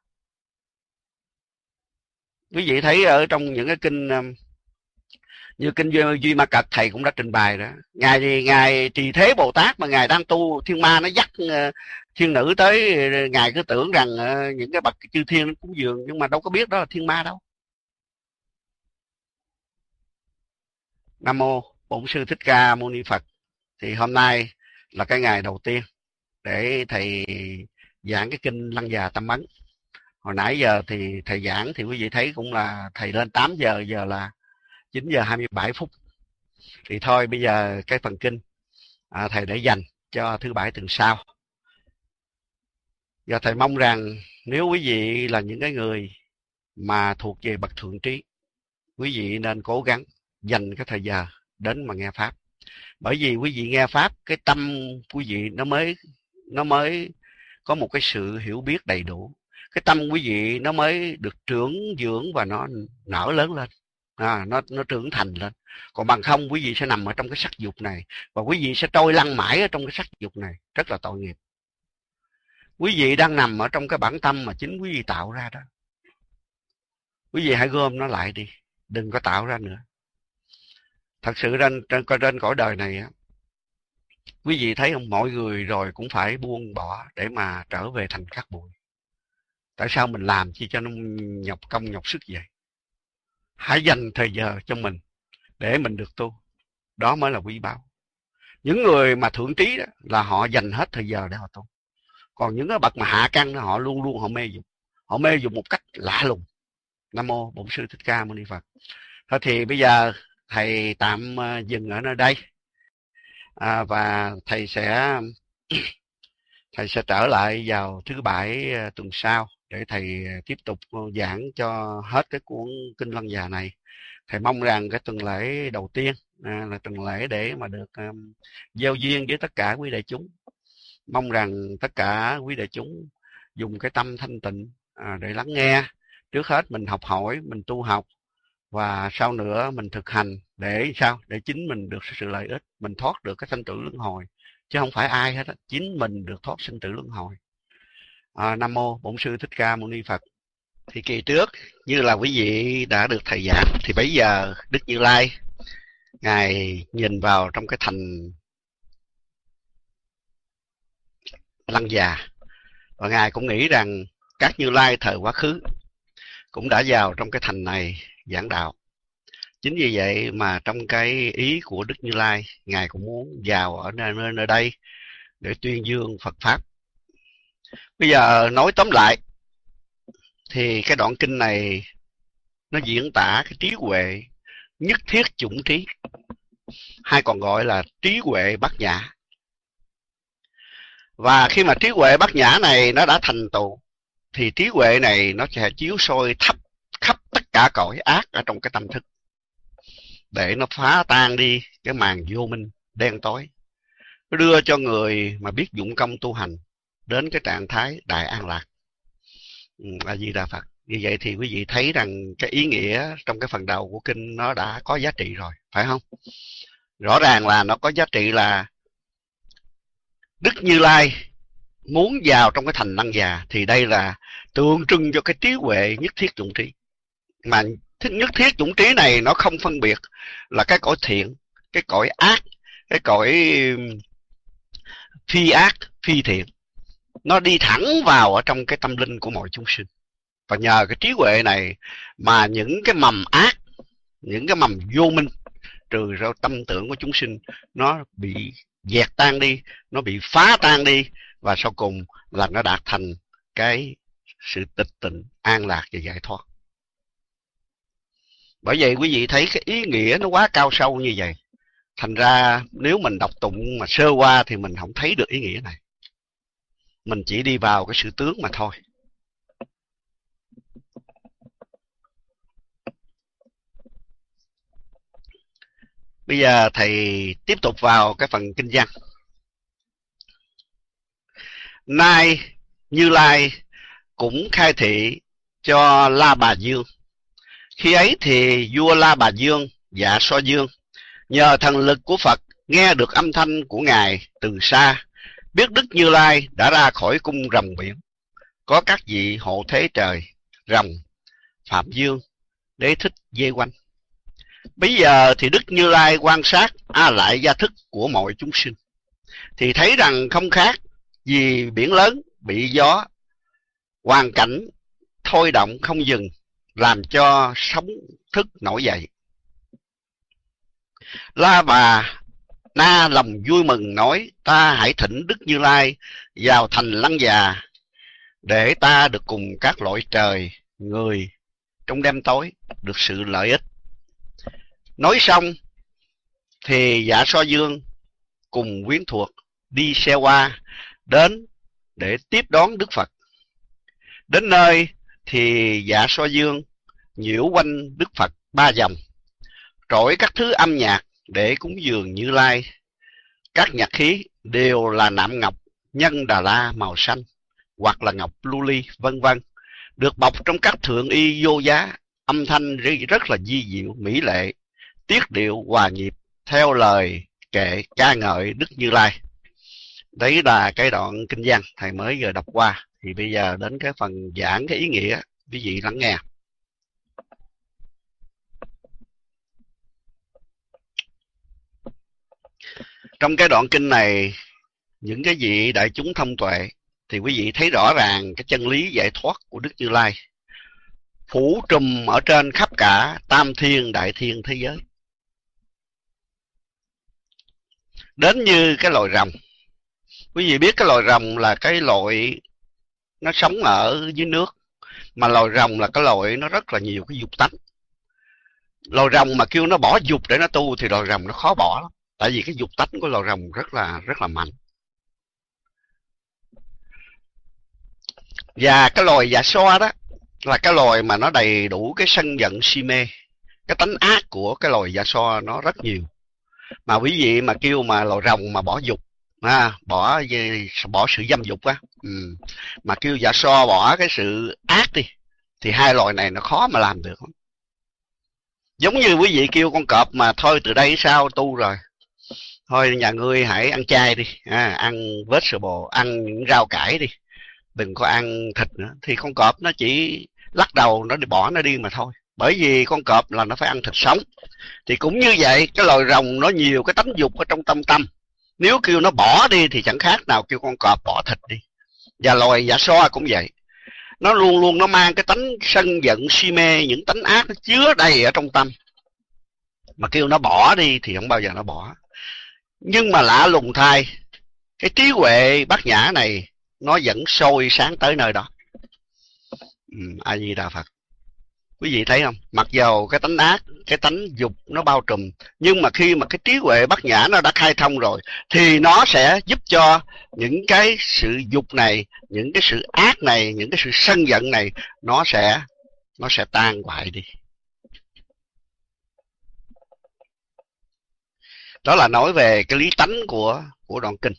Quý vị thấy ở trong những cái kinh um, như kinh duy, duy ma cật thầy cũng đã trình bày đó. Ngài ngài trì thế bồ tát mà ngài đang tu thiên ma nó dắt uh, thiên nữ tới uh, ngài cứ tưởng rằng uh, những cái bậc chư thiên nó cúng dường nhưng mà đâu có biết đó là thiên ma đâu. Nam mô bổn sư thích ca mâu ni phật. Thì hôm nay là cái ngày đầu tiên để thầy giảng cái kinh lăng già tâm ấn. Hồi nãy giờ thì thầy giảng thì quý vị thấy cũng là thầy lên 8 giờ giờ là 9 giờ 27 phút. Thì thôi bây giờ cái phần kinh à, thầy để dành cho thứ bảy tuần sau. Giờ thầy mong rằng nếu quý vị là những cái người mà thuộc về bậc thượng trí quý vị nên cố gắng dành cái thời giờ đến mà nghe pháp bởi vì quý vị nghe pháp cái tâm quý vị nó mới nó mới có một cái sự hiểu biết đầy đủ. Cái tâm quý vị nó mới được trưởng dưỡng và nó nở lớn lên. À, nó nó trưởng thành lên. Còn bằng không quý vị sẽ nằm ở trong cái sắc dục này. Và quý vị sẽ trôi lăn mãi ở trong cái sắc dục này. Rất là tội nghiệp. Quý vị đang nằm ở trong cái bản tâm mà chính quý vị tạo ra đó. Quý vị hãy gom nó lại đi. Đừng có tạo ra nữa thật sự trên trên, trên cõi đời này á quý vị thấy không? Mọi người rồi cũng phải buông bỏ để mà trở về thành cát bụi. Tại sao mình làm chi cho nó nhọc công nhọc sức vậy? Hãy dành thời giờ cho mình để mình được tu. Đó mới là quý báu. Những người mà thượng trí đó là họ dành hết thời giờ để họ tu. Còn những cái bậc mà hạ căn đó, họ luôn luôn họ mê dục. Họ mê dục một cách lạ lùng. Nam mô bổn sư thích ca mâu ni phật. Thôi thì bây giờ thầy tạm ờ, dừng ở nơi đây. À, và thầy sẽ thầy sẽ trở lại vào thứ bảy ờ, tuần sau để thầy ờ, tiếp tục giảng cho hết cái cuốn kinh lăng già này. Thầy mong rằng cái tuần lễ đầu tiên à, là tuần lễ để mà được um, giao duyên với tất cả quý đại chúng. Mong rằng tất cả quý đại chúng dùng cái tâm thanh tịnh à, để lắng nghe. Trước hết mình học hỏi mình tu học và sau nữa mình thực hành để sao? Để chính mình được sự lợi ích mình thoát được cái sanh tử luân hồi. Chứ không phải ai hết chính mình được thoát sinh tử luân hồi. À, nam mô bổn sư thích ca mâu ni phật. Thì kỳ trước như là quý vị đã được thầy giảng thì bây giờ đức như lai ngài nhìn vào trong cái thành lăng già. Và ngài cũng nghĩ rằng các như lai thời quá khứ cũng đã vào trong cái thành này giảng đạo. Chính vì vậy mà trong cái ý của đức như lai ngài cũng muốn vào ở nơi nơi, nơi đây để tuyên dương phật pháp. Bây giờ nói tóm lại thì cái đoạn kinh này nó diễn tả cái trí huệ nhất thiết chủng trí. Hay còn gọi là trí huệ bát nhã. Và khi mà trí huệ bát nhã này nó đã thành tựu thì trí huệ này nó sẽ chiếu soi thấp khắp tất cả cõi ác ở trong cái tâm thức, để nó phá tan đi cái màn vô minh đen tối đưa cho người mà biết dụng công tu hành đến cái trạng thái đại an lạc. Ừ, A di đà phật. Như vậy thì quý vị thấy rằng cái ý nghĩa trong cái phần đầu của kinh nó đã có giá trị rồi, phải không? Rõ ràng là nó có giá trị là đức như lai muốn vào trong cái thành năng già thì đây là tượng trưng cho cái trí huệ nhất thiết dụng trí mà nhất thiết dụng trí này nó không phân biệt là cái cõi thiện, cái cõi ác, cái cõi phi ác, phi thiện. Nó đi thẳng vào ở trong cái tâm linh của mọi chúng sinh. Và nhờ cái trí huệ này mà những cái mầm ác, những cái mầm vô minh trừ ra tâm tưởng của chúng sinh, nó bị dẹt tan đi, nó bị phá tan đi, và sau cùng là nó đạt thành cái sự tịch tịnh, an lạc và giải thoát bởi vậy quý vị thấy cái ý nghĩa nó quá cao sâu như vậy. Thành ra nếu mình đọc tụng mà sơ qua thì mình không thấy được ý nghĩa này. Mình chỉ đi vào cái sự tướng mà thôi. Bây giờ thầy tiếp tục vào cái phần kinh văn. Nay như lai cũng khai thị cho la bà dương khi ấy thì vua la bà dương dạ so dương nhờ thần lực của phật nghe được âm thanh của ngài từ xa biết Đức Như Lai đã ra khỏi cung rồng biển, có các vị hộ thế trời, rồng, Phạm Dương, đế thích dây quanh. Bây giờ thì Đức Như Lai quan sát a lại gia thức của mọi chúng sinh, thì thấy rằng không khác vì biển lớn bị gió, hoàn cảnh thôi động không dừng, làm cho sóng thức nổi dậy. La bà Na lòng vui mừng nói, ta hãy thỉnh Đức Như Lai vào thành lăng già, để ta được cùng các loại trời, người trong đêm tối được sự lợi ích. Nói xong, thì giả so dương cùng quyến thuộc đi xe qua đến để tiếp đón Đức Phật. Đến nơi thì giả so dương nhiễu quanh Đức Phật ba vòng, trỗi các thứ âm nhạc để cúng dường Như Lai. Các nhạc khí đều là nạm ngọc nhân đà la màu xanh hoặc là ngọc lưu vân vân, được bọc trong các thượng y vô giá, âm thanh rất là di diệu, mỹ lệ, tiết điệu hòa nhịp theo lời kệ ca ngợi Đức Như Lai. Đấy là cái đoạn kinh văn thầy mới vừa đọc qua. Thì bây giờ đến cái phần giảng cái ý nghĩa, quý vị lắng nghe. Trong cái đoạn kinh này, những cái vị đại chúng thông tuệ thì quý vị thấy rõ ràng cái chân lý giải thoát của Đức Như Lai phủ trùm ở trên khắp cả tam thiên đại thiên thế giới. đến như cái loài rồng quý vị biết cái loài rồng là cái loại nó sống ở dưới nước. Mà loài rồng là cái loài nó rất là nhiều cái dục tánh. Loài rồng mà kêu nó bỏ dục để nó tu thì loài rồng nó khó bỏ lắm. Tại vì cái dục tánh của loài rồng rất là rất là mạnh. Và cái loài dạ xoa đó là cái loài mà nó đầy đủ cái sân giận si mê. Cái tánh ác của cái loài dạ so nó rất nhiều. Mà quý vị mà kêu mà loài rồng mà bỏ dục à, bỏ bỏ sự dâm dục á. Ừ. mà kêu dạ so bỏ cái sự ác đi thì hai loài này nó khó mà làm được. Giống như quý vị kêu con cọp mà thôi từ đây sao tu rồi. Thôi nhà ngươi hãy ăn chay đi à, ăn vegetable ăn những rau cải đi. Đừng có ăn thịt nữa. Thì con cọp nó chỉ lắc đầu nó đi bỏ nó đi mà thôi. Bởi vì con cọp là nó phải ăn thịt sống. Thì cũng như vậy cái loài rồng nó nhiều cái tánh dục ở trong tâm tâm nếu kêu nó bỏ đi thì chẳng khác nào kêu con cọp bỏ thịt đi. Và loài giả so cũng vậy. Nó luôn luôn nó mang cái tánh sân giận si mê những tánh ác nó chứa đầy ở trong tâm. Mà kêu nó bỏ đi thì không bao giờ nó bỏ. Nhưng mà lạ lùng thay cái trí huệ bát nhã này nó vẫn sôi sáng tới nơi đó. Ừ, a di đà phật quý vị thấy không? Mặc dầu cái tánh ác, cái tánh dục nó bao trùm, nhưng mà khi mà cái trí huệ bát nhã nó đã khai thông rồi, thì nó sẽ giúp cho những cái sự dục này, những cái sự ác này, những cái sự sân giận này, nó sẽ nó sẽ tan hoại đi. Đó là nói về cái lý tánh của của đoạn kinh.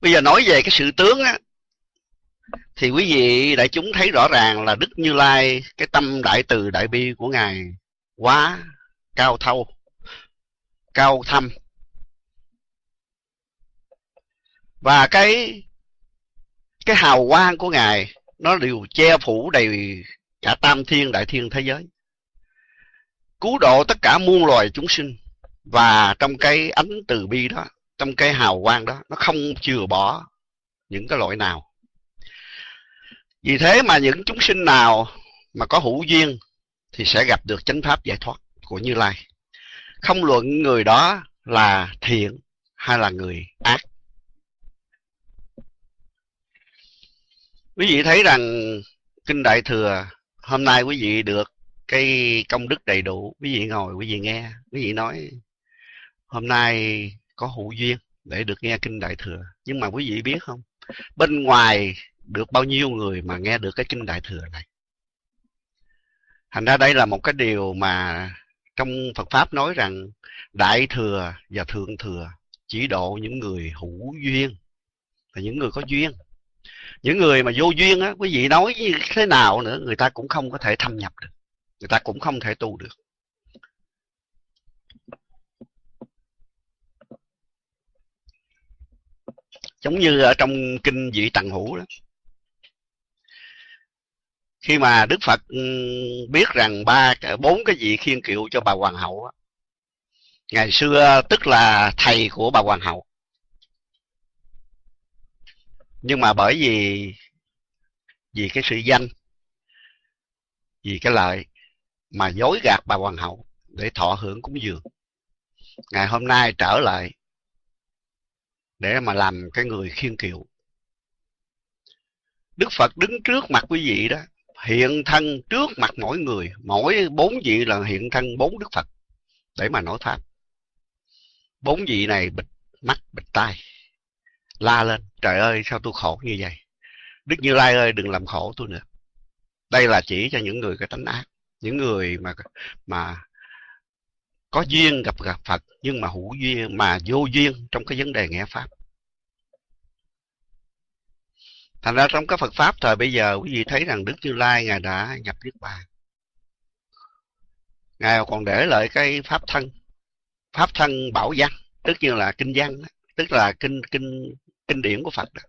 Bây giờ nói về cái sự tướng á thì quý vị đại chúng thấy rõ ràng là Đức Như Lai, cái tâm đại từ đại bi của ngài quá cao thâu, cao thâm. Và cái cái hào quang của ngài, nó đều che phủ đầy cả tam thiên đại thiên thế giới. Cứu độ tất cả muôn loài chúng sinh. Và trong cái ánh từ bi đó, trong cái hào quang đó, nó không chừa bỏ những cái loại nào vì thế mà những chúng sinh nào mà có hữu duyên thì sẽ gặp được chánh pháp giải thoát của Như Lai. Không luận người đó là thiện hay là người ác. Quý vị thấy rằng Kinh Đại Thừa hôm nay quý vị được cái công đức đầy đủ. Quý vị ngồi, quý vị nghe, quý vị nói hôm nay có hữu duyên để được nghe Kinh Đại Thừa. Nhưng mà quý vị biết không? Bên ngoài được bao nhiêu người mà nghe được cái kinh đại thừa này. Thành ra đây là một cái điều mà trong phật pháp nói rằng đại thừa và thượng thừa chỉ độ những người hữu duyên là những người có duyên. Những người mà vô duyên á, quý vị nói như thế nào nữa, người ta cũng không có thể thâm nhập được, người ta cũng không thể tu được. Giống như ở trong kinh dị tặng hữu đó khi mà đức phật ừ, biết rằng ba, bốn cái vị khiên kiệu cho bà hoàng hậu ngày xưa, tức là thầy của bà hoàng hậu. Nhưng mà bởi vì vì cái sự danh, vì cái lợi mà dối gạt bà hoàng hậu để thọ hưởng cúng dường, ngày hôm nay trở lại để mà làm cái người khiên kiệu. Đức phật đứng trước mặt quý vị đó hiện thân trước mặt mỗi người, mỗi bốn vị là hiện thân bốn đức phật, để mà nói pháp. Bốn vị này bịt mắt, bịt tai, la lên, trời ơi, sao tôi khổ như vậy? Đức như lai ơi, đừng làm khổ tôi nữa. Đây là chỉ cho những người cái tánh ác, những người mà mà có duyên gặp gặp phật, nhưng mà hữu duyên, mà vô duyên trong cái vấn đề nghe pháp thành ra trong cái phật pháp thời bây giờ, quý vị thấy rằng đức như lai ngài đã nhập niết bàn. Ngài còn để lại cái pháp thân pháp thân bảo văn, tức như là kinh văn tức là kinh kinh kinh điển của phật đó.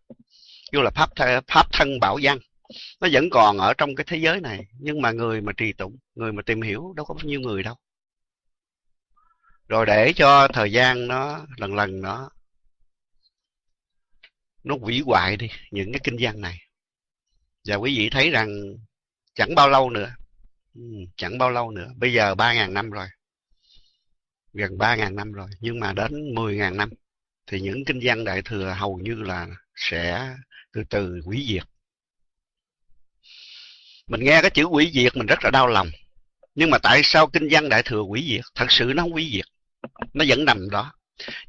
Như là pháp pháp thân bảo văn. Nó vẫn còn ở trong cái thế giới này, nhưng mà người mà trì tụng, người mà tìm hiểu, đâu có bao nhiêu người đâu. Rồi để cho thời gian nó, lần lần nó nó hủy hoại đi, những cái kinh văn này. Và quý vị thấy rằng chẳng bao lâu nữa ừ, chẳng bao lâu nữa. Bây giờ ba ngàn năm rồi, gần ba ngàn năm rồi. Nhưng mà đến mười ngàn năm thì những kinh văn đại thừa hầu như là sẽ từ từ hủy diệt. Mình nghe cái chữ hủy diệt mình rất là đau lòng. Nhưng mà tại sao kinh văn đại thừa hủy diệt? Thật sự nó không hủy diệt. Nó vẫn nằm đó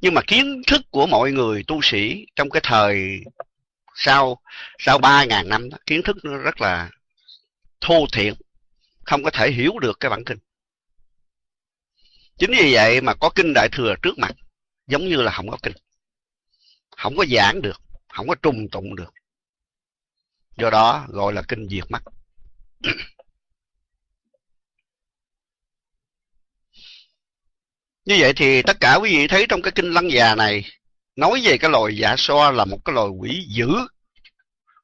nhưng mà kiến thức của mọi người tu sĩ trong cái thời sau sau ba ngàn năm đó, kiến thức nó rất là thô thiện không có thể hiểu được cái bản kinh. Chính vì vậy mà có kinh đại thừa trước mặt giống như là không có kinh. Không có giảng được không có trùng tụng được. Do đó gọi là kinh diệt mắt. Như vậy thì tất cả quý vị thấy trong cái kinh lăng già này nói về cái loài dạ so là một cái loài quỷ dữ.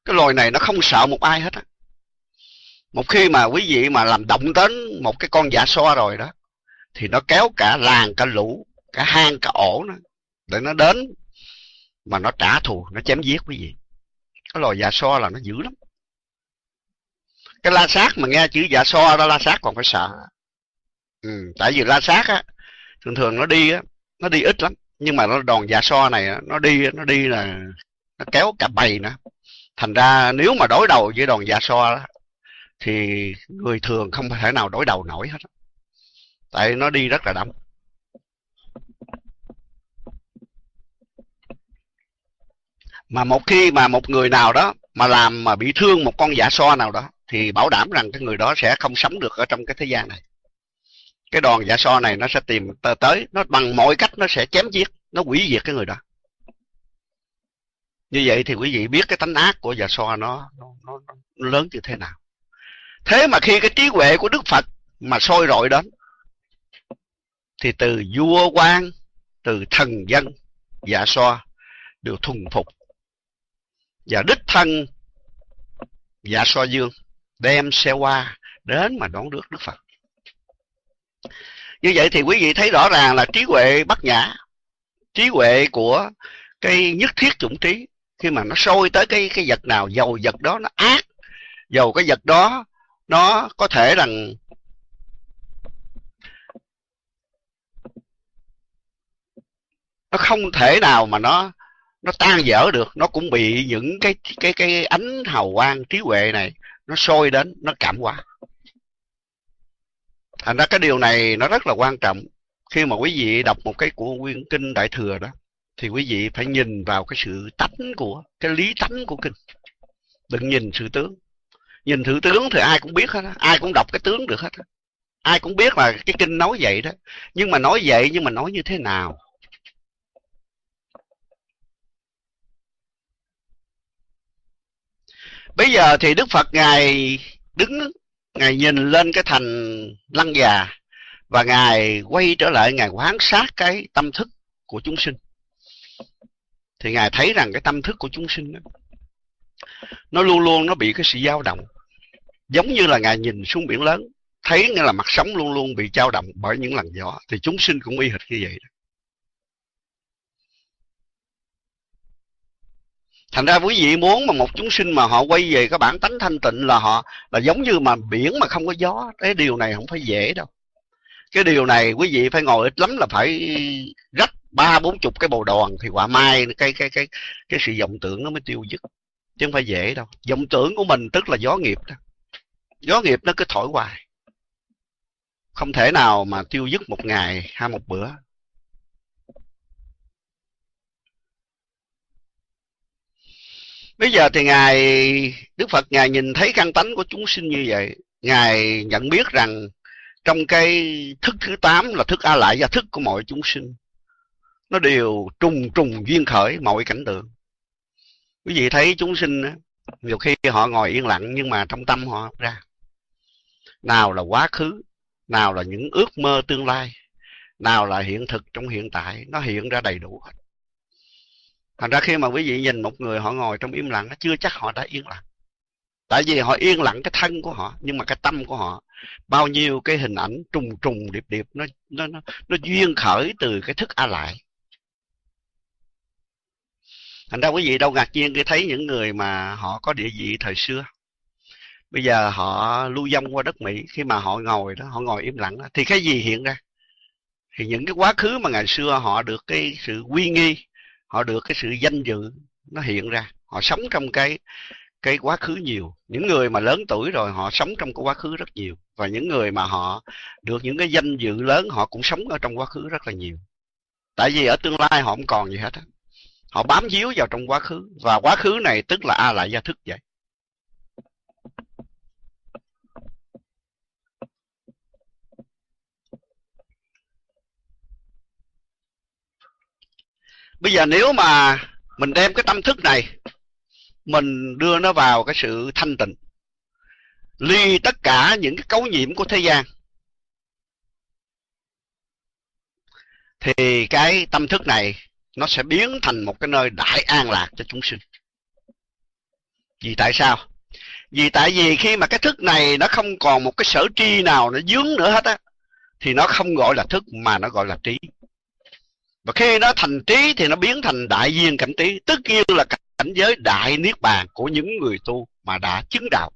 Cái loài này nó không sợ một ai hết á. Một khi mà quý vị mà làm động đến một cái con dạ so rồi đó thì nó kéo cả làng cả lũ cả hang cả ổ nó để nó đến mà nó trả thù nó chém giết quý vị. Cái loài dạ so là nó dữ lắm. Cái la sát mà nghe chữ dạ so đó la sát còn phải sợ. Ừ, tại vì la sát á thường thường nó đi á nó đi ít lắm nhưng mà nó đòn dạ so này nó đi nó đi là nó kéo cả bầy nữa. Thành ra nếu mà đối đầu với đòn dạ so đó, thì người thường không thể nào đối đầu nổi hết tại nó đi rất là đông mà một khi mà một người nào đó mà làm mà bị thương một con dạ so nào đó thì bảo đảm rằng cái người đó sẽ không sống được ở trong cái thế gian này cái đòn dạ so này nó sẽ tìm tới nó bằng mọi cách nó sẽ chém giết nó hủy diệt cái người đó. Như vậy thì quý vị biết cái tánh ác của dạ so nó, nó, nó, nó lớn như thế nào. Thế mà khi cái trí huệ của đức phật mà sôi rọi đến thì từ vua quan từ thần dân dạ so đều thuần phục. Và đích thân dạ so dương đem xe qua đến mà đón rước đức phật như vậy thì quý vị thấy rõ ràng là trí huệ bất nhã, trí huệ của cái nhất thiết chủng trí, khi mà nó sôi tới cái cái vật nào, dầu vật đó nó ác, dầu cái vật đó nó có thể rằng nó không thể nào mà nó nó tan dở được, nó cũng bị những cái cái cái ánh hào quang trí huệ này nó sôi đến, nó cảm hóa thành ra cái điều này nó rất là quan trọng. Khi mà quý vị đọc một cái của nguyên kinh đại thừa đó, thì quý vị phải nhìn vào cái sự tánh của, cái lý tánh của kinh. Đừng nhìn sự tướng. Nhìn sự tướng thì ai cũng biết hết ai cũng đọc cái tướng được hết ai cũng biết là cái kinh nói vậy đó. Nhưng mà nói vậy, nhưng mà nói như thế nào? Bây giờ thì đức phật ngài đứng ngài nhìn lên cái thành lăng già và ngài quay trở lại ngài quán sát cái tâm thức của chúng sinh thì ngài thấy rằng cái tâm thức của chúng sinh đó, nó luôn luôn nó bị cái sự dao động giống như là ngài nhìn xuống biển lớn thấy như là mặt sóng luôn luôn bị dao động bởi những lần gió thì chúng sinh cũng y hệt như vậy đó. Thành ra quý vị muốn mà một chúng sinh mà họ quay về cái bản tánh thanh tịnh là họ, là giống như mà biển mà không có gió. Cái điều này không phải dễ đâu. Cái điều này quý vị phải ngồi ít lắm là phải rách ba, bốn chục cái bồ đoàn thì quả mai cái cái cái cái sự vọng tưởng nó mới tiêu dứt. Chứ không phải dễ đâu. Vọng tưởng của mình tức là gió nghiệp đó. Gió nghiệp nó cứ thổi hoài. Không thể nào mà tiêu dứt một ngày hay một bữa. Bây giờ thì ngài, đức phật, ngài nhìn thấy căn tánh của chúng sinh như vậy, ngài nhận biết rằng trong cái thức thứ tám là thức a lại và thức của mọi chúng sinh. Nó đều trùng trùng duyên khởi mọi cảnh tượng. Quý vị thấy chúng sinh nhiều khi họ ngồi yên lặng nhưng mà trong tâm họ ra. Nào là quá khứ, nào là những ước mơ tương lai, nào là hiện thực trong hiện tại, nó hiện ra đầy đủ hết thành ra khi mà quý vị nhìn một người họ ngồi trong im lặng chưa chắc họ đã yên lặng. Tại vì họ yên lặng cái thân của họ nhưng mà cái tâm của họ bao nhiêu cái hình ảnh trùng trùng điệp điệp nó nó nó, nó duyên khởi từ cái thức a lại. Thành ra quý vị đâu ngạc nhiên khi thấy những người mà họ có địa vị thời xưa. Bây giờ họ lưu vong qua đất mỹ khi mà họ ngồi đó họ ngồi im lặng đó, thì cái gì hiện ra? Thì những cái quá khứ mà ngày xưa họ được cái sự uy nghi họ được cái sự danh dự nó hiện ra. Họ sống trong cái cái quá khứ nhiều. Những người mà lớn tuổi rồi, họ sống trong cái quá khứ rất nhiều. Và những người mà họ được những cái danh dự lớn, họ cũng sống ở trong quá khứ rất là nhiều. Tại vì ở tương lai họ không còn gì hết á. Họ bám víu vào trong quá khứ. Và quá khứ này tức là a lại gia thức vậy. Bây giờ nếu mà mình đem cái tâm thức này, mình đưa nó vào cái sự thanh tịnh, ly tất cả những cái cấu nhiễm của thế gian, thì cái tâm thức này nó sẽ biến thành một cái nơi đại an lạc cho chúng sinh. Vì tại sao? Vì tại vì khi mà cái thức này nó không còn một cái sở tri nào nó dướng nữa hết á, thì nó không gọi là thức mà nó gọi là trí và khi nó thành trí thì nó biến thành đại viên cảnh trí tất nhiên là cảnh giới đại niết bàn của những người tu mà đã chứng đạo.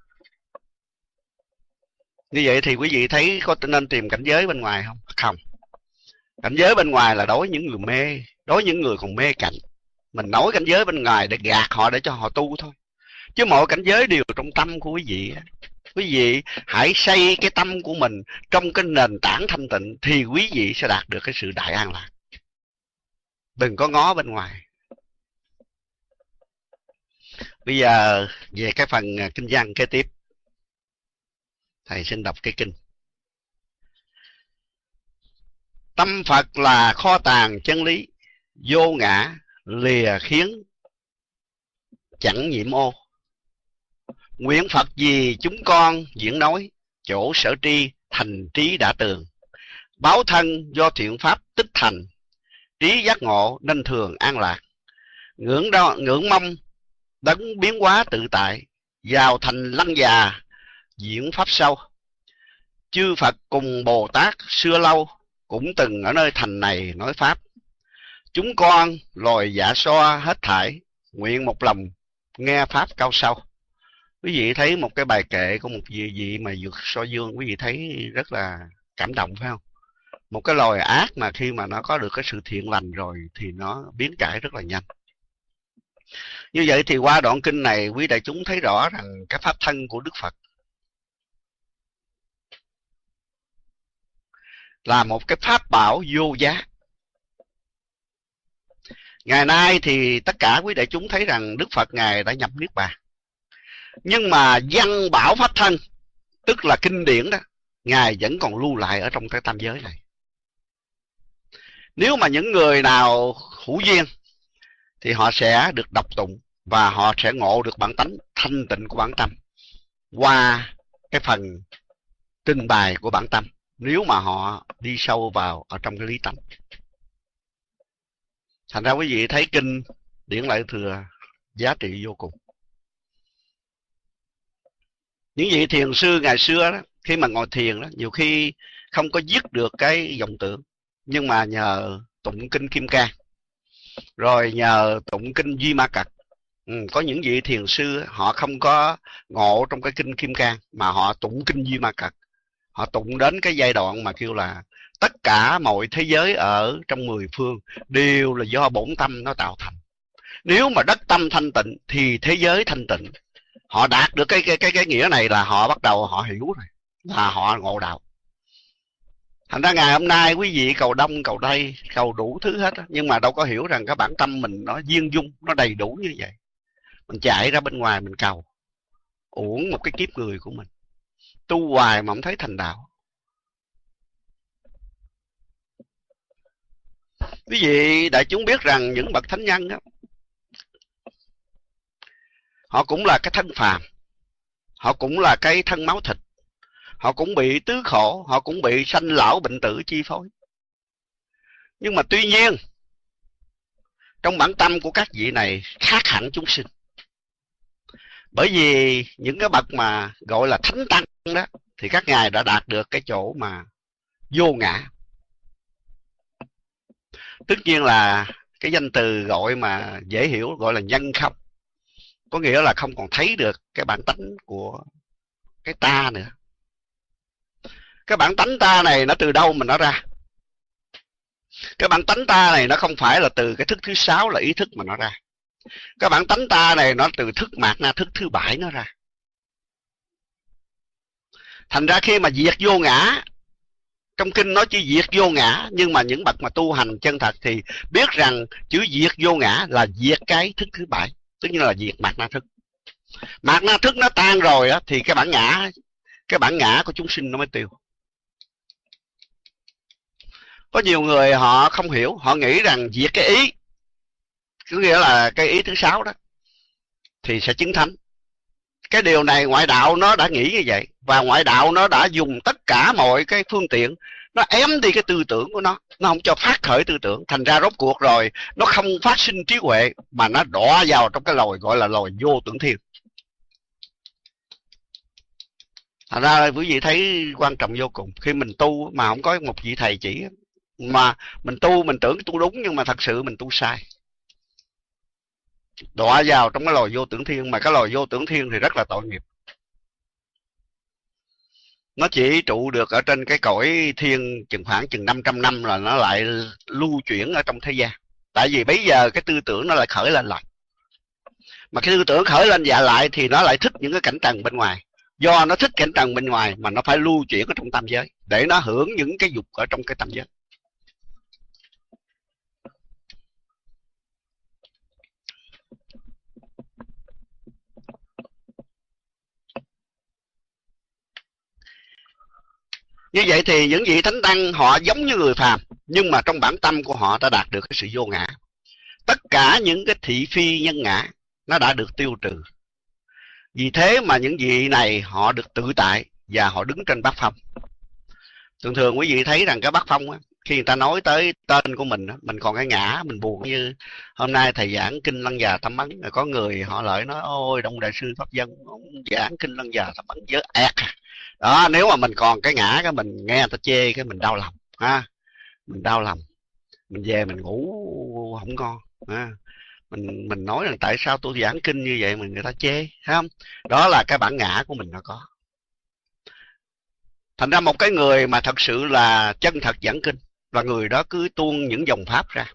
Như vậy thì quý vị thấy có nên tìm cảnh giới bên ngoài không? Không. Cảnh giới bên ngoài là đối với những người mê, đối với những người còn mê cảnh. Mình nói cảnh giới bên ngoài để gạt họ để cho họ tu thôi. Chứ mọi cảnh giới đều trong tâm của quý vị quý vị hãy xây cái tâm của mình trong cái nền tảng thanh tịnh thì quý vị sẽ đạt được cái sự đại an lạc đừng có ngó bên ngoài. Bây giờ về cái phần à, kinh văn kế tiếp. Thầy xin đọc cái kinh. Tâm phật là kho tàng chân lý, vô ngã lìa khiến, chẳng nhiễm ô. Nguyện phật gì chúng con diễn nói, chỗ sở tri thành trí đã tường. Báo thân do thiện pháp tích thành trí giác ngộ nên thường an lạc. Ngưỡng đo, ngưỡng mong đấng biến hóa tự tại vào thành lăng già diễn pháp sâu. Chư phật cùng bồ tát xưa lâu cũng từng ở nơi thành này nói pháp. Chúng con loài dạ so hết thải nguyện một lòng nghe pháp cao sâu. Quý vị thấy một cái bài kệ của một vị vị mà vượt so dương quý vị thấy rất là cảm động phải không? Một cái loài ác mà khi mà nó có được cái sự thiện lành rồi thì nó biến cải rất là nhanh. Như vậy thì qua đoạn kinh này quý đại chúng thấy rõ rằng cái pháp thân của đức phật là một cái pháp bảo vô giá. Ngày nay thì tất cả quý đại chúng thấy rằng đức phật ngài đã nhập niết bàn. Nhưng mà văn bảo pháp thân, tức là kinh điển đó, ngài vẫn còn lưu lại ở trong cái tam giới này nếu mà những người nào hữu duyên, thì họ sẽ được đọc tụng và họ sẽ ngộ được bản tánh thanh tịnh của bản tâm qua cái phần trình bày của bản tâm. Nếu mà họ đi sâu vào ở trong cái lý tánh thành ra quý vị thấy kinh điển lại thừa giá trị vô cùng. Những vị thiền sư ngày xưa đó, khi mà ngồi thiền đó, nhiều khi không có dứt được cái dòng tưởng nhưng mà nhờ tụng kinh kim cang. Rồi nhờ tụng kinh duy ma cật. Ừ, có những vị thiền sư họ không có ngộ trong cái kinh kim cang mà họ tụng kinh duy ma cật. Họ tụng đến cái giai đoạn mà kêu là tất cả mọi thế giới ở trong mười phương đều là do bổn tâm nó tạo thành. Nếu mà đất tâm thanh tịnh thì thế giới thanh tịnh. Họ đạt được cái cái cái cái nghĩa này là họ bắt đầu họ hiểu rồi. Là họ ngộ đạo thành ra ngày hôm nay quý vị cầu đông cầu tây cầu đủ thứ hết nhưng mà đâu có hiểu rằng cái bản tâm mình nó duyên dung nó đầy đủ như vậy. Mình chạy ra bên ngoài mình cầu uổng một cái kiếp người của mình. Tu hoài mà không thấy thành đạo. Quý vị đại chúng biết rằng những bậc thánh nhân đó, họ cũng là cái thân phàm họ cũng là cái thân máu thịt họ cũng bị tứ khổ, họ cũng bị sanh lão bệnh tử chi phối. Nhưng mà tuy nhiên, trong bản tâm của các vị này khác hẳn chúng sinh. Bởi vì những cái bậc mà gọi là thánh tăng đó, thì các ngài đã đạt được cái chỗ mà vô ngã. Tất nhiên là cái danh từ gọi mà dễ hiểu, gọi là nhân không, có nghĩa là không còn thấy được cái bản tánh của cái ta nữa cái bản tánh ta này nó từ đâu mà nó ra? Cái bản tánh ta này nó không phải là từ cái thức thứ sáu là ý thức mà nó ra. Cái bản tánh ta này nó từ thức mạt na, thức thứ bảy nó ra. Thành ra khi mà diệt vô ngã, trong kinh nói chữ diệt vô ngã, nhưng mà những bậc mà tu hành chân thật thì biết rằng chữ diệt vô ngã là diệt cái thức thứ bảy, tức như là diệt mạt na thức. Mạt na thức nó tan rồi á, thì cái bản ngã, cái bản ngã của chúng sinh nó mới tiêu có nhiều người họ không hiểu, họ nghĩ rằng diệt cái ý, có nghĩa là cái ý thứ sáu đó, thì sẽ chứng thánh. Cái điều này ngoại đạo nó đã nghĩ như vậy, và ngoại đạo nó đã dùng tất cả mọi cái phương tiện, nó ém đi cái tư tưởng của nó nó không cho phát khởi tư tưởng. Thành ra rốt cuộc rồi, nó không phát sinh trí huệ, mà nó đỏ vào trong cái lồi gọi là lồi vô tưởng thiên. Thành ra quý vị thấy quan trọng vô cùng, khi mình tu mà không có một vị thầy chỉ mà mình tu, mình tưởng tu đúng nhưng mà thật sự mình tu sai. Đọa vào trong cái lò vô tưởng thiên, mà cái lò vô tưởng thiên thì rất là tội nghiệp. Nó chỉ trụ được ở trên cái cõi thiên chừng khoảng chừng 500 năm là nó lại lưu chuyển ở trong thế gian. Tại vì bây giờ cái tư tưởng nó lại khởi lên lại. Mà cái tư tưởng khởi lên dạ lại thì nó lại thích những cái cảnh trần bên ngoài. Do nó thích cảnh trần bên ngoài mà nó phải lưu chuyển ở trong tam giới để nó hưởng những cái dục ở trong cái tam giới. Như vậy thì những vị thánh tăng họ giống như người phàm nhưng mà trong bản tâm của họ đã đạt được cái sự vô ngã. Tất cả những cái thị phi nhân ngã nó đã được tiêu trừ. Vì thế mà những vị này họ được tự tại và họ đứng trên bát phong. Thường thường quý vị thấy rằng cái bát phong á, khi người ta nói tới tên của mình mình còn cái ngã mình buồn như hôm nay thầy giảng kinh lăng già tâm ấn có người họ lợi nói ôi đông đại sư pháp dân giảng kinh lăng già tâm ấn dở ẹt à đó, nếu mà mình còn cái ngã, cái mình nghe người ta chê, cái mình đau lòng, ha. Mình đau lòng. Mình về mình ngủ không ngon, ha. Mình mình nói là tại sao tôi giảng kinh như vậy mà người ta chê, thấy không? Đó là cái bản ngã của mình nó có. Thành ra một cái người mà thật sự là chân thật giảng kinh và người đó cứ tuôn những dòng pháp ra.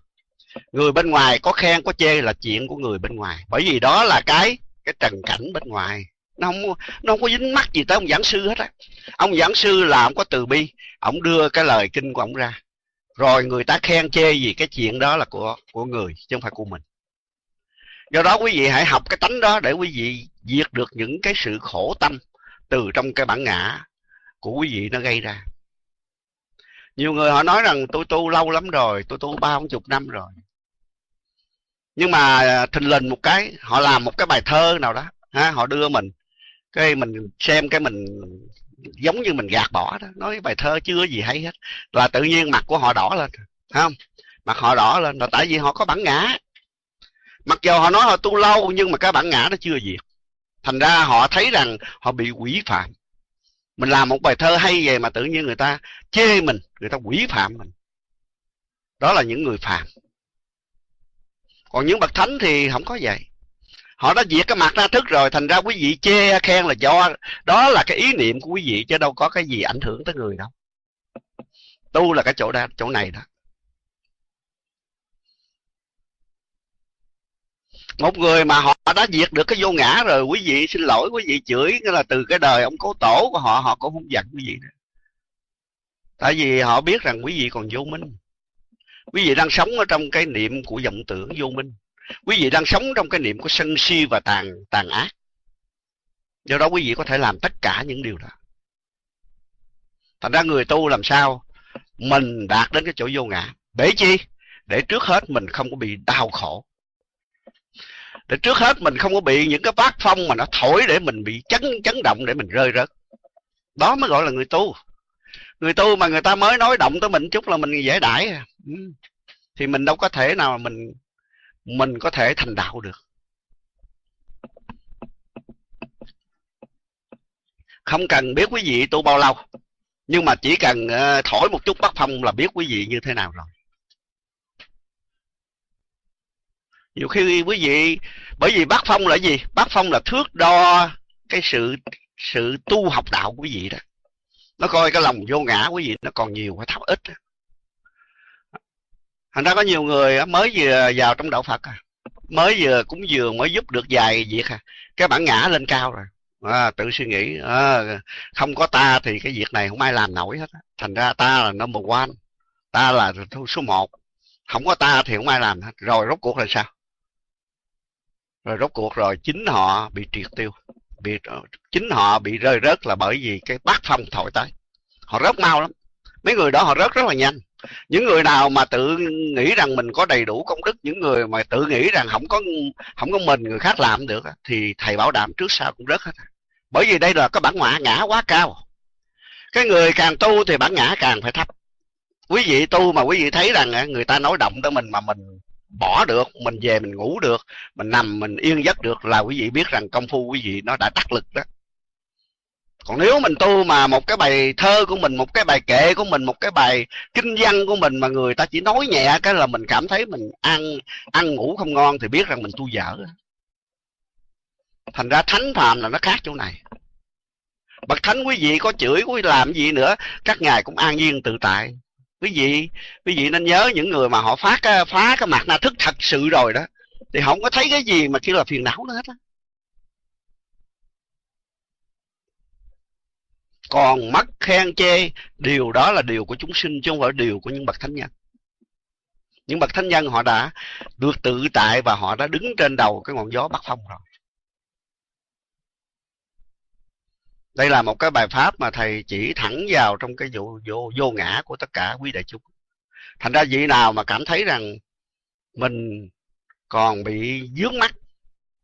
Người bên ngoài có khen, có chê là chuyện của người bên ngoài. Bởi vì đó là cái cái trần cảnh bên ngoài nó không nó không có dính mắc gì tới ông giảng sư hết á. Ông giảng sư là ông có từ bi. Ông đưa cái lời kinh của ông ra. Rồi người ta khen chê gì cái chuyện đó là của của người, chứ không phải của mình. Do đó quý vị hãy học cái tánh đó để quý vị diệt được những cái sự khổ tâm từ trong cái bản ngã của quý vị nó gây ra. Nhiều người họ nói rằng tôi tu lâu lắm rồi, tôi tu ba chục năm rồi. Nhưng mà thình lình một cái, họ làm một cái bài thơ nào đó, ha, họ đưa mình cái mình xem cái mình giống như mình gạt bỏ đó. Nói bài thơ chưa gì hay hết. Là tự nhiên mặt của họ đỏ lên. Không? Mặt họ đỏ lên. Là tại vì họ có bản ngã. Mặc dù họ nói họ tu lâu, nhưng mà cái bản ngã nó chưa diệt thành ra họ thấy rằng họ bị quỷ phạm. Mình làm một bài thơ hay về mà tự nhiên người ta chê mình. Người ta quỷ phạm mình. Đó là những người phạm còn những bậc thánh thì không có vậy họ đã diệt cái mặt ra thức rồi, thành ra quý vị chê khen là do đó là cái ý niệm của quý vị chứ đâu có cái gì ảnh hưởng tới người đâu. Tu là cái chỗ đó, chỗ này đó. Một người mà họ đã diệt được cái vô ngã rồi, quý vị xin lỗi, quý vị chửi, nghĩa là từ cái đời ông cố tổ của họ họ cũng không giận quý vị nữa. Tại vì họ biết rằng quý vị còn vô minh. Quý vị đang sống ở trong cái niệm của vọng tưởng vô minh quý vị đang sống trong cái niệm của sân si và tàn tàn ác. Do đó quý vị có thể làm tất cả những điều đó. Thành ra người tu làm sao? Mình đạt đến cái chỗ vô ngã. Để chi? Để trước hết mình không có bị đau khổ. Để trước hết mình không có bị những cái bát phong mà nó thổi để mình bị chấn chấn động để mình rơi rớt. Đó mới gọi là người tu. Người tu mà người ta mới nói động tới mình chút là mình dễ đãi à. ừ. thì mình đâu có thể nào mà mình mình có thể thành đạo được. Không cần biết quý vị tu bao lâu, nhưng mà chỉ cần ờ, thổi một chút bắt phong là biết quý vị như thế nào rồi. Nhiều khi quý vị, bởi vì bác phong là gì? Bác phong là thước đo cái sự sự tu học đạo của quý vị đó. Nó coi cái lòng vô ngã quý vị nó còn nhiều hay thấp ít thành ra có nhiều người mới vừa vào trong đạo phật à mới vừa cũng vừa mới giúp được vài việc à cái bản ngã lên cao rồi. À, tự suy nghĩ à, không có ta thì cái việc này không ai làm nổi hết thành ra ta là number one ta là số một không có ta thì không ai làm hết. Rồi rốt cuộc là sao? Rồi rốt cuộc rồi chính họ bị triệt tiêu bị ờ, chính họ bị rơi rớt là bởi vì cái bát phong thổi tới. Họ rớt mau lắm. Mấy người đó họ rớt rất là nhanh những người nào mà tự nghĩ rằng mình có đầy đủ công đức, những người mà tự nghĩ rằng không có không có mình, người khác làm được thì thầy bảo đảm trước sau cũng rớt hết bởi vì đây là cái bản ngã ngã quá cao. Cái người càng tu thì bản ngã càng phải thấp. Quý vị tu mà quý vị thấy rằng người ta nói động tới mình mà mình bỏ được, mình về mình ngủ được, mình nằm mình yên giấc được là quý vị biết rằng công phu quý vị nó đã đắc lực đó còn nếu mình tu mà một cái bài thơ của mình, một cái bài kệ của mình, một cái bài kinh văn của mình mà người ta chỉ nói nhẹ cái là mình cảm thấy mình ăn ăn ngủ không ngon thì biết rằng mình tu dở. Thành ra thánh phàm là nó khác chỗ này. Bậc thánh quý vị có chửi quý làm gì nữa, các ngài cũng an nhiên tự tại. Quý vị quý vị nên nhớ những người mà họ phá cái phá cái mặt na thức thật sự rồi đó, thì họ không có thấy cái gì mà chỉ là phiền não nữa hết á. Còn mắc khen chê điều đó là điều của chúng sinh chứ không phải điều của những bậc thánh nhân. Những bậc thánh nhân họ đã được tự tại và họ đã đứng trên đầu cái ngọn gió bắc phong rồi. Đây là một cái bài pháp mà thầy chỉ thẳng vào trong cái vô, vô, vô ngã của tất cả quý đại chúng. Thành ra vị nào mà cảm thấy rằng mình còn bị dướng mắt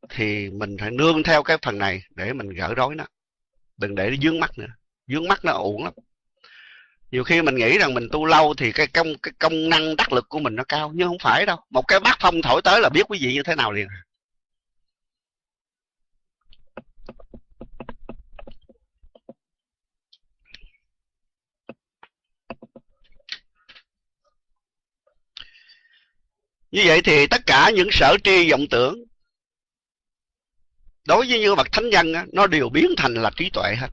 thì mình phải nương theo cái phần này để mình gỡ rối nó. Đừng để nó dướng mắt nữa dướng mắt nó uổng lắm. Nhiều khi mình nghĩ rằng mình tu lâu thì cái công cái công năng đắc lực của mình nó cao, nhưng không phải đâu. Một cái bát phong thổi tới là biết quý vị như thế nào liền. Như vậy thì tất cả những sở tri vọng tưởng, đối với như bậc thánh nhân nó đều biến thành là trí tuệ hết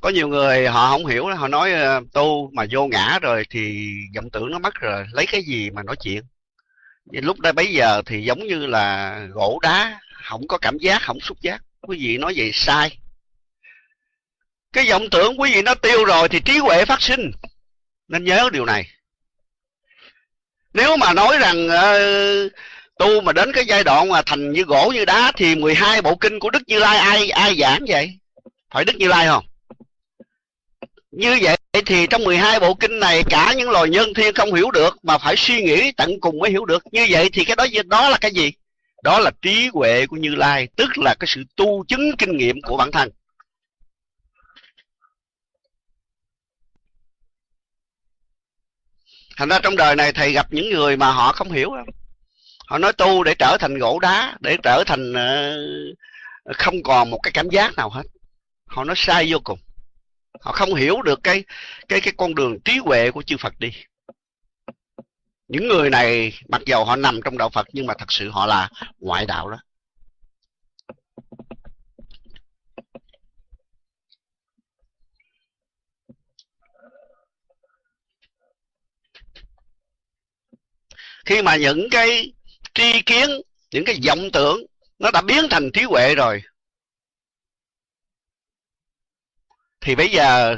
có nhiều người họ không hiểu họ nói ờ, tu mà vô ngã rồi thì vọng tưởng nó mất rồi lấy cái gì mà nói chuyện? Lúc đây bây giờ thì giống như là gỗ đá không có cảm giác không xúc giác. Quý vị nói vậy sai. Cái vọng tưởng quý vị nó tiêu rồi thì trí huệ phát sinh. Nên nhớ điều này. Nếu mà nói rằng ờ, uh, tu mà đến cái giai đoạn mà thành như gỗ như đá thì 12 bộ kinh của Đức Như Lai ai ai giảng vậy? Phải Đức Như Lai không? Như vậy thì trong 12 bộ kinh này cả những loài nhân thiên không hiểu được mà phải suy nghĩ tận cùng mới hiểu được. Như vậy thì cái đó đó là cái gì? Đó là trí huệ của Như Lai, tức là cái sự tu chứng kinh nghiệm của bản thân. Thành ra trong đời này thầy gặp những người mà họ không hiểu? Họ nói tu để trở thành gỗ đá, để trở thành ờ, không còn một cái cảm giác nào hết. Họ nói sai vô cùng họ không hiểu được cái cái cái con đường trí huệ của chư Phật đi. Những người này, mặc dầu họ nằm trong đạo Phật, nhưng mà thật sự họ là ngoại đạo đó. Khi mà những cái tri kiến, những cái vọng tưởng, nó đã biến thành trí huệ rồi thì bây giờ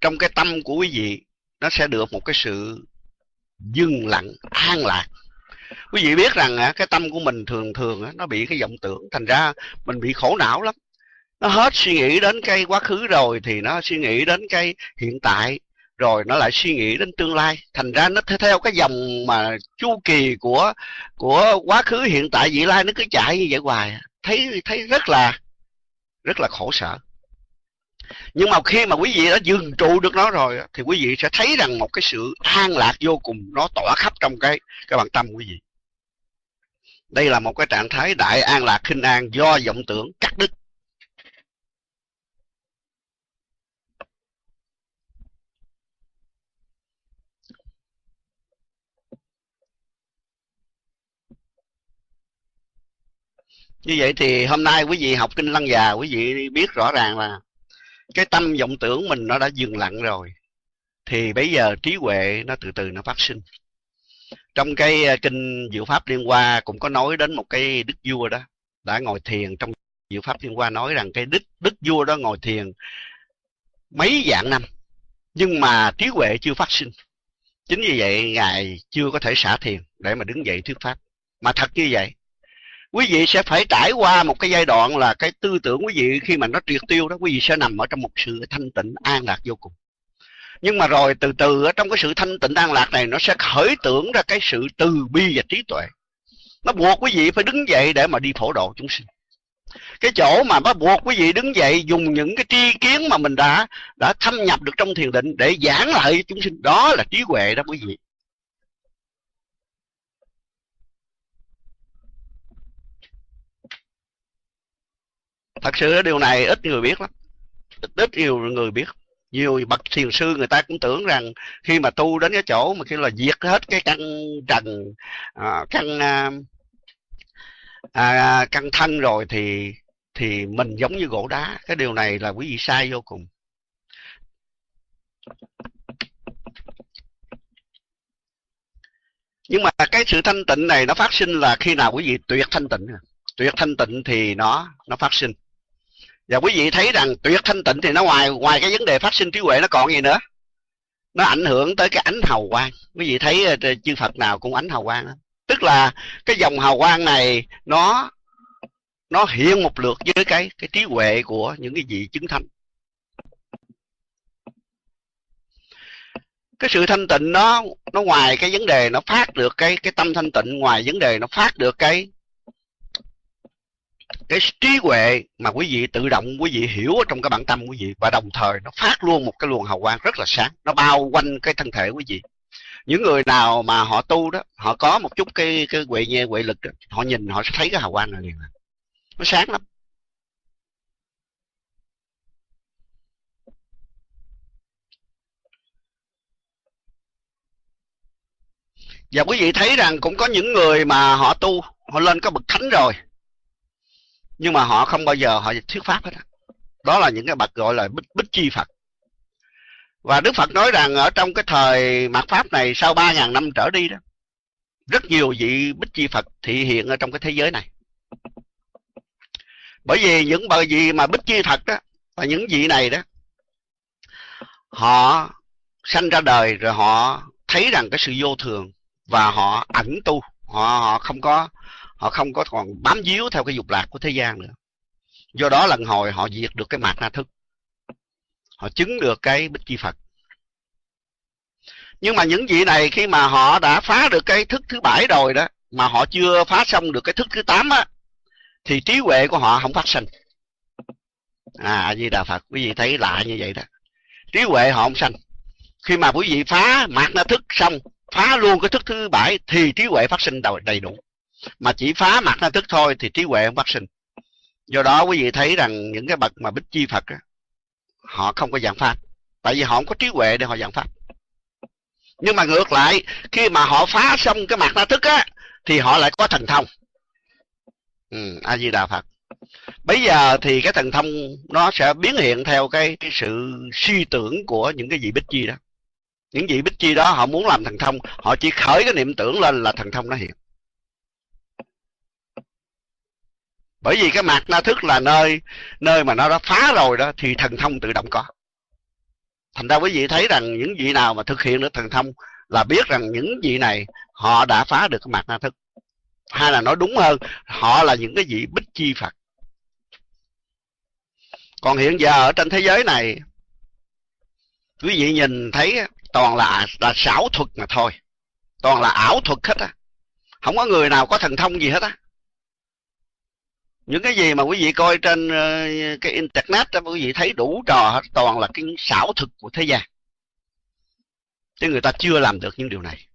trong cái tâm của quý vị, nó sẽ được một cái sự dừng lặng, an lạc. Quý vị biết rằng cái tâm của mình thường thường nó bị cái vọng tưởng, thành ra mình bị khổ não lắm. Nó hết suy nghĩ đến cái quá khứ rồi thì nó suy nghĩ đến cái hiện tại, rồi nó lại suy nghĩ đến tương lai. Thành ra nó theo cái dòng mà chu kỳ của của quá khứ, hiện tại, vị lai nó cứ chạy như vậy hoài. Thấy thấy rất là rất là khổ sở nhưng mà khi mà quý vị đã dừng trụ được nó rồi thì quý vị sẽ thấy rằng một cái sự an lạc vô cùng nó tỏa khắp trong cái cái bản tâm quý vị. Đây là một cái trạng thái đại an lạc khinh an do vọng tưởng cắt đứt. Như vậy thì hôm nay quý vị học kinh lăng già, quý vị biết rõ ràng là cái tâm vọng tưởng mình nó đã dừng lặng rồi, thì bây giờ trí huệ nó từ từ nó phát sinh. Trong cái à, kinh diệu pháp liên hoa cũng có nói đến một cái đức vua đó, đã ngồi thiền trong diệu pháp liên hoa nói rằng cái đức đức vua đó ngồi thiền mấy vạn năm, nhưng mà trí huệ chưa phát sinh. Chính vì vậy, ngài chưa có thể xả thiền để mà đứng dậy thuyết pháp. Mà thật như vậy quý vị sẽ phải trải qua một cái giai đoạn là cái tư tưởng quý vị khi mà nó triệt tiêu đó, quý vị sẽ nằm ở trong một sự thanh tịnh, an lạc vô cùng. Nhưng mà rồi từ từ ở trong cái sự thanh tịnh, an lạc này, nó sẽ khởi tưởng ra cái sự từ bi và trí tuệ. Nó buộc quý vị phải đứng dậy để mà đi phổ độ chúng sinh. Cái chỗ mà nó buộc quý vị đứng dậy dùng những cái tri kiến mà mình đã đã thâm nhập được trong thiền định để giảng lại chúng sinh, đó là trí huệ đó quý vị. Thật sự điều này ít người biết lắm. Ít, ít nhiều người biết. Nhiều bậc thiền sư người ta cũng tưởng rằng khi mà tu đến cái chỗ mà khi là diệt hết cái căn trần à, căn à, à, căn thân rồi thì thì mình giống như gỗ đá. Cái điều này là quý vị sai vô cùng. Nhưng mà cái sự thanh tịnh này nó phát sinh là khi nào quý vị tuyệt thanh tịnh? Tuyệt thanh tịnh thì nó nó phát sinh và quý vị thấy rằng tuyệt thanh tịnh thì nó ngoài ngoài cái vấn đề phát sinh trí huệ nó còn gì nữa. Nó ảnh hưởng tới cái ánh hào quang. Quý vị thấy ờ, chư phật nào cũng ánh hào quang đó. tức là cái dòng hào quang này nó nó hiện một lượt với cái cái trí huệ của những cái vị chứng thánh. Cái sự thanh tịnh nó nó ngoài cái vấn đề nó phát được cái cái tâm thanh tịnh, ngoài vấn đề nó phát được cái cái trí huệ mà quý vị tự động quý vị hiểu ở trong cái bản tâm quý vị. Và đồng thời nó phát luôn một cái luồng hào quang rất là sáng. Nó bao quanh cái thân thể quý vị. Những người nào mà họ tu đó họ có một chút cái cái huệ nghe huệ lực đó, họ nhìn họ sẽ thấy cái hào quang này liền à. nó sáng lắm. Và quý vị thấy rằng cũng có những người mà họ tu họ lên có bậc thánh rồi nhưng mà họ không bao giờ họ thuyết pháp hết đó, đó là những cái bậc gọi là bích, bích chi phật. Và đức phật nói rằng ở trong cái thời mạt pháp này sau ba ngàn năm trở đi đó rất nhiều vị bích chi phật thị hiện ở trong cái thế giới này. Bởi vì những bởi vì mà bích chi phật đó và những vị này đó họ sanh ra đời rồi họ thấy rằng cái sự vô thường và họ ẩn tu. Họ họ không có họ không có còn bám víu theo cái dục lạc của thế gian nữa. Do đó lần hồi họ diệt được cái mạt na thức họ chứng được cái bích chi phật. Nhưng mà những vị này khi mà họ đã phá được cái thức thứ bảy rồi đó, mà họ chưa phá xong được cái thức thứ tám á, thì trí huệ của họ không phát sinh à a di đà phật, quý vị thấy lạ như vậy đó. Trí huệ họ không sanh. Khi mà quý vị phá mạt na thức xong, phá luôn cái thức thứ bảy, thì trí huệ phát sinh đầy đủ mà chỉ phá mặt nó thức thôi thì trí huệ không phát sinh. Do đó quý vị thấy rằng những cái bậc mà bích chi phật á, họ không có giảng pháp. Tại vì họ không có trí huệ để họ giảng pháp. Nhưng mà ngược lại khi mà họ phá xong cái mặt na thức á thì họ lại có thần thông. Ừ, a di đà phật. Bây giờ thì cái thần thông nó sẽ biến hiện theo cái, cái sự suy tưởng của những cái vị bích chi đó. Những vị bích chi đó họ muốn làm thần thông họ chỉ khởi cái niệm tưởng lên là thần thông nó hiện. Bởi vì cái mặt na thức là nơi nơi mà nó đã phá rồi đó, thì thần thông tự động có. Thành ra quý vị thấy rằng những vị nào mà thực hiện được thần thông là biết rằng những vị này họ đã phá được cái mặt na thức. Hay là nói đúng hơn, họ là những cái vị bích chi phật. Còn hiện giờ ở trên thế giới này, quý vị nhìn thấy toàn là là xảo thuật mà thôi. Toàn là ảo thuật hết á. Không có người nào có thần thông gì hết á những cái gì mà quý vị coi trên uh, cái internet đó quý vị thấy đủ trò hết toàn là cái xảo thực của thế gian. Chứ người ta chưa làm được những điều này.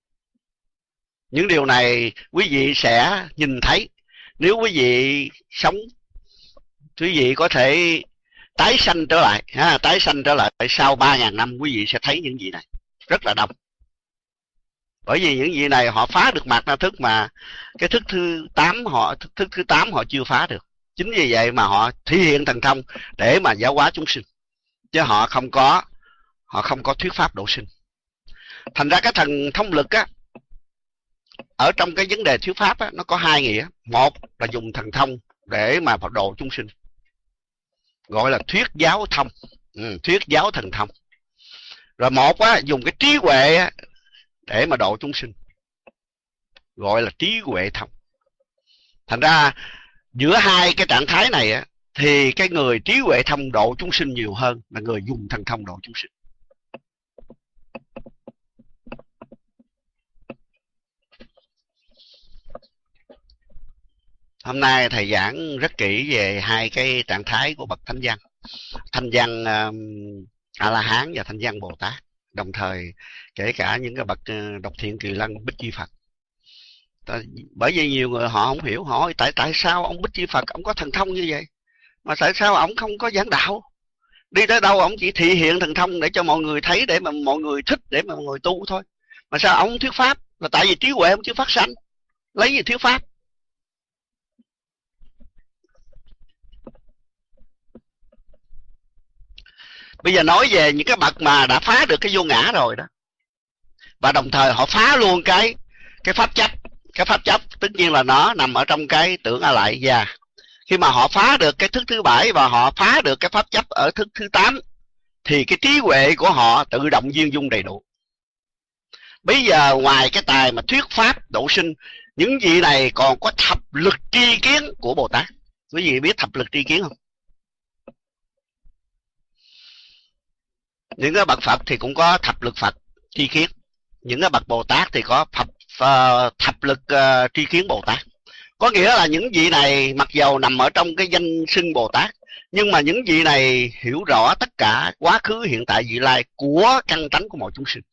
Những điều này quý vị sẽ nhìn thấy. Nếu quý vị sống quý vị có thể tái sanh trở lại ha, tái sanh trở lại sau ba ngàn năm quý vị sẽ thấy những gì này. Rất là đông bởi vì những gì này họ phá được mạt na thức mà cái thức thứ tám họ thức, thức thứ tám họ chưa phá được. Chính vì vậy mà họ thể hiện thần thông để mà giáo hóa chúng sinh. Chứ họ không có họ không có thuyết pháp độ sinh. Thành ra cái thần thông lực á ở trong cái vấn đề thuyết pháp á nó có hai nghĩa. Một là dùng thần thông để mà độ chúng sinh gọi là thuyết giáo thông. Ừ, thuyết giáo thần thông. Rồi một á dùng cái trí huệ á, để mà độ chúng sinh. Gọi là trí huệ thông. Thành ra giữa hai cái trạng thái này á thì cái người trí huệ thông độ chúng sinh nhiều hơn là người dùng thần thông độ chúng sinh. Hôm nay thầy giảng rất kỹ về hai cái trạng thái của bậc thánh văn. Thanh văn um, a la hán và thanh văn bồ tát đồng thời, kể cả những cái bậc ờ, độc thiện kỳ lân bích chi phật. Bởi vì nhiều người họ không hiểu hỏi, tại tại sao ông bích chi phật ông có thần thông như vậy? Mà tại sao ông không có giảng đạo? Đi tới đâu ông chỉ thị hiện thần thông để cho mọi người thấy, để mà mọi người thích, để mà mọi người tu thôi. Mà sao ông thuyết pháp? Là tại vì trí huệ ông chưa phát sanh. Lấy gì thuyết pháp? Bây giờ nói về những cái bậc mà đã phá được cái vô ngã rồi đó. Và đồng thời họ phá luôn cái cái pháp chấp. Cái pháp chấp tất nhiên là nó nằm ở trong cái tưởng a lại già khi mà họ phá được cái thức thứ bảy và họ phá được cái pháp chấp ở thức thứ tám, thì cái trí huệ của họ tự động duyên dung đầy đủ. Bây giờ ngoài cái tài mà thuyết pháp độ sinh, những vị này còn có thập lực tri kiến của bồ tát. Quý vị biết thập lực tri kiến không? Những cái bậc phật thì cũng có thập lực phật tri kiến. Những cái bậc bồ tát thì có thập uh, thập lực uh, tri kiến bồ tát. Có nghĩa là những vị này mặc dầu nằm ở trong cái danh xưng bồ tát nhưng mà những vị này hiểu rõ tất cả quá khứ hiện tại vị lai của căn tánh của mọi chúng sinh.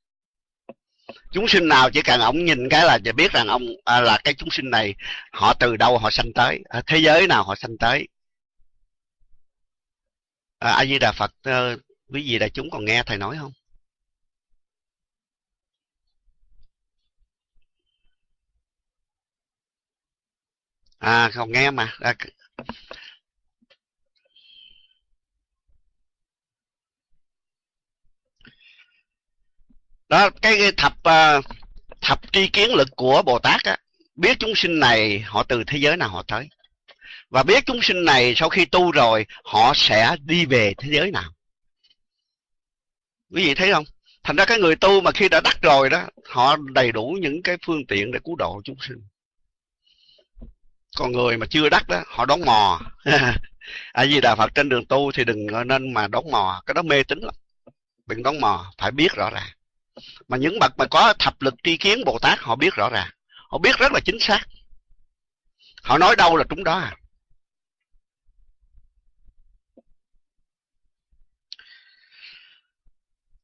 Chúng sinh nào chỉ cần ông nhìn cái là จะ biết rằng ông à, là cái chúng sinh này họ từ đâu họ sanh tới à, thế giới nào họ sanh tới. À, a di đà phật uh, quý vị đại chúng còn nghe thầy nói không? À không nghe mà. À, đó cái, thập uh, thập tri kiến lực của bồ tát á biết chúng sinh này họ từ thế giới nào họ tới? Và biết chúng sinh này sau khi tu rồi họ sẽ đi về thế giới nào? Quý vị thấy không? Thành ra cái người tu mà khi đã đắc rồi đó, họ đầy đủ những cái phương tiện để cứu độ chúng sinh. Còn người mà chưa đắc đó, họ đón mò. À vì đà phật trên đường tu thì đừng nên mà đón mò, cái đó mê tín lắm. Đừng đón mò, phải biết rõ ràng. Mà những bậc mà có thập lực tri kiến bồ tát, họ biết rõ ràng. Họ biết rất là chính xác. Họ nói đâu là trúng đó à?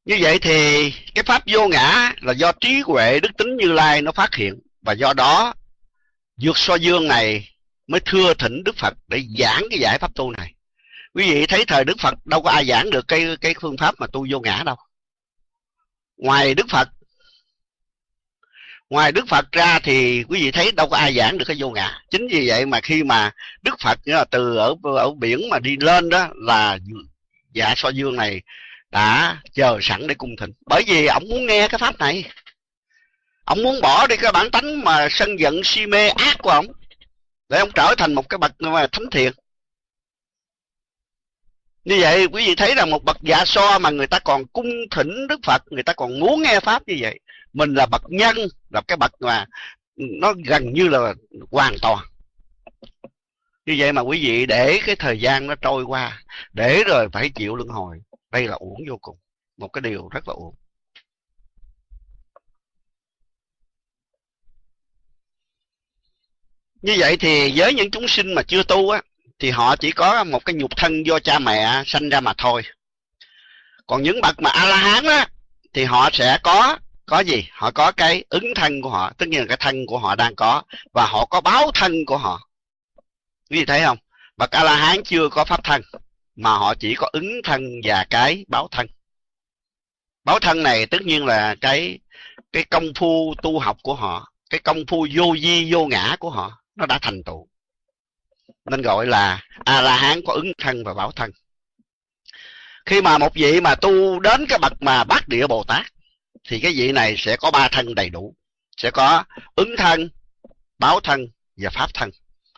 Như vậy thì cái pháp vô ngã là do trí huệ đức tính như lai nó phát hiện. Và do đó dược so dương này mới thưa thỉnh đức phật để giảng cái giải pháp tu này. Quý vị thấy thời đức phật, đâu có ai giảng được cái cái phương pháp mà tu vô ngã đâu. Ngoài đức phật, ngoài đức phật ra thì quý vị thấy đâu có ai giảng được cái vô ngã. Chính vì vậy mà khi mà đức phật là từ ở ở biển mà đi lên đó là dạ so dương này đã, chờ sẵn để cung thịnh. Bởi vì ông muốn nghe cái pháp này. Ông muốn bỏ đi cái bản tánh mà sân giận si mê ác của ông, để ông trở thành một cái bậc mà thánh thiện. Như vậy, quý vị thấy là một bậc dạ so mà người ta còn cung thỉnh đức phật, người ta còn muốn nghe pháp như vậy, mình là bậc nhân, là cái bậc mà nó gần như là hoàn toàn. Như vậy mà quý vị để cái thời gian nó trôi qua, để rồi phải chịu luân hồi đây là uổng vô cùng, một cái điều rất là uổng. Như vậy thì với những chúng sinh mà chưa tu á, thì họ chỉ có một cái nhục thân do cha mẹ sanh ra mà thôi. Còn những bậc mà a la hán á, thì họ sẽ có có gì? Họ có cái ứng thân của họ tất nhiên là cái thân của họ đang có, và họ có báo thân của họ. Quý vị thấy không? Bậc a la hán chưa có pháp thân mà họ chỉ có ứng thân và cái báo thân. Báo thân này tất nhiên là cái cái công phu tu học của họ, cái công phu vô di vô ngã của họ, nó đã thành tựu. Nên gọi là a la hán có ứng thân và báo thân. Khi mà một vị mà tu đến cái bậc mà bát địa bồ tát, thì cái vị này sẽ có ba thân đầy đủ. Sẽ có ứng thân, báo thân và pháp thân.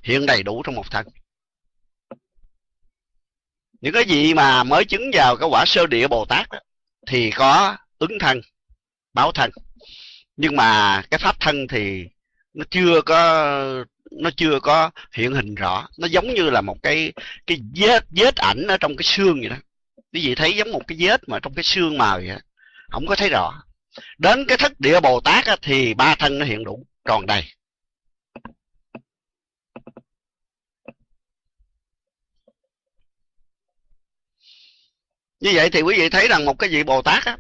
Hiện đầy đủ trong một thân những cái gì mà mới chứng vào cái quả sơ địa bồ tát đó, thì có ứng thân báo thân. Nhưng mà cái pháp thân thì nó chưa có nó chưa có hiện hình rõ. Nó giống như là một cái cái vết vết ảnh ở trong cái xương vậy đó. Quý vị thấy giống một cái vết mà trong cái xương mờ vậy đó. không có thấy rõ. Đến cái thất địa bồ tát á, thì ba thân nó hiện đủ tròn đầy. Như vậy thì quý vị thấy rằng một cái vị bồ tát á,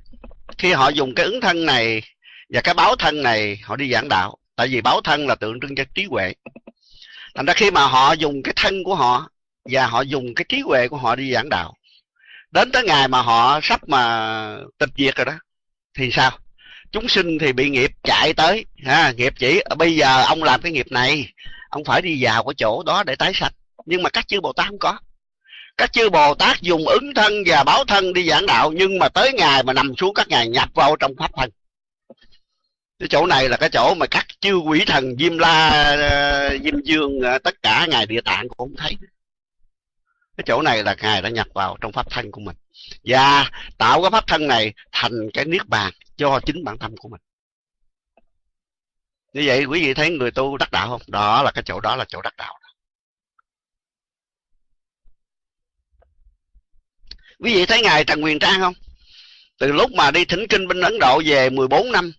khi họ dùng cái ứng thân này và cái báo thân này họ đi giảng đạo. Tại vì báo thân là tượng trưng cho trí huệ. Thành ra khi mà họ dùng cái thân của họ và họ dùng cái trí huệ của họ đi giảng đạo đến tới ngày mà họ sắp mà tịch diệt rồi đó thì sao? Chúng sinh thì bị nghiệp chạy tới ha nghiệp chỉ ờ, bây giờ ông làm cái nghiệp này ông phải đi vào cái chỗ đó để tái sạch nhưng mà các chư bồ tát không có các chư bồ tát dùng ứng thân và báo thân đi giảng đạo, nhưng mà tới ngày mà nằm xuống, các ngài nhập vào trong pháp thân. Cái chỗ này là cái chỗ mà các chư quỷ thần diêm la ờ, diêm dương ờ, tất cả ngài địa tạng cũng không thấy. Cái chỗ này là ngài đã nhập vào trong pháp thân của mình. Và tạo cái pháp thân này thành cái niết bàn cho chính bản thân của mình. Như vậy quý vị thấy người tu đắc đạo không? Đó là cái chỗ đó là chỗ đắc đạo. Quý vị thấy ngài trần quyền trang không? Từ lúc mà đi thỉnh kinh bên ấn độ về 14 năm,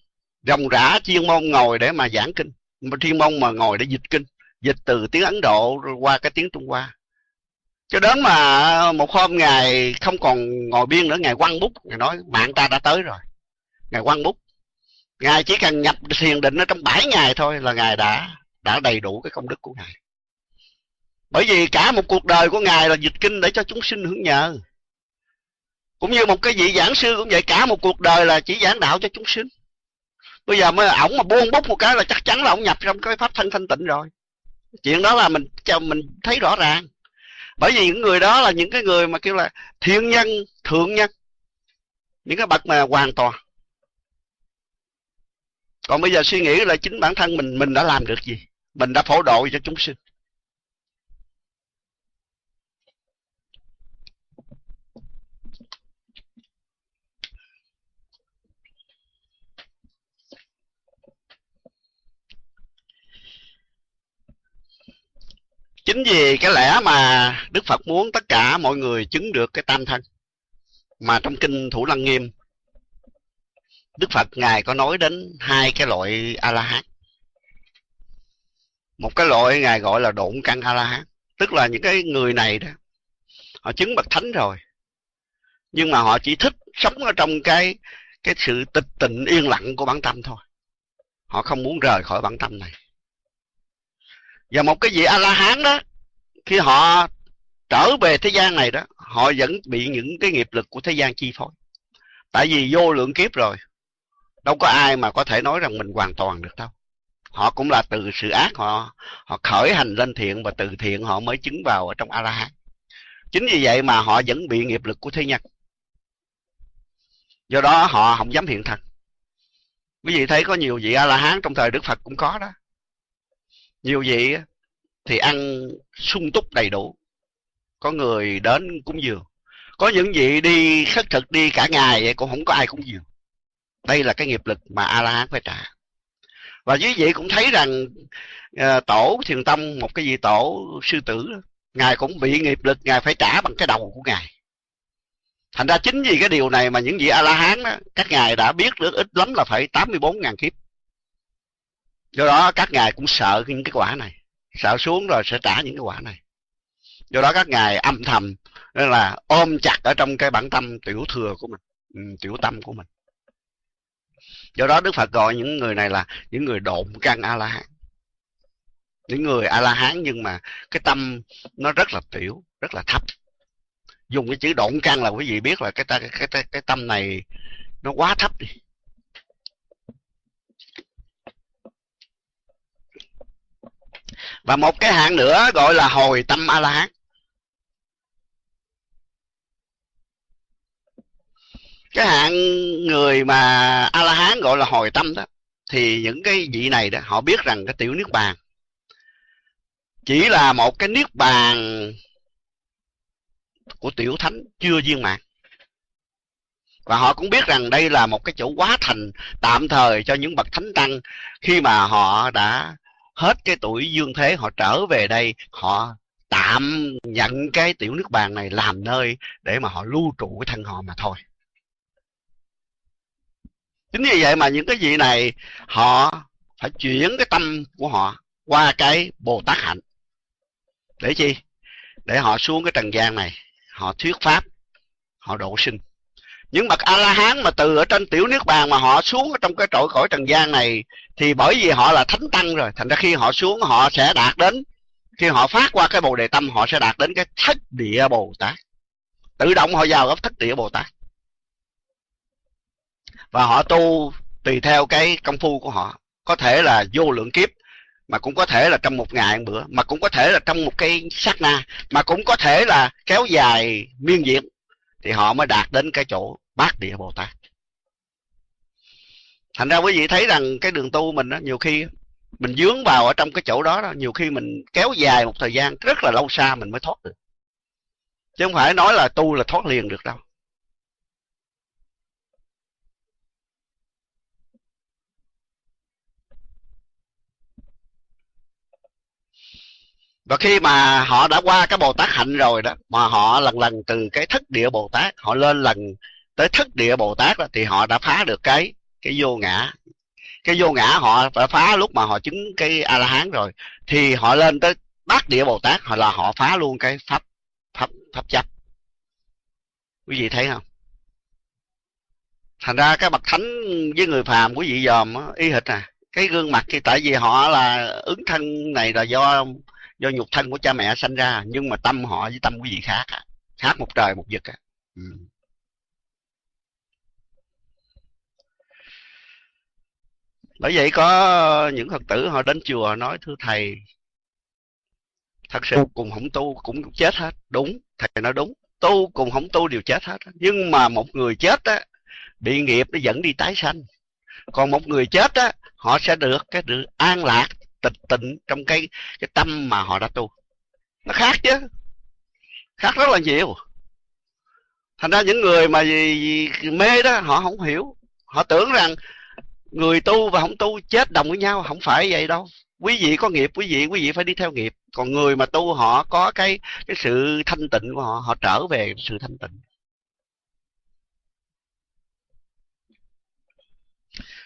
ròng rã chuyên môn ngồi để mà giảng kinh chuyên môn mà ngồi để dịch kinh, dịch từ tiếng ấn độ qua cái tiếng trung hoa. Cho đến mà một hôm ngài không còn ngồi biên nữa, ngài quăng bút, ngài nói, mạng ta đã tới rồi. Ngài quăng bút. Ngài chỉ cần nhập thiền định ở trong bảy ngày thôi là ngài đã đã đầy đủ cái công đức của ngài. Bởi vì cả một cuộc đời của ngài là dịch kinh để cho chúng sinh hưởng nhờ cũng như một cái vị giảng sư cũng vậy, cả một cuộc đời là chỉ giảng đạo cho chúng sinh. Bây giờ mới ổng mà buông bút một cái là chắc chắn là ổng nhập trong cái pháp thân thanh tịnh rồi. Chuyện đó là mình mình thấy rõ ràng. Bởi vì những người đó là những cái người mà kêu là thiên nhân, thượng nhân. Những cái bậc mà hoàn toàn. Còn bây giờ suy nghĩ là chính bản thân mình mình đã làm được gì? Mình đã phổ độ cho chúng sinh. Chính vì cái lẽ mà đức phật muốn tất cả mọi người chứng được cái tam thân mà trong kinh thủ lăng nghiêm, đức phật ngài có nói đến hai cái loại a la hán một cái loại ngài gọi là độn căn a la hán tức là những cái người này đó, họ chứng bậc thánh rồi, nhưng mà họ chỉ thích sống ở trong cái cái sự tịch tịnh yên lặng của bản tâm thôi. Họ không muốn rời khỏi bản tâm này và một cái vị a la hán đó, khi họ trở về thế gian này đó, họ vẫn bị những cái nghiệp lực của thế gian chi phối. Tại vì vô lượng kiếp rồi, đâu có ai mà có thể nói rằng mình hoàn toàn được đâu. Họ cũng là từ sự ác họ họ khởi hành lên thiện và từ thiện họ mới chứng vào ở trong a la hán chính vì vậy mà họ vẫn bị nghiệp lực của thế nhân. Do đó họ không dám hiện thân. Quý vị thấy có nhiều vị a la hán trong thời đức phật cũng có đó nhiều vị thì ăn sung túc đầy đủ. Có người đến cúng dường. Có những vị đi khất thực đi cả ngày vậy cũng không có ai cúng dường. Đây là cái nghiệp lực mà a la hán phải trả. Và quý vị cũng thấy rằng uh, tổ thiền tông một cái vị tổ sư tử ngài cũng bị nghiệp lực ngài phải trả bằng cái đầu của ngài. Thành ra chính vì cái điều này mà những vị a la hán đó, các ngài đã biết được ít lắm là phải 84 ngàn kiếp do đó các ngài cũng sợ những cái quả này. Sợ xuống rồi sẽ trả những cái quả này. Do đó các ngài âm thầm nên là ôm chặt ở trong cái bản tâm tiểu thừa của mình ừ, tiểu tâm của mình. Do đó đức phật gọi những người này là những người độn căn a la hán những người a la hán nhưng mà cái tâm nó rất là tiểu rất là thấp. Dùng cái chữ độn căn là quý vị biết là cái cái cái, cái, cái tâm này nó quá thấp đi. Và một cái hạng nữa gọi là hồi tâm a la hán cái hạng người mà a la hán gọi là hồi tâm đó, thì những cái vị này đó, họ biết rằng cái tiểu niết bàn chỉ là một cái niết bàn của tiểu thánh chưa viên mãn. Và họ cũng biết rằng đây là một cái chỗ quá thành tạm thời cho những bậc thánh tăng khi mà họ đã hết cái tuổi dương thế họ trở về đây, họ tạm nhận cái tiểu nước bàn này làm nơi để mà họ lưu trụ cái thân họ mà thôi. Chính vì vậy mà những cái vị này, họ phải chuyển cái tâm của họ qua cái bồ tát hạnh. Để chi? Để họ xuống cái trần gian này, họ thuyết pháp, họ độ sinh những bậc a la hán mà từ ở trên tiểu nước bàn mà họ xuống ở trong cái trội cõi trần gian này, thì bởi vì họ là thánh tăng rồi, thành ra khi họ xuống họ sẽ đạt đến, khi họ phát qua cái bồ đề tâm, họ sẽ đạt đến cái thất địa bồ tát. Tự động họ vào góc thất địa bồ tát. Và họ tu tùy theo cái công phu của họ. Có thể là vô lượng kiếp, mà cũng có thể là trong một ngày một bữa, mà cũng có thể là trong một cái sát na, mà cũng có thể là kéo dài miên diện thì họ mới đạt đến cái chỗ bát địa bồ tát. Thành ra quý vị thấy rằng cái đường tu mình đó, nhiều khi mình dướng vào ở trong cái chỗ đó, đó nhiều khi mình kéo dài một thời gian rất là lâu xa mình mới thoát được. Chứ không phải nói là tu là thoát liền được đâu. Và khi mà họ đã qua cái bồ tát hạnh rồi đó mà họ lần lần từ cái thất địa bồ tát họ lên lần tới thất địa bồ tát đó, thì họ đã phá được cái cái vô ngã cái vô ngã họ đã phá lúc mà họ chứng cái a la hán rồi thì họ lên tới bát địa bồ tát họ là họ phá luôn cái pháp pháp pháp chấp quý vị thấy không thành ra cái bậc thánh với người phàm quý vị dòm ý hệt à cái gương mặt thì tại vì họ là ứng thân này là do do nhục thân của cha mẹ sanh ra nhưng mà tâm họ với tâm quý vị khác à. khác một trời một vực à. ừ. Bởi vậy có những phật tử họ đến chùa nói thưa thầy thật sự cùng không tu cũng chết hết. Đúng thầy nói đúng tu cùng không tu đều chết hết. Nhưng mà một người chết á bị nghiệp nó dẫn đi tái sanh. Còn một người chết á họ sẽ được cái được an lạc tịch tịnh trong cái cái tâm mà họ đã tu. Nó khác chứ khác rất là nhiều. Thành ra những người mà gì, gì, mê đó họ không hiểu. Họ tưởng rằng người tu và không tu chết đồng với nhau không phải vậy đâu. Quý vị có nghiệp quý vị quý vị phải đi theo nghiệp. Còn người mà tu họ có cái cái sự thanh tịnh của họ họ trở về sự thanh tịnh.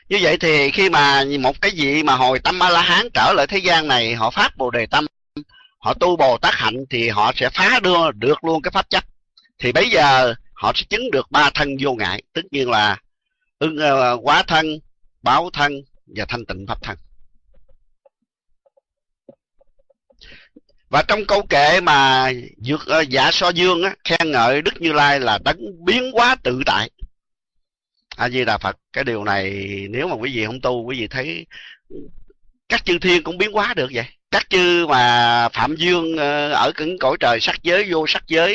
Như vậy thì khi mà một cái vị mà hồi tâm a la hán trở lại thế gian này họ phát bồ đề tâm họ tu bồ tát hạnh thì họ sẽ phá đưa được luôn cái pháp chấp. Thì bây giờ họ sẽ chứng được ba thân vô ngại tất nhiên là ưng uh, ờ, quá thân báo thân và thanh tịnh pháp thân. Và trong câu kệ mà dược uh, ờ, so dương á, khen ngợi đức như lai là đấng biến hóa tự tại. A di đà phật cái điều này nếu mà quý vị không tu quý vị thấy các chư thiên cũng biến hóa được vậy. Các chư mà phạm dương ờ, ở cứng cõi trời sắc giới vô sắc giới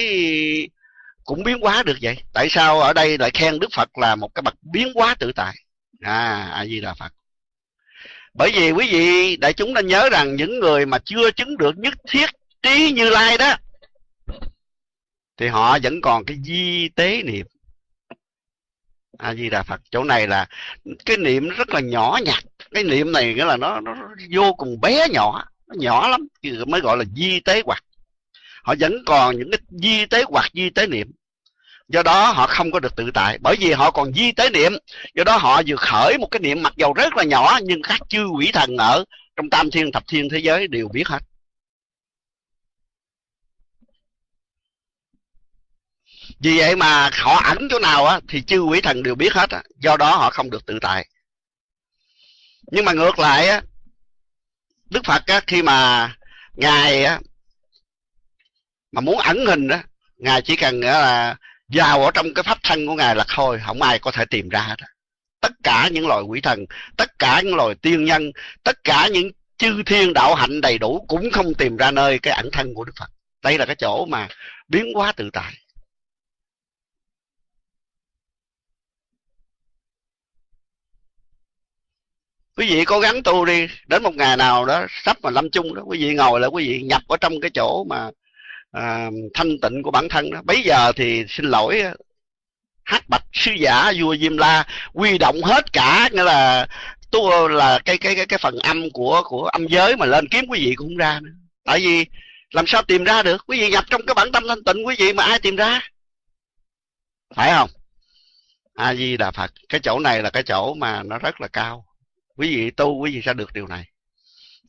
cũng biến hóa được vậy. Tại sao ở đây lại khen đức phật là một cái bậc biến hóa tự tại? À a di đà phật. Bởi vì quý vị đại chúng nên nhớ rằng những người mà chưa chứng được nhất thiết trí như lai đó thì họ vẫn còn cái di tế niệm. A di đà phật chỗ này là cái niệm rất là nhỏ nhặt. Cái niệm này nghĩa là nó, nó vô cùng bé nhỏ nó nhỏ lắm mới gọi là di tế hoặc. Họ vẫn còn những cái di tế hoặc di tế niệm do đó họ không có được tự tại, bởi vì họ còn di tế niệm. Do đó họ vừa khởi một cái niệm mặc dầu rất là nhỏ, nhưng các chư quỷ thần ở trong tam thiên thập thiên thế giới đều biết hết. Vì vậy mà họ ẩn chỗ nào á, thì chư quỷ thần đều biết hết á. Do đó họ không được tự tại. Nhưng mà ngược lại á, đức phật á, khi mà ngài á, mà muốn ẩn hình á, ngài chỉ cần là vào ở trong cái pháp thân của ngài là thôi, không ai có thể tìm ra hết tất cả những loài quỷ thần, tất cả những loài tiên nhân, tất cả những chư thiên đạo hạnh đầy đủ cũng không tìm ra nơi cái ẩn thân của đức phật. Đây là cái chỗ mà biến hóa tự tại. Quý vị cố gắng tu đi, đến một ngày nào đó, sắp mà lâm chung đó, quý vị ngồi là quý vị nhập ở trong cái chỗ mà à, thanh tịnh của bản thân đó. Bây giờ thì xin lỗi à, hát bạch sứ giả vua diêm la quy động hết cả nghĩa là tu là cái cái cái cái phần âm của của âm giới mà lên kiếm quý vị cũng không ra nữa. Tại vì làm sao tìm ra được? Quý vị nhập trong cái bản tâm thanh tịnh quý vị mà ai tìm ra? Phải không? A di đà phật cái chỗ này là cái chỗ mà nó rất là cao. Quý vị tu quý vị sẽ được điều này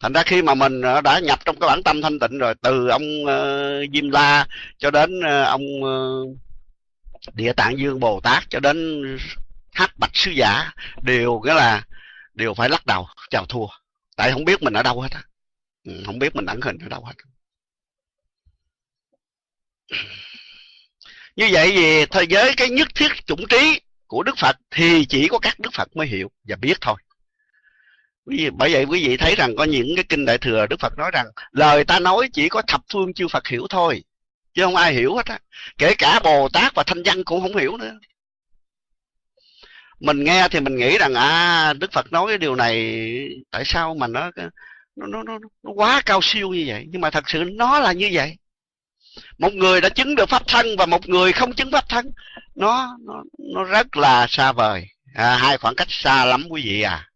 thành ra khi mà mình ờ, đã nhập trong cái bản tâm thanh tịnh rồi từ ông uh, diêm la cho đến uh, ông uh, địa tạng dương bồ tát cho đến Hát bạch sứ giả đều cái là đều phải lắc đầu chào thua. Tại không biết mình ở đâu hết á. Ừ, không biết mình ẩn hình ở đâu hết. Như vậy vì thế giới cái nhất thiết chủng trí của đức phật thì chỉ có các đức phật mới hiểu và biết thôi bởi vậy quý vị thấy rằng có những cái kinh đại thừa đức phật nói rằng lời ta nói chỉ có thập phương chư phật hiểu thôi chứ không ai hiểu hết á. Kể cả bồ tát và thanh văn cũng không hiểu nữa. Mình nghe thì mình nghĩ rằng à đức phật nói cái điều này tại sao mà nó nó nó nó, nó quá cao siêu như vậy? Nhưng mà thật sự nó là như vậy. Một người đã chứng được pháp thân và một người không chứng pháp thân nó nó nó rất là xa vời. À, hai khoảng cách xa lắm quý vị à.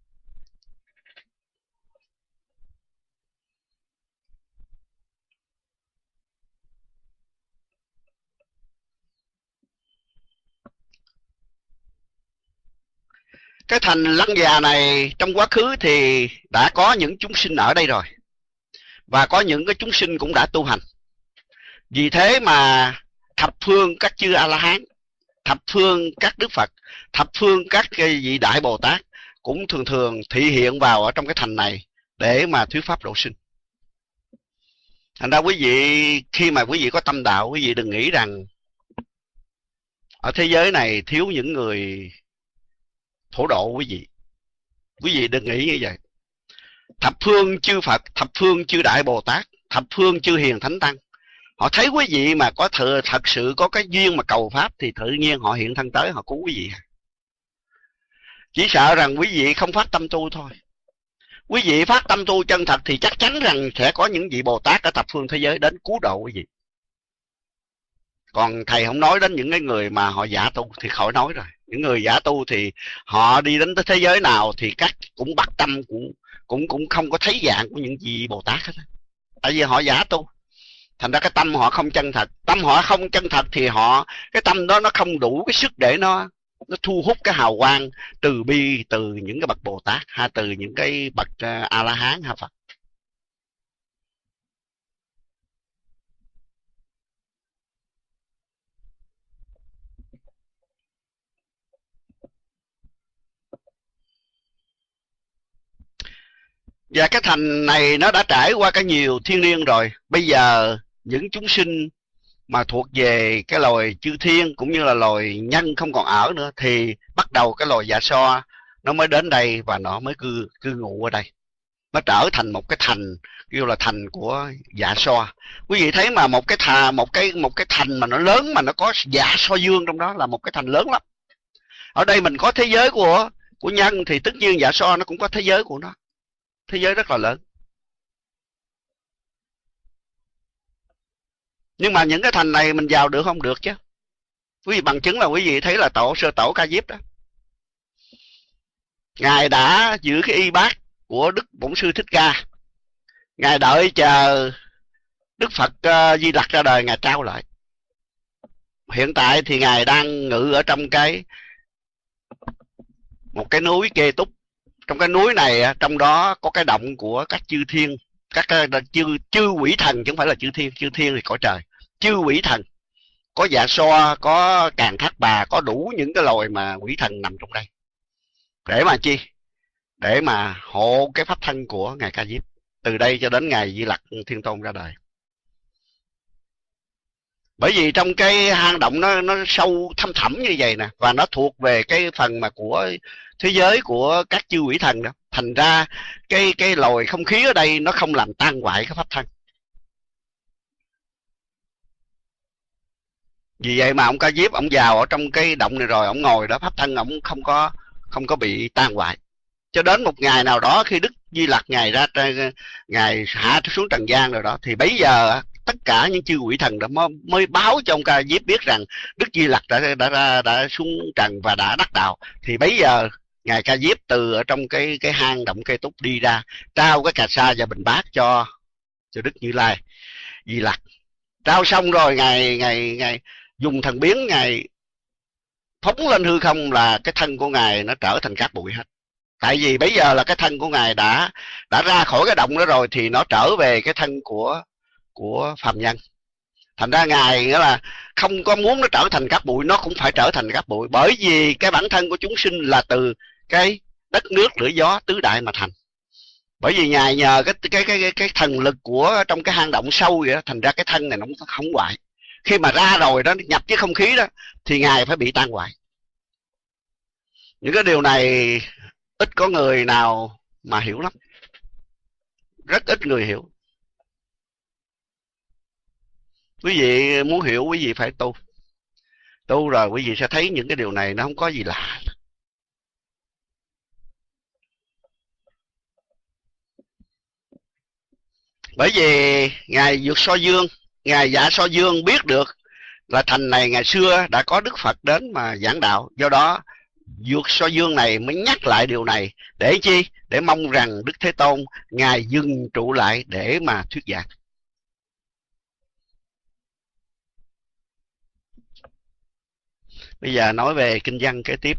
Cái thành lăng già này trong quá khứ thì đã có những chúng sinh ở đây rồi. Và có những cái chúng sinh cũng đã tu hành. Vì thế mà thập phương các chư a la hán thập phương các đức phật, thập phương các vị đại bồ tát cũng thường thường thị hiện vào ở trong cái thành này để mà thuyết pháp độ sinh. Thành ra quý vị, khi mà quý vị có tâm đạo, quý vị đừng nghĩ rằng ở thế giới này thiếu những người phổ độ quý vị. Quý vị đừng nghĩ như vậy. Thập phương chư phật, thập phương chư đại bồ tát, thập phương chư hiền thánh tăng. Họ thấy quý vị mà có thừa thật sự có cái duyên mà cầu pháp thì tự nhiên họ hiện thân tới, họ cứu quý vị. Chỉ sợ rằng quý vị không phát tâm tu thôi. Quý vị phát tâm tu chân thật thì chắc chắn rằng sẽ có những vị bồ tát ở thập phương thế giới đến cứu độ quý vị. Còn thầy không nói đến những cái người mà họ giả tu thì khỏi nói rồi những người giả tu thì họ đi đến tới thế giới nào thì các cũng bắt tâm, cũng cũng cũng không có thấy dạng của những gì bồ tát hết tại vì họ giả tu. Thành ra cái tâm họ không chân thật. Tâm họ không chân thật thì họ, cái tâm đó nó không đủ cái sức để nó nó thu hút cái hào quang từ bi, từ những cái bậc bồ tát, hay từ những cái bậc à, a la hán ha phật. Và cái thành này nó đã trải qua cái nhiều thiên niên rồi. Bây giờ, những chúng sinh mà thuộc về cái loài chư thiên cũng như là loài nhân không còn ở nữa, thì bắt đầu cái loài dạ so nó mới đến đây và nó mới cư cư ngụ ở đây. Nó trở thành một cái thành, kêu là thành của dạ so. Quý vị thấy mà một cái thà, một cái một cái thành mà nó lớn mà nó có dạ so dương trong đó là một cái thành lớn lắm. Ở đây mình có thế giới của của nhân thì tất nhiên dạ so nó cũng có thế giới của nó thế giới rất là lớn. Nhưng mà những cái thành này mình vào được không được chứ? Quý vị bằng chứng là quý vị thấy là tổ sơ tổ ca diếp đó. Ngài đã giữ cái y bát của đức bổn sư thích ca. Ngài đợi chờ đức phật uh, di lặc ra đời ngài trao lại. Hiện tại thì ngài đang ngự ở trong cái một cái núi kê túc trong cái núi này trong đó có cái động của các chư thiên, các chư chư quỷ thần chứ không phải là chư thiên chư thiên thì cõi trời. Chư quỷ thần. Có dạ so có càng thác bà, có đủ những cái loài mà quỷ thần nằm trong đây. Để mà chi? Để mà hộ cái pháp thân của ngài ca diếp. Từ đây cho đến ngày di lặc thiên tôn ra đời bởi vì trong cái hang động nó nó sâu thâm thẳm như vậy nè, và nó thuộc về cái phần mà của thế giới của các chư quỷ thần đó. Thành ra cái cái lồi không khí ở đây nó không làm tan hoại cái pháp thân. Vì vậy mà ông ca diếp, ông vào ở trong cái động này rồi, ông ngồi đó, pháp thân ông không có không có bị tan hoại. Cho đến một ngày nào đó, khi đức di lặc ngài ra, ngài hạ xuống trần gian rồi đó, thì bấy giờ tất cả những chư quỷ thần đã mới báo cho ông ca diếp biết rằng đức di lặc đã đã đã, đã xuống trần và đã đắc đạo. Thì bây giờ ngài ca diếp từ ở trong cái cái hang động cây túc đi ra trao cái cà sa và bình bát cho cho đức như lai di lặc. Trao xong rồi ngài ngài ngài dùng thần biến ngài phóng lên hư không là cái thân của ngài nó trở thành cát bụi hết. Tại vì bây giờ là cái thân của ngài đã đã ra khỏi cái động đó rồi thì nó trở về cái thân của của phàm nhân. Thành ra ngài nghĩa là không có muốn nó trở thành cát bụi nó cũng phải trở thành cát bụi. Bởi vì cái bản thân của chúng sinh là từ cái đất nước lửa gió tứ đại mà thành. Bởi vì ngài nhờ cái cái cái cái, cái thần lực của trong cái hang động sâu vậy đó, thành ra cái thân này nó không hoại. Khi mà ra rồi đó nhập với không khí đó thì ngài phải bị tan hoại. Những cái điều này ít có người nào mà hiểu lắm. Rất ít người hiểu quý vị muốn hiểu quý vị phải tu. Tu rồi quý vị sẽ thấy những cái điều này nó không có gì lạ. Bởi vì ngài vượt so dương, ngài giả so dương biết được là thành này ngày xưa đã có đức phật đến mà giảng đạo. Do đó, vượt so dương này mới nhắc lại điều này để chi? Để mong rằng đức thế tôn ngài dừng trụ lại để mà thuyết giảng. Bây giờ nói về kinh văn kế tiếp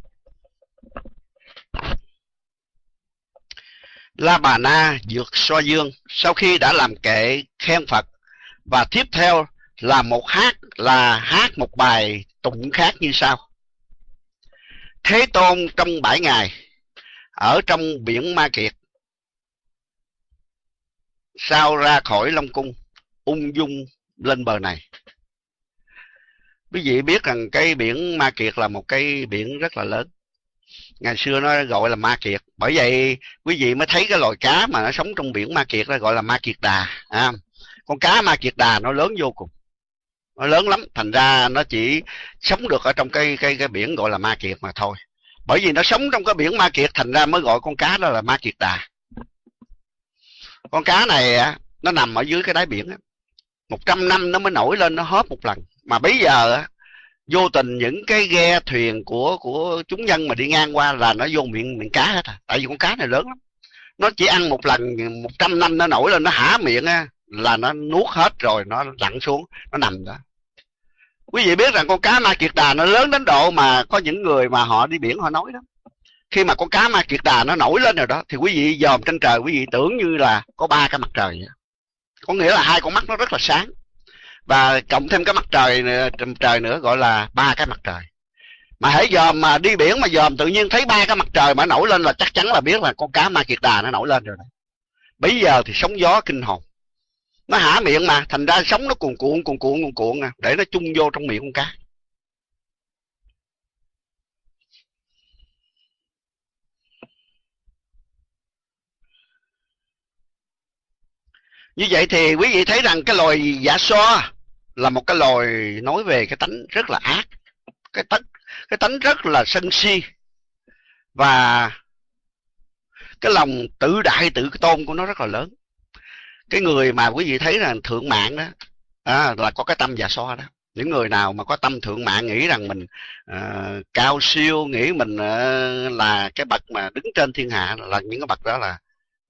La Bà Na dược so dương sau khi đã làm kệ khen Phật và tiếp theo là một hát, là hát một bài tụng khác như sau. Thế Tôn trong bảy ngày, ở trong biển Ma Kiệt, sao ra khỏi Long Cung, ung dung lên bờ này. Quý vị biết rằng cái biển Ma Kiệt là một cái biển rất là lớn. Ngày xưa nó gọi là ma kiệt. Bởi vậy quý vị mới thấy cái loài cá mà nó sống trong biển ma kiệt nó gọi là ma kiệt đà à, con cá ma kiệt đà nó lớn vô cùng. Nó lớn lắm thành ra nó chỉ sống được ở trong cái cái cái biển gọi là ma kiệt mà thôi. Bởi vì nó sống trong cái biển ma kiệt thành ra mới gọi con cá đó là ma kiệt đà. Con cá này nó nằm ở dưới cái đáy biển một trăm năm nó mới nổi lên nó hớp một lần mà bây giờ vô tình những cái ghe thuyền của của chúng nhân mà đi ngang qua là nó vô miệng miệng cá hết à. Tại vì con cá này lớn lắm. Nó chỉ ăn một lần, một trăm năm nó nổi lên, nó hả miệng á, là nó nuốt hết rồi, nó lặn xuống, nó nằm đó. Quý vị biết rằng con cá ma kiệt đà nó lớn đến độ mà có những người mà họ đi biển họ nói đó. Khi mà con cá ma kiệt đà nó nổi lên rồi đó, thì quý vị dòm trên trời, quý vị tưởng như là có ba cái mặt trời vậy. có nghĩa là hai con mắt nó rất là sáng và cộng thêm cái mặt trời trời nữa gọi là ba cái mặt trời. Mà hãy dòm mà đi biển mà dòm tự nhiên thấy ba cái mặt trời mà nổi lên là chắc chắn là biết là con cá ma kiệt đà nó nổi lên rồi đấy. Bây giờ thì sóng gió kinh hồn. Nó hả miệng mà thành ra sóng nó cuồn cuộn cuồn cuộn cuồn cuộn à, để nó chung vô trong miệng con cá. Như vậy thì quý vị thấy rằng cái loài giả so là một cái loài nói về cái tánh rất là ác cái tánh cái tánh rất là sân si. Và cái lòng tự đại tự tôn của nó rất là lớn. Cái người mà quý vị thấy là thượng mạng đó à, là có cái tâm giả so đó. Những người nào mà có tâm thượng mạng nghĩ rằng mình uh, cao siêu nghĩ mình uh, là cái bậc mà đứng trên thiên hạ là những cái bậc đó là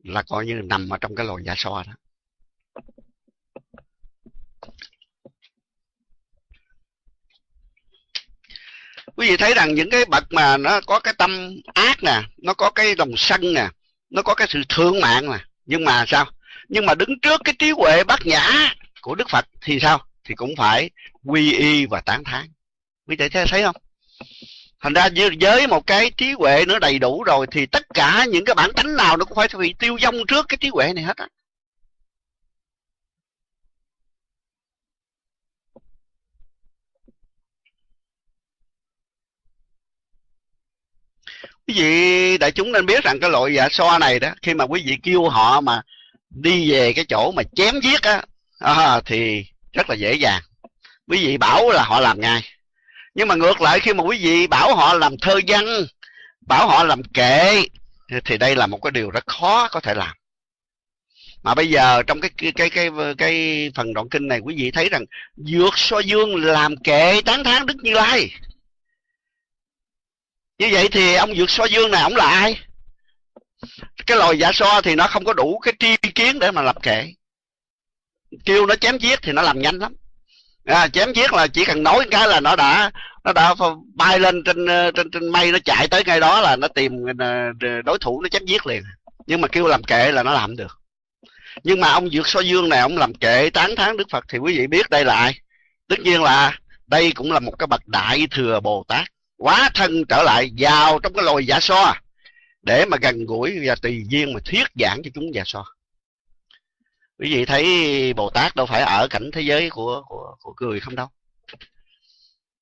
là coi như nằm ở trong cái loài giả so đó. Quý vị thấy rằng những cái bậc mà nó có cái tâm ác nè nó có cái lòng sân nè nó có cái sự thương mạng nè nhưng mà sao? Nhưng mà đứng trước cái trí huệ bát nhã của đức phật thì sao? Thì cũng phải quy y và tán thán. Quý vị thấy, thấy không? Thành ra với một cái trí huệ nữa đầy đủ rồi thì tất cả những cái bản tánh nào nó cũng phải bị tiêu vong trước cái trí huệ này hết á. Quý vị đại chúng nên biết rằng cái loại dạ xoa này đó khi mà quý vị kêu họ mà đi về cái chỗ mà chém giết á à, thì rất là dễ dàng. Quý vị bảo là họ làm ngay. Nhưng mà ngược lại khi mà quý vị bảo họ làm thơ văn bảo họ làm kệ thì đây là một cái điều rất khó có thể làm. Mà bây giờ trong cái cái cái cái, cái phần đoạn kinh này quý vị thấy rằng dược so dương làm kệ tán thán đức như lai như vậy thì ông dược so dương này ông là ai? Cái loài dạ so thì nó không có đủ cái tri kiến để mà lập kệ. Kêu nó chém giết thì nó làm nhanh lắm. À, chém giết là chỉ cần nói cái là nó đã nó đã bay lên trên trên trên mây nó chạy tới ngay đó là nó tìm ờ, đối thủ nó chém giết liền. Nhưng mà kêu làm kệ là nó làm được. Nhưng mà ông dược so dương này ông làm kệ tán thán đức phật thì quý vị biết đây là ai? Tất nhiên là đây cũng là một cái bậc đại thừa bồ tát quá thân trở lại, vào trong cái lồi dạ so, để mà gần gũi và tùy duyên mà thuyết giảng cho chúng dạ so. Quý vị thấy bồ tát đâu phải ở cảnh thế giới của của của người không đâu.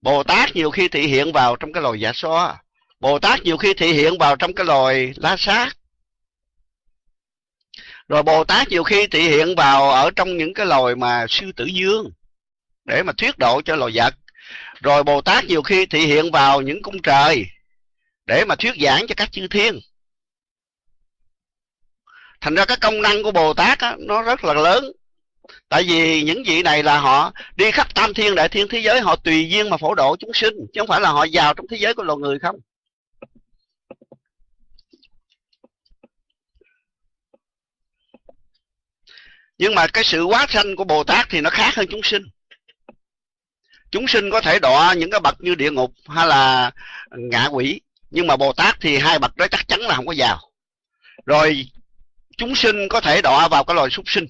Bồ tát nhiều khi thị hiện vào trong cái lồi dạ so. Bồ tát nhiều khi thị hiện vào trong cái lồi lá sát rồi bồ tát nhiều khi thị hiện vào ở trong những cái lồi mà sư tử dương, để mà thuyết độ cho loài vật dạ rồi bồ tát nhiều khi thị hiện vào những cung trời để mà thuyết giảng cho các chư thiên. Thành ra cái công năng của bồ tát á, nó rất là lớn. Tại vì những vị này là họ đi khắp tam thiên đại thiên thế giới họ tùy duyên mà phổ độ chúng sinh chứ không phải là họ vào trong thế giới của loài người không. Nhưng mà cái sự quá sanh của bồ tát thì nó khác hơn chúng sinh chúng sinh có thể đọa những cái bậc như địa ngục hay là ngạ quỷ. Nhưng mà bồ tát thì hai bậc đó chắc chắn là không có vào. Rồi, chúng sinh có thể đọa vào cái loài súc sinh.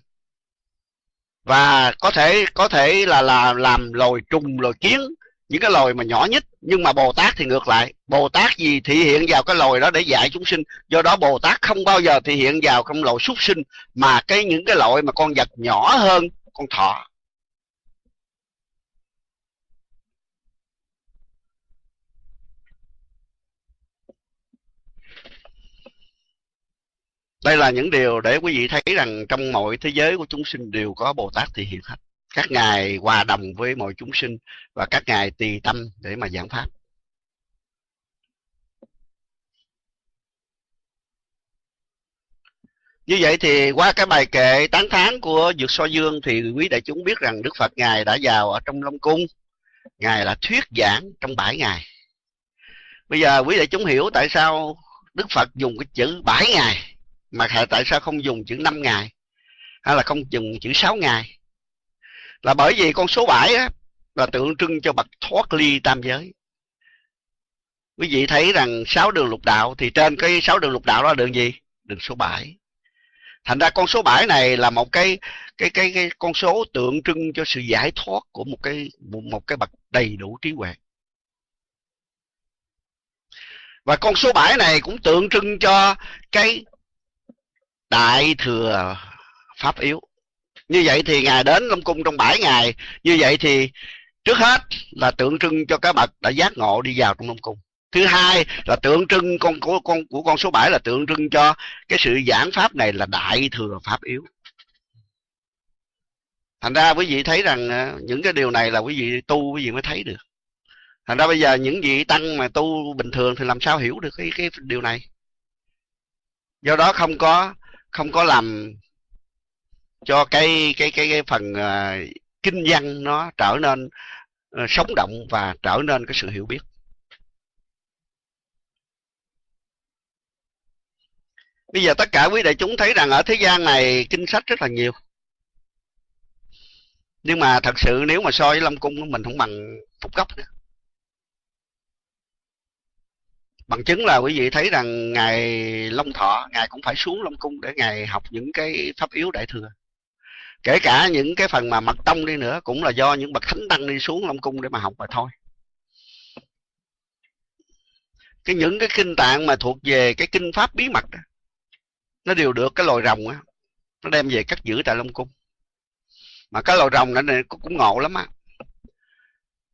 Và có thể có thể là là làm loài trùng, loài kiến, những cái loài mà nhỏ nhất. Nhưng mà bồ tát thì ngược lại. Bồ tát gì thị hiện vào cái loài đó để dạy chúng sinh. Do đó bồ tát không bao giờ thị hiện vào trong loài súc sinh, mà cái những cái loại mà con vật nhỏ hơn, con thỏ. Đây là những điều để quý vị thấy rằng trong mọi thế giới của chúng sinh đều có bồ tát thị hiện hết. Các ngài hòa đồng với mọi chúng sinh và các ngài tùy tâm để mà giảng pháp. Như vậy thì qua cái bài kệ tán thán của dược so dương thì quý đại chúng biết rằng đức phật ngài đã vào ở trong long cung. Ngài là thuyết giảng trong bảy ngày. Bây giờ quý đại chúng hiểu tại sao đức phật dùng cái chữ bảy ngày mà tại sao không dùng chữ năm ngày? Hay là không dùng chữ sáu ngày? Là bởi vì con số 7 á, là tượng trưng cho bậc thoát ly tam giới. Quý vị thấy rằng sáu đường lục đạo thì trên cái sáu đường lục đạo đó là đường gì? Đường số 7 thành ra con số 7 này là một cái cái cái cái con số tượng trưng cho sự giải thoát của một cái một, một cái bậc đầy đủ trí huệ. Và con số 7 này cũng tượng trưng cho cái đại thừa pháp yếu. Như vậy thì ngài đến long cung trong bảy ngày. Như vậy thì trước hết là tượng trưng cho các bậc đã giác ngộ đi vào trong long cung. Thứ hai là tượng trưng con của con của con số 7 là tượng trưng cho cái sự giảng pháp này là đại thừa pháp yếu. Thành ra quý vị thấy rằng à, những cái điều này là quý vị tu quý vị mới thấy được. Thành ra bây giờ những vị tăng mà tu bình thường thì làm sao hiểu được cái cái điều này? Do đó không có không có làm cho cái cái cái cái phần uh, kinh văn nó trở nên uh, sống động và trở nên cái sự hiểu biết. Bây giờ tất cả quý đại chúng thấy rằng ở thế gian này kinh sách rất là nhiều. Nhưng mà thật sự nếu mà so với long cung mình không bằng phúc cấp nữa. Bằng chứng là quý vị thấy rằng ngài long thọ ngài cũng phải xuống long cung để ngài học những cái pháp yếu đại thừa. Kể cả những cái phần mà mật tông đi nữa cũng là do những bậc thánh tăng đi xuống long cung để mà học mà thôi. Cái những cái kinh tạng mà thuộc về cái kinh pháp bí mật đó, nó đều được cái lồi rồng á nó đem về cất giữ tại long cung. Mà cái lồi rồng này cũng ngộ lắm á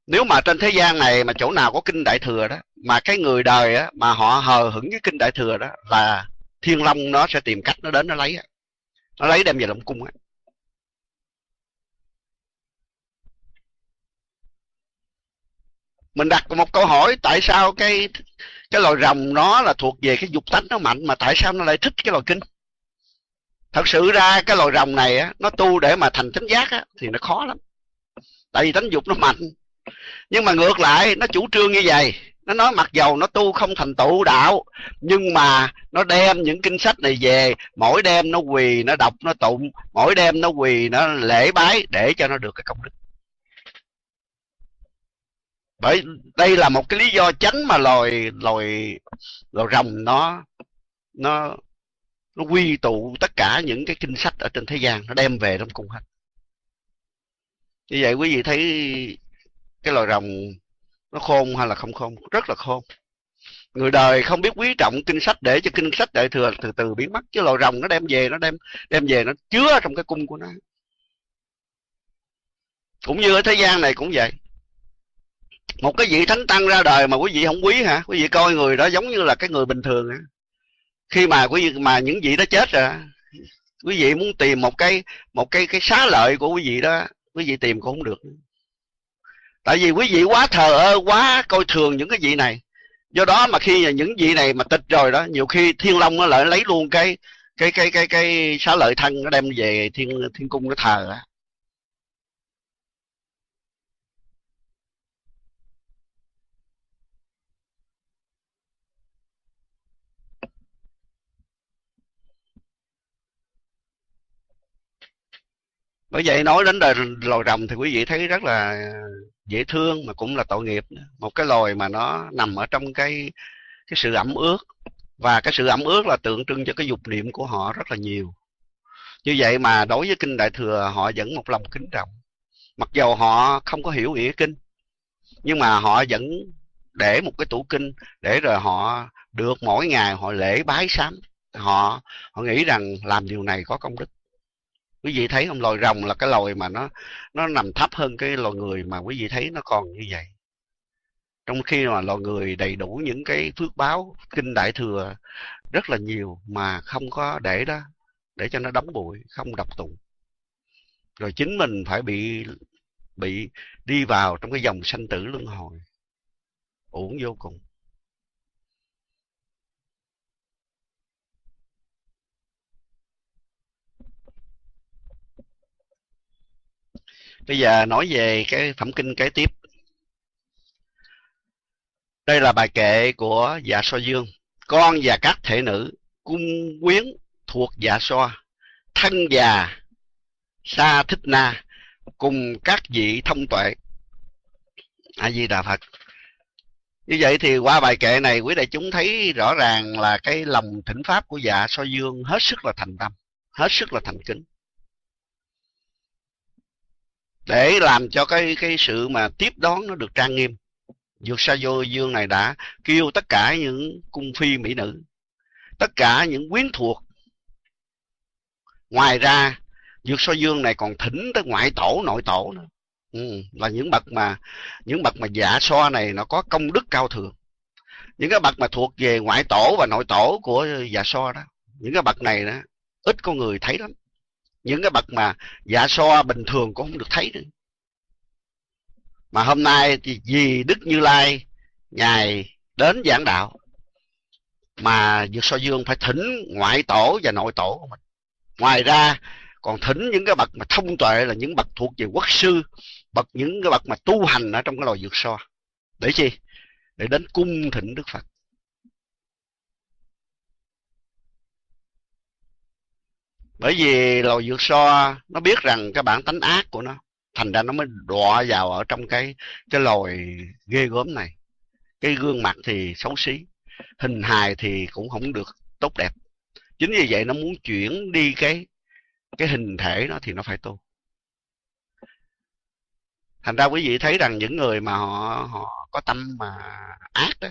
nếu mà trên thế gian này mà chỗ nào có kinh đại thừa đó, mà cái người đời á, mà họ hờ hững cái kinh đại thừa đó, là thiên long nó sẽ tìm cách nó đến nó lấy nó lấy đem về long cung á. Mình đặt một câu hỏi, tại sao cái cái loài rồng nó là thuộc về cái dục tánh nó mạnh, mà tại sao nó lại thích cái loài kinh? Thật sự ra cái loài rồng này á, nó tu để mà thành tánh giác á, thì nó khó lắm. Tại vì tánh dục nó mạnh nhưng mà ngược lại, nó chủ trương như vậy. Nó nói mặc dầu nó tu không thành tựu đạo, nhưng mà nó đem những kinh sách này về. Mỗi đêm nó quỳ, nó đọc, nó tụng. Mỗi đêm nó quỳ, nó lễ bái để cho nó được cái công đức. Bởi đây là một cái lý do chánh mà loài loài loài rồng nó nó nó quy tụ tất cả những cái kinh sách ở trên thế gian. Nó đem về trong cung hết. Như vậy quý vị thấy cái loài rồng nó khôn hay là không khôn? Rất là khôn. Người đời không biết quý trọng kinh sách để cho kinh sách đại thừa từ từ biến mất. Chứ loài rồng nó đem về, nó đem đem về, nó chứa trong cái cung của nó. Cũng như ở thế gian này cũng vậy. Một cái vị thánh tăng ra đời mà quý vị không quý hả? Quý vị coi người đó giống như là cái người bình thường hả? Khi mà quý vị, mà những vị đó chết rồi, quý vị muốn tìm một cái một cái cái xá lợi của quý vị đó, quý vị tìm cũng không được tại vì quý vị quá thờ ơ, quá coi thường những cái vị này. Do đó mà khi những vị này mà tịch rồi đó, nhiều khi thiên long nó lại lấy luôn cái cái cái cái cái xá lợi thân nó đem về thiên thiên cung nó thờ. Á bởi vậy nói đến đời lò rồng thì quý vị thấy rất là dễ thương mà cũng là tội nghiệp. Một cái loài mà nó nằm ở trong cái cái sự ẩm ướt. Và cái sự ẩm ướt là tượng trưng cho cái dục niệm của họ rất là nhiều. Như vậy mà đối với kinh đại thừa, họ vẫn một lòng kính trọng. Mặc dầu họ không có hiểu nghĩa kinh, nhưng mà họ vẫn để một cái tủ kinh để rồi họ được mỗi ngày họ lễ bái sám. Họ họ nghĩ rằng làm điều này có công đức quý vị thấy không? Loài rồng là cái loài mà nó nó nằm thấp hơn cái loài người mà quý vị thấy nó còn như vậy. Trong khi mà loài người đầy đủ những cái phước báo kinh đại thừa rất là nhiều mà không có để đó, để cho nó đóng bụi, không đọc tụng. Rồi chính mình phải bị bị đi vào trong cái dòng sanh tử luân hồi. Uổng vô cùng. Bây giờ nói về cái phẩm kinh kế tiếp. Đây là bài kệ của Dạ So Dương. Con và các thể nữ, cung quyến thuộc Dạ So, thân già, sa thích na, cùng các vị thông tuệ. A Di Đà Phật. Như vậy thì qua bài kệ này quý đại chúng thấy rõ ràng là cái lòng thỉnh pháp của dạ so dương hết sức là thành tâm, hết sức là thành kính để làm cho cái cái sự mà tiếp đón nó được trang nghiêm. Dược sa vô dương này đã kêu tất cả những cung phi mỹ nữ tất cả những quyến thuộc. Ngoài ra dược sa dương này còn thỉnh tới ngoại tổ nội tổ nữa. Ừ, là những bậc mà những bậc mà giả so này nó có công đức cao thượng. Những cái bậc mà thuộc về ngoại tổ và nội tổ của giả so đó những cái bậc này đó ít có người thấy lắm những cái bậc mà dạ so bình thường cũng không được thấy nữa mà hôm nay thì vì đức như lai ngài đến giảng đạo mà Dược So Dương phải thỉnh ngoại tổ và nội tổ của mình. Ngoài ra còn thỉnh những cái bậc mà thông tuệ là những bậc thuộc về quốc sư, bậc những cái bậc mà tu hành ở trong cái loài Dược So. Để chi? Để đến cung thỉnh Đức Phật. Bởi vì loài dược so, nó biết rằng cái bản tánh ác của nó, thành ra nó mới đọa vào ở trong cái cái loài ghê gớm này. Cái gương mặt thì xấu xí, hình hài thì cũng không được tốt đẹp. Chính vì vậy nó muốn chuyển đi cái cái hình thể nó thì nó phải tu. Thành ra quý vị thấy rằng những người mà họ họ có tâm mà ác đó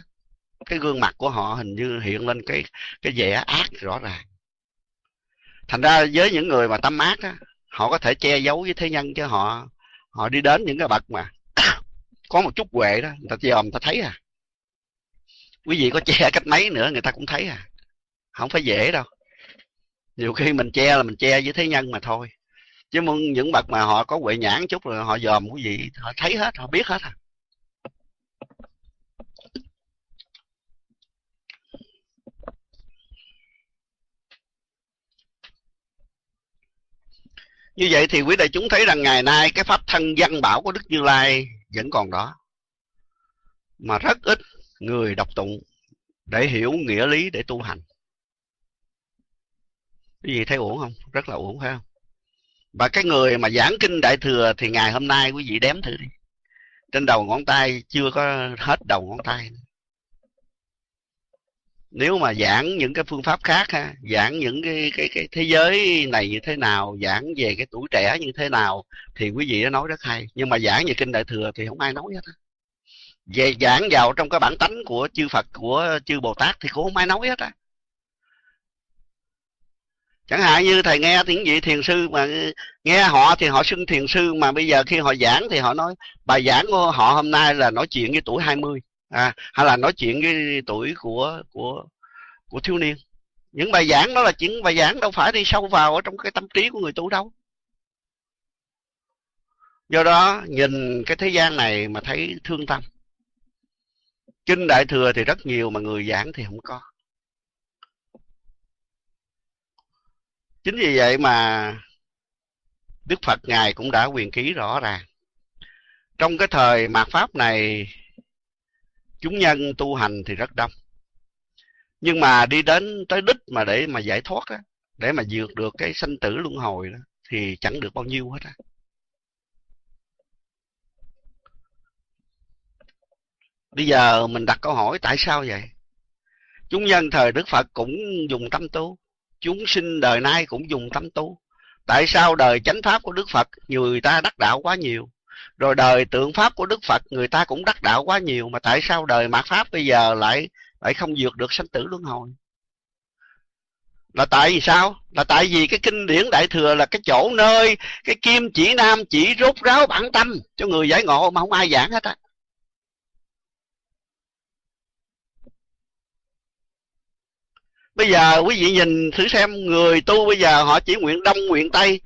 cái gương mặt của họ hình như hiện lên cái cái vẻ ác rõ ràng thành ra với những người mà tâm ác á, họ có thể che giấu với thế nhân chứ họ họ đi đến những cái bậc mà có một chút huệ đó, người ta dòm người ta thấy à. Quý vị có che cách mấy nữa người ta cũng thấy à. Không phải dễ đâu. Nhiều khi mình che là mình che với thế nhân mà thôi. Chứ những bậc mà họ có huệ nhãn chút rồi họ dòm quý vị, họ thấy hết, họ biết hết à. Như vậy thì quý đại chúng thấy rằng ngày nay cái pháp thân văn bảo của đức như lai vẫn còn đó. Mà rất ít người đọc tụng để hiểu nghĩa lý để tu hành. Cái gì thấy uổng không? Rất là uổng, phải không? Và cái người mà giảng kinh đại thừa thì ngày hôm nay quý vị đếm thử đi. Trên đầu ngón tay chưa có hết đầu ngón tay nếu mà giảng những cái phương pháp khác ha, giảng những cái cái cái thế giới này như thế nào, giảng về cái tuổi trẻ như thế nào, thì quý vị đã nói rất hay. Nhưng mà giảng về kinh đại thừa thì không ai nói hết á. Về giảng vào trong cái bản tánh của chư Phật, của chư Bồ Tát thì cũng không ai nói hết á. Chẳng hạn như thầy nghe tiếng vị thiền sư mà, nghe họ thì họ xưng thiền sư, mà bây giờ khi họ giảng thì họ nói, bài giảng của họ hôm nay là nói chuyện với tuổi 20 à, hay là nói chuyện với tuổi của của của thiếu niên. Những bài giảng đó là chuyện bài giảng đâu phải đi sâu vào ở trong cái tâm trí của người tu đâu. Do đó nhìn cái thế gian này mà thấy thương tâm. Kinh đại thừa thì rất nhiều mà người giảng thì không có. Chính vì vậy mà đức phật ngài cũng đã quyền ký rõ ràng. Trong cái thời mạt pháp này chúng nhân tu hành thì rất đông. Nhưng mà đi đến tới đích mà để mà giải thoát á, để mà vượt được cái sanh tử luân hồi đó, thì chẳng được bao nhiêu hết á. Bây giờ mình đặt câu hỏi, tại sao vậy? Chúng nhân thời đức phật cũng dùng tâm tu, chúng sinh đời nay cũng dùng tâm tu. Tại sao đời chánh pháp của đức phật, người ta đắc đạo quá nhiều? Rồi đời tượng pháp của đức phật người ta cũng đắc đạo quá nhiều mà tại sao đời mạt pháp bây giờ lại lại không vượt được sanh tử luân hồi? Là tại vì sao? Là tại vì cái kinh điển đại thừa là cái chỗ nơi cái kim chỉ nam chỉ rốt ráo bản tâm cho người giải ngộ mà không ai giảng hết á. Bây giờ quý vị nhìn thử xem người tu bây giờ họ chỉ nguyện đông nguyện tây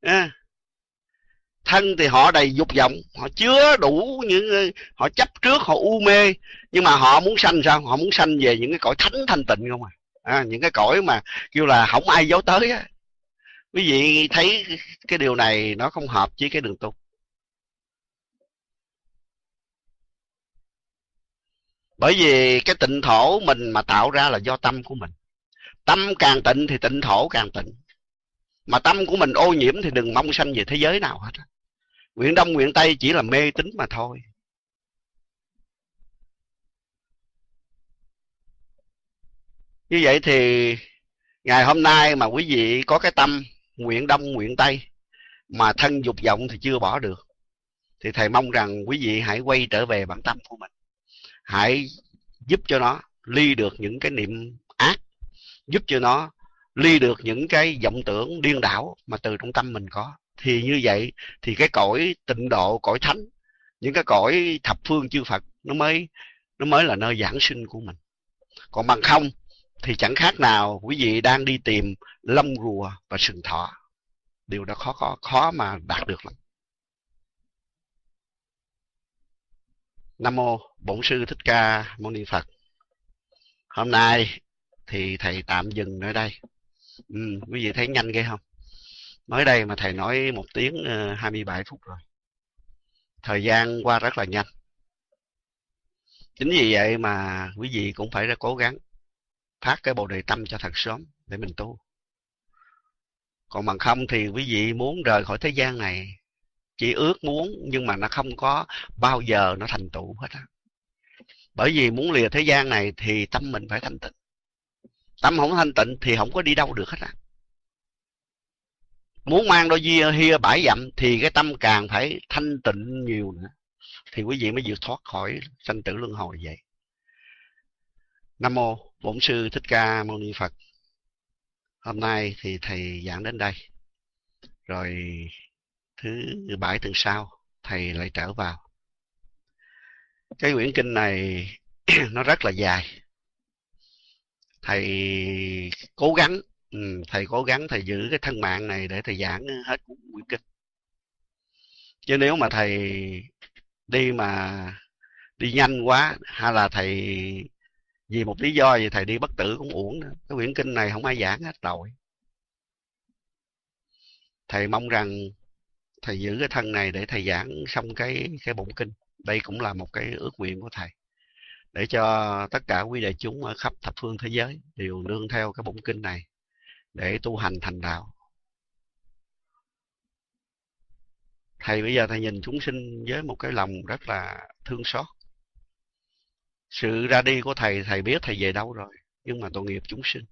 à, thân thì họ đầy dục vọng họ chứa đủ những họ chấp trước họ u mê. Nhưng mà họ muốn sanh sao? Họ muốn sanh về những cái cõi thánh thanh tịnh không à, à những cái cõi mà kêu là không ai dấu tới á. Quý vị thấy cái điều này nó không hợp với cái đường tu. Bởi vì cái tịnh thổ mình mà tạo ra là do tâm của mình. Tâm càng tịnh thì tịnh thổ càng tịnh. Mà tâm của mình ô nhiễm thì đừng mong sanh về thế giới nào hết nguyện đông nguyện tây chỉ là mê tín mà thôi. Như vậy thì ngày hôm nay mà quý vị có cái tâm nguyện đông nguyện tây mà thân dục vọng thì chưa bỏ được, thì thầy mong rằng quý vị hãy quay trở về bản tâm của mình. Hãy giúp cho nó ly được những cái niệm ác, giúp cho nó ly được những cái vọng tưởng điên đảo mà từ trong tâm mình có thì như vậy thì cái cõi tịnh độ cõi thánh những cái cõi thập phương chư Phật nó mới nó mới là nơi giảng sinh của mình. Còn bằng không thì chẳng khác nào quý vị đang đi tìm lông rùa và sừng thọ. Điều đó khó khó khó mà đạt được lắm. Nam mô bổn sư thích ca mâu ni phật. Hôm nay thì thầy tạm dừng nơi đây. Ừ, quý vị thấy nhanh ghê không? Mới đây mà thầy nói một tiếng ờ, 27 phút rồi. Thời gian qua rất là nhanh. Chính vì vậy mà quý vị cũng phải ra cố gắng phát cái bồ đề tâm cho thật sớm để mình tu. Còn bằng không thì quý vị muốn rời khỏi thế gian này, chỉ ước muốn nhưng mà nó không có bao giờ nó thành tựu hết á. Bởi vì muốn lìa thế gian này thì tâm mình phải thanh tịnh. Tâm không thanh tịnh thì không có đi đâu được hết á muốn mang đôi duyên hia bãi dặm thì cái tâm càng phải thanh tịnh nhiều nữa. Thì quý vị mới vượt thoát khỏi sanh tử luân hồi vậy. Nam mô bổn sư thích ca mâu ni phật. Hôm nay thì thầy giảng đến đây. Rồi thứ bảy, tuần sau, thầy lại trở vào. Cái quyển kinh này nó rất là dài. Thầy cố gắng ừ, thầy cố gắng thầy giữ cái thân mạng này để thầy giảng ờ, hết quyển kinh. Chứ nếu mà thầy đi mà đi nhanh quá hay là thầy vì một lý do gì thầy đi bất tử cũng uổng nữa. cái quyển kinh này không ai giảng hết rồi thầy mong rằng thầy giữ cái thân này để thầy giảng xong cái cái bụng kinh. Đây cũng là một cái ước nguyện của thầy để cho tất cả quý đại chúng ở khắp thập phương thế giới đều nương theo cái bụng kinh này để tu hành thành đạo. Thầy bây giờ thầy nhìn chúng sinh với một cái lòng rất là thương xót. Sự ra đi của thầy thầy biết thầy về đâu rồi, nhưng mà tội nghiệp chúng sinh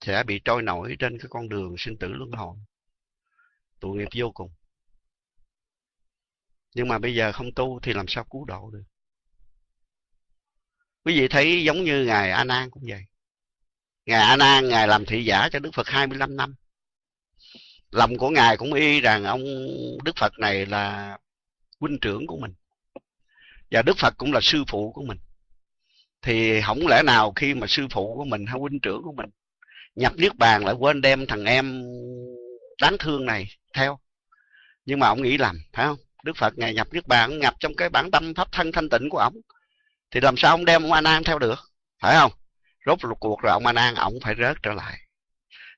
sẽ bị trôi nổi trên cái con đường sinh tử luân hồi. Tội nghiệp vô cùng. Nhưng mà bây giờ không tu thì làm sao cứu độ được? Quý vị thấy giống như ngài a nan cũng vậy ngài a nan, ngài làm thị giả cho đức phật 25 năm. Lòng của ngài cũng y rằng ông đức phật này là huynh trưởng của mình. Và đức phật cũng là sư phụ của mình. Thì không lẽ nào khi mà sư phụ của mình hay huynh trưởng của mình nhập niết bàn lại quên đem thằng em đáng thương này theo? Nhưng mà ông nghĩ làm phải không? Đức phật ngài nhập niết bàn nhập trong cái bản tâm pháp thân thanh tịnh của ông, thì làm sao ông đem ông a nan theo được, phải không? Rốt cuộc rồi ông anan ổng ông phải rớt trở lại.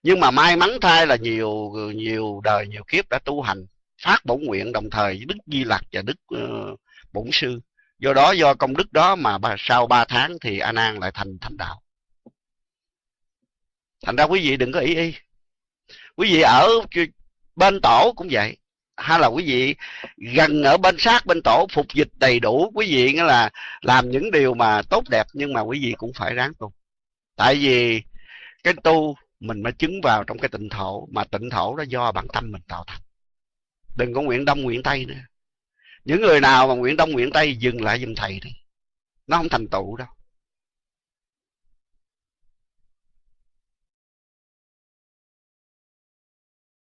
Nhưng mà may mắn thay là nhiều nhiều đời nhiều kiếp đã tu hành phát bổn nguyện đồng thời với đức di lặc và đức uh, bổn sư. Do đó do công đức đó mà sau ba tháng thì a nan lại thành thánh đạo. Thành ra quý vị đừng có ý y. Quý vị ở bên tổ cũng vậy. Hay là quý vị gần ở bên sát bên tổ phục dịch đầy đủ quý vị nghĩa là làm những điều mà tốt đẹp nhưng mà quý vị cũng phải ráng tu tại vì cái tu mình mới chứng vào trong cái tịnh thổ, mà tịnh thổ đó do bản tâm mình tạo thành. Đừng có nguyện đông nguyện tây nữa. Những người nào mà nguyện đông nguyện tây, dừng lại giùm thầy đi. Nó không thành tựu đâu.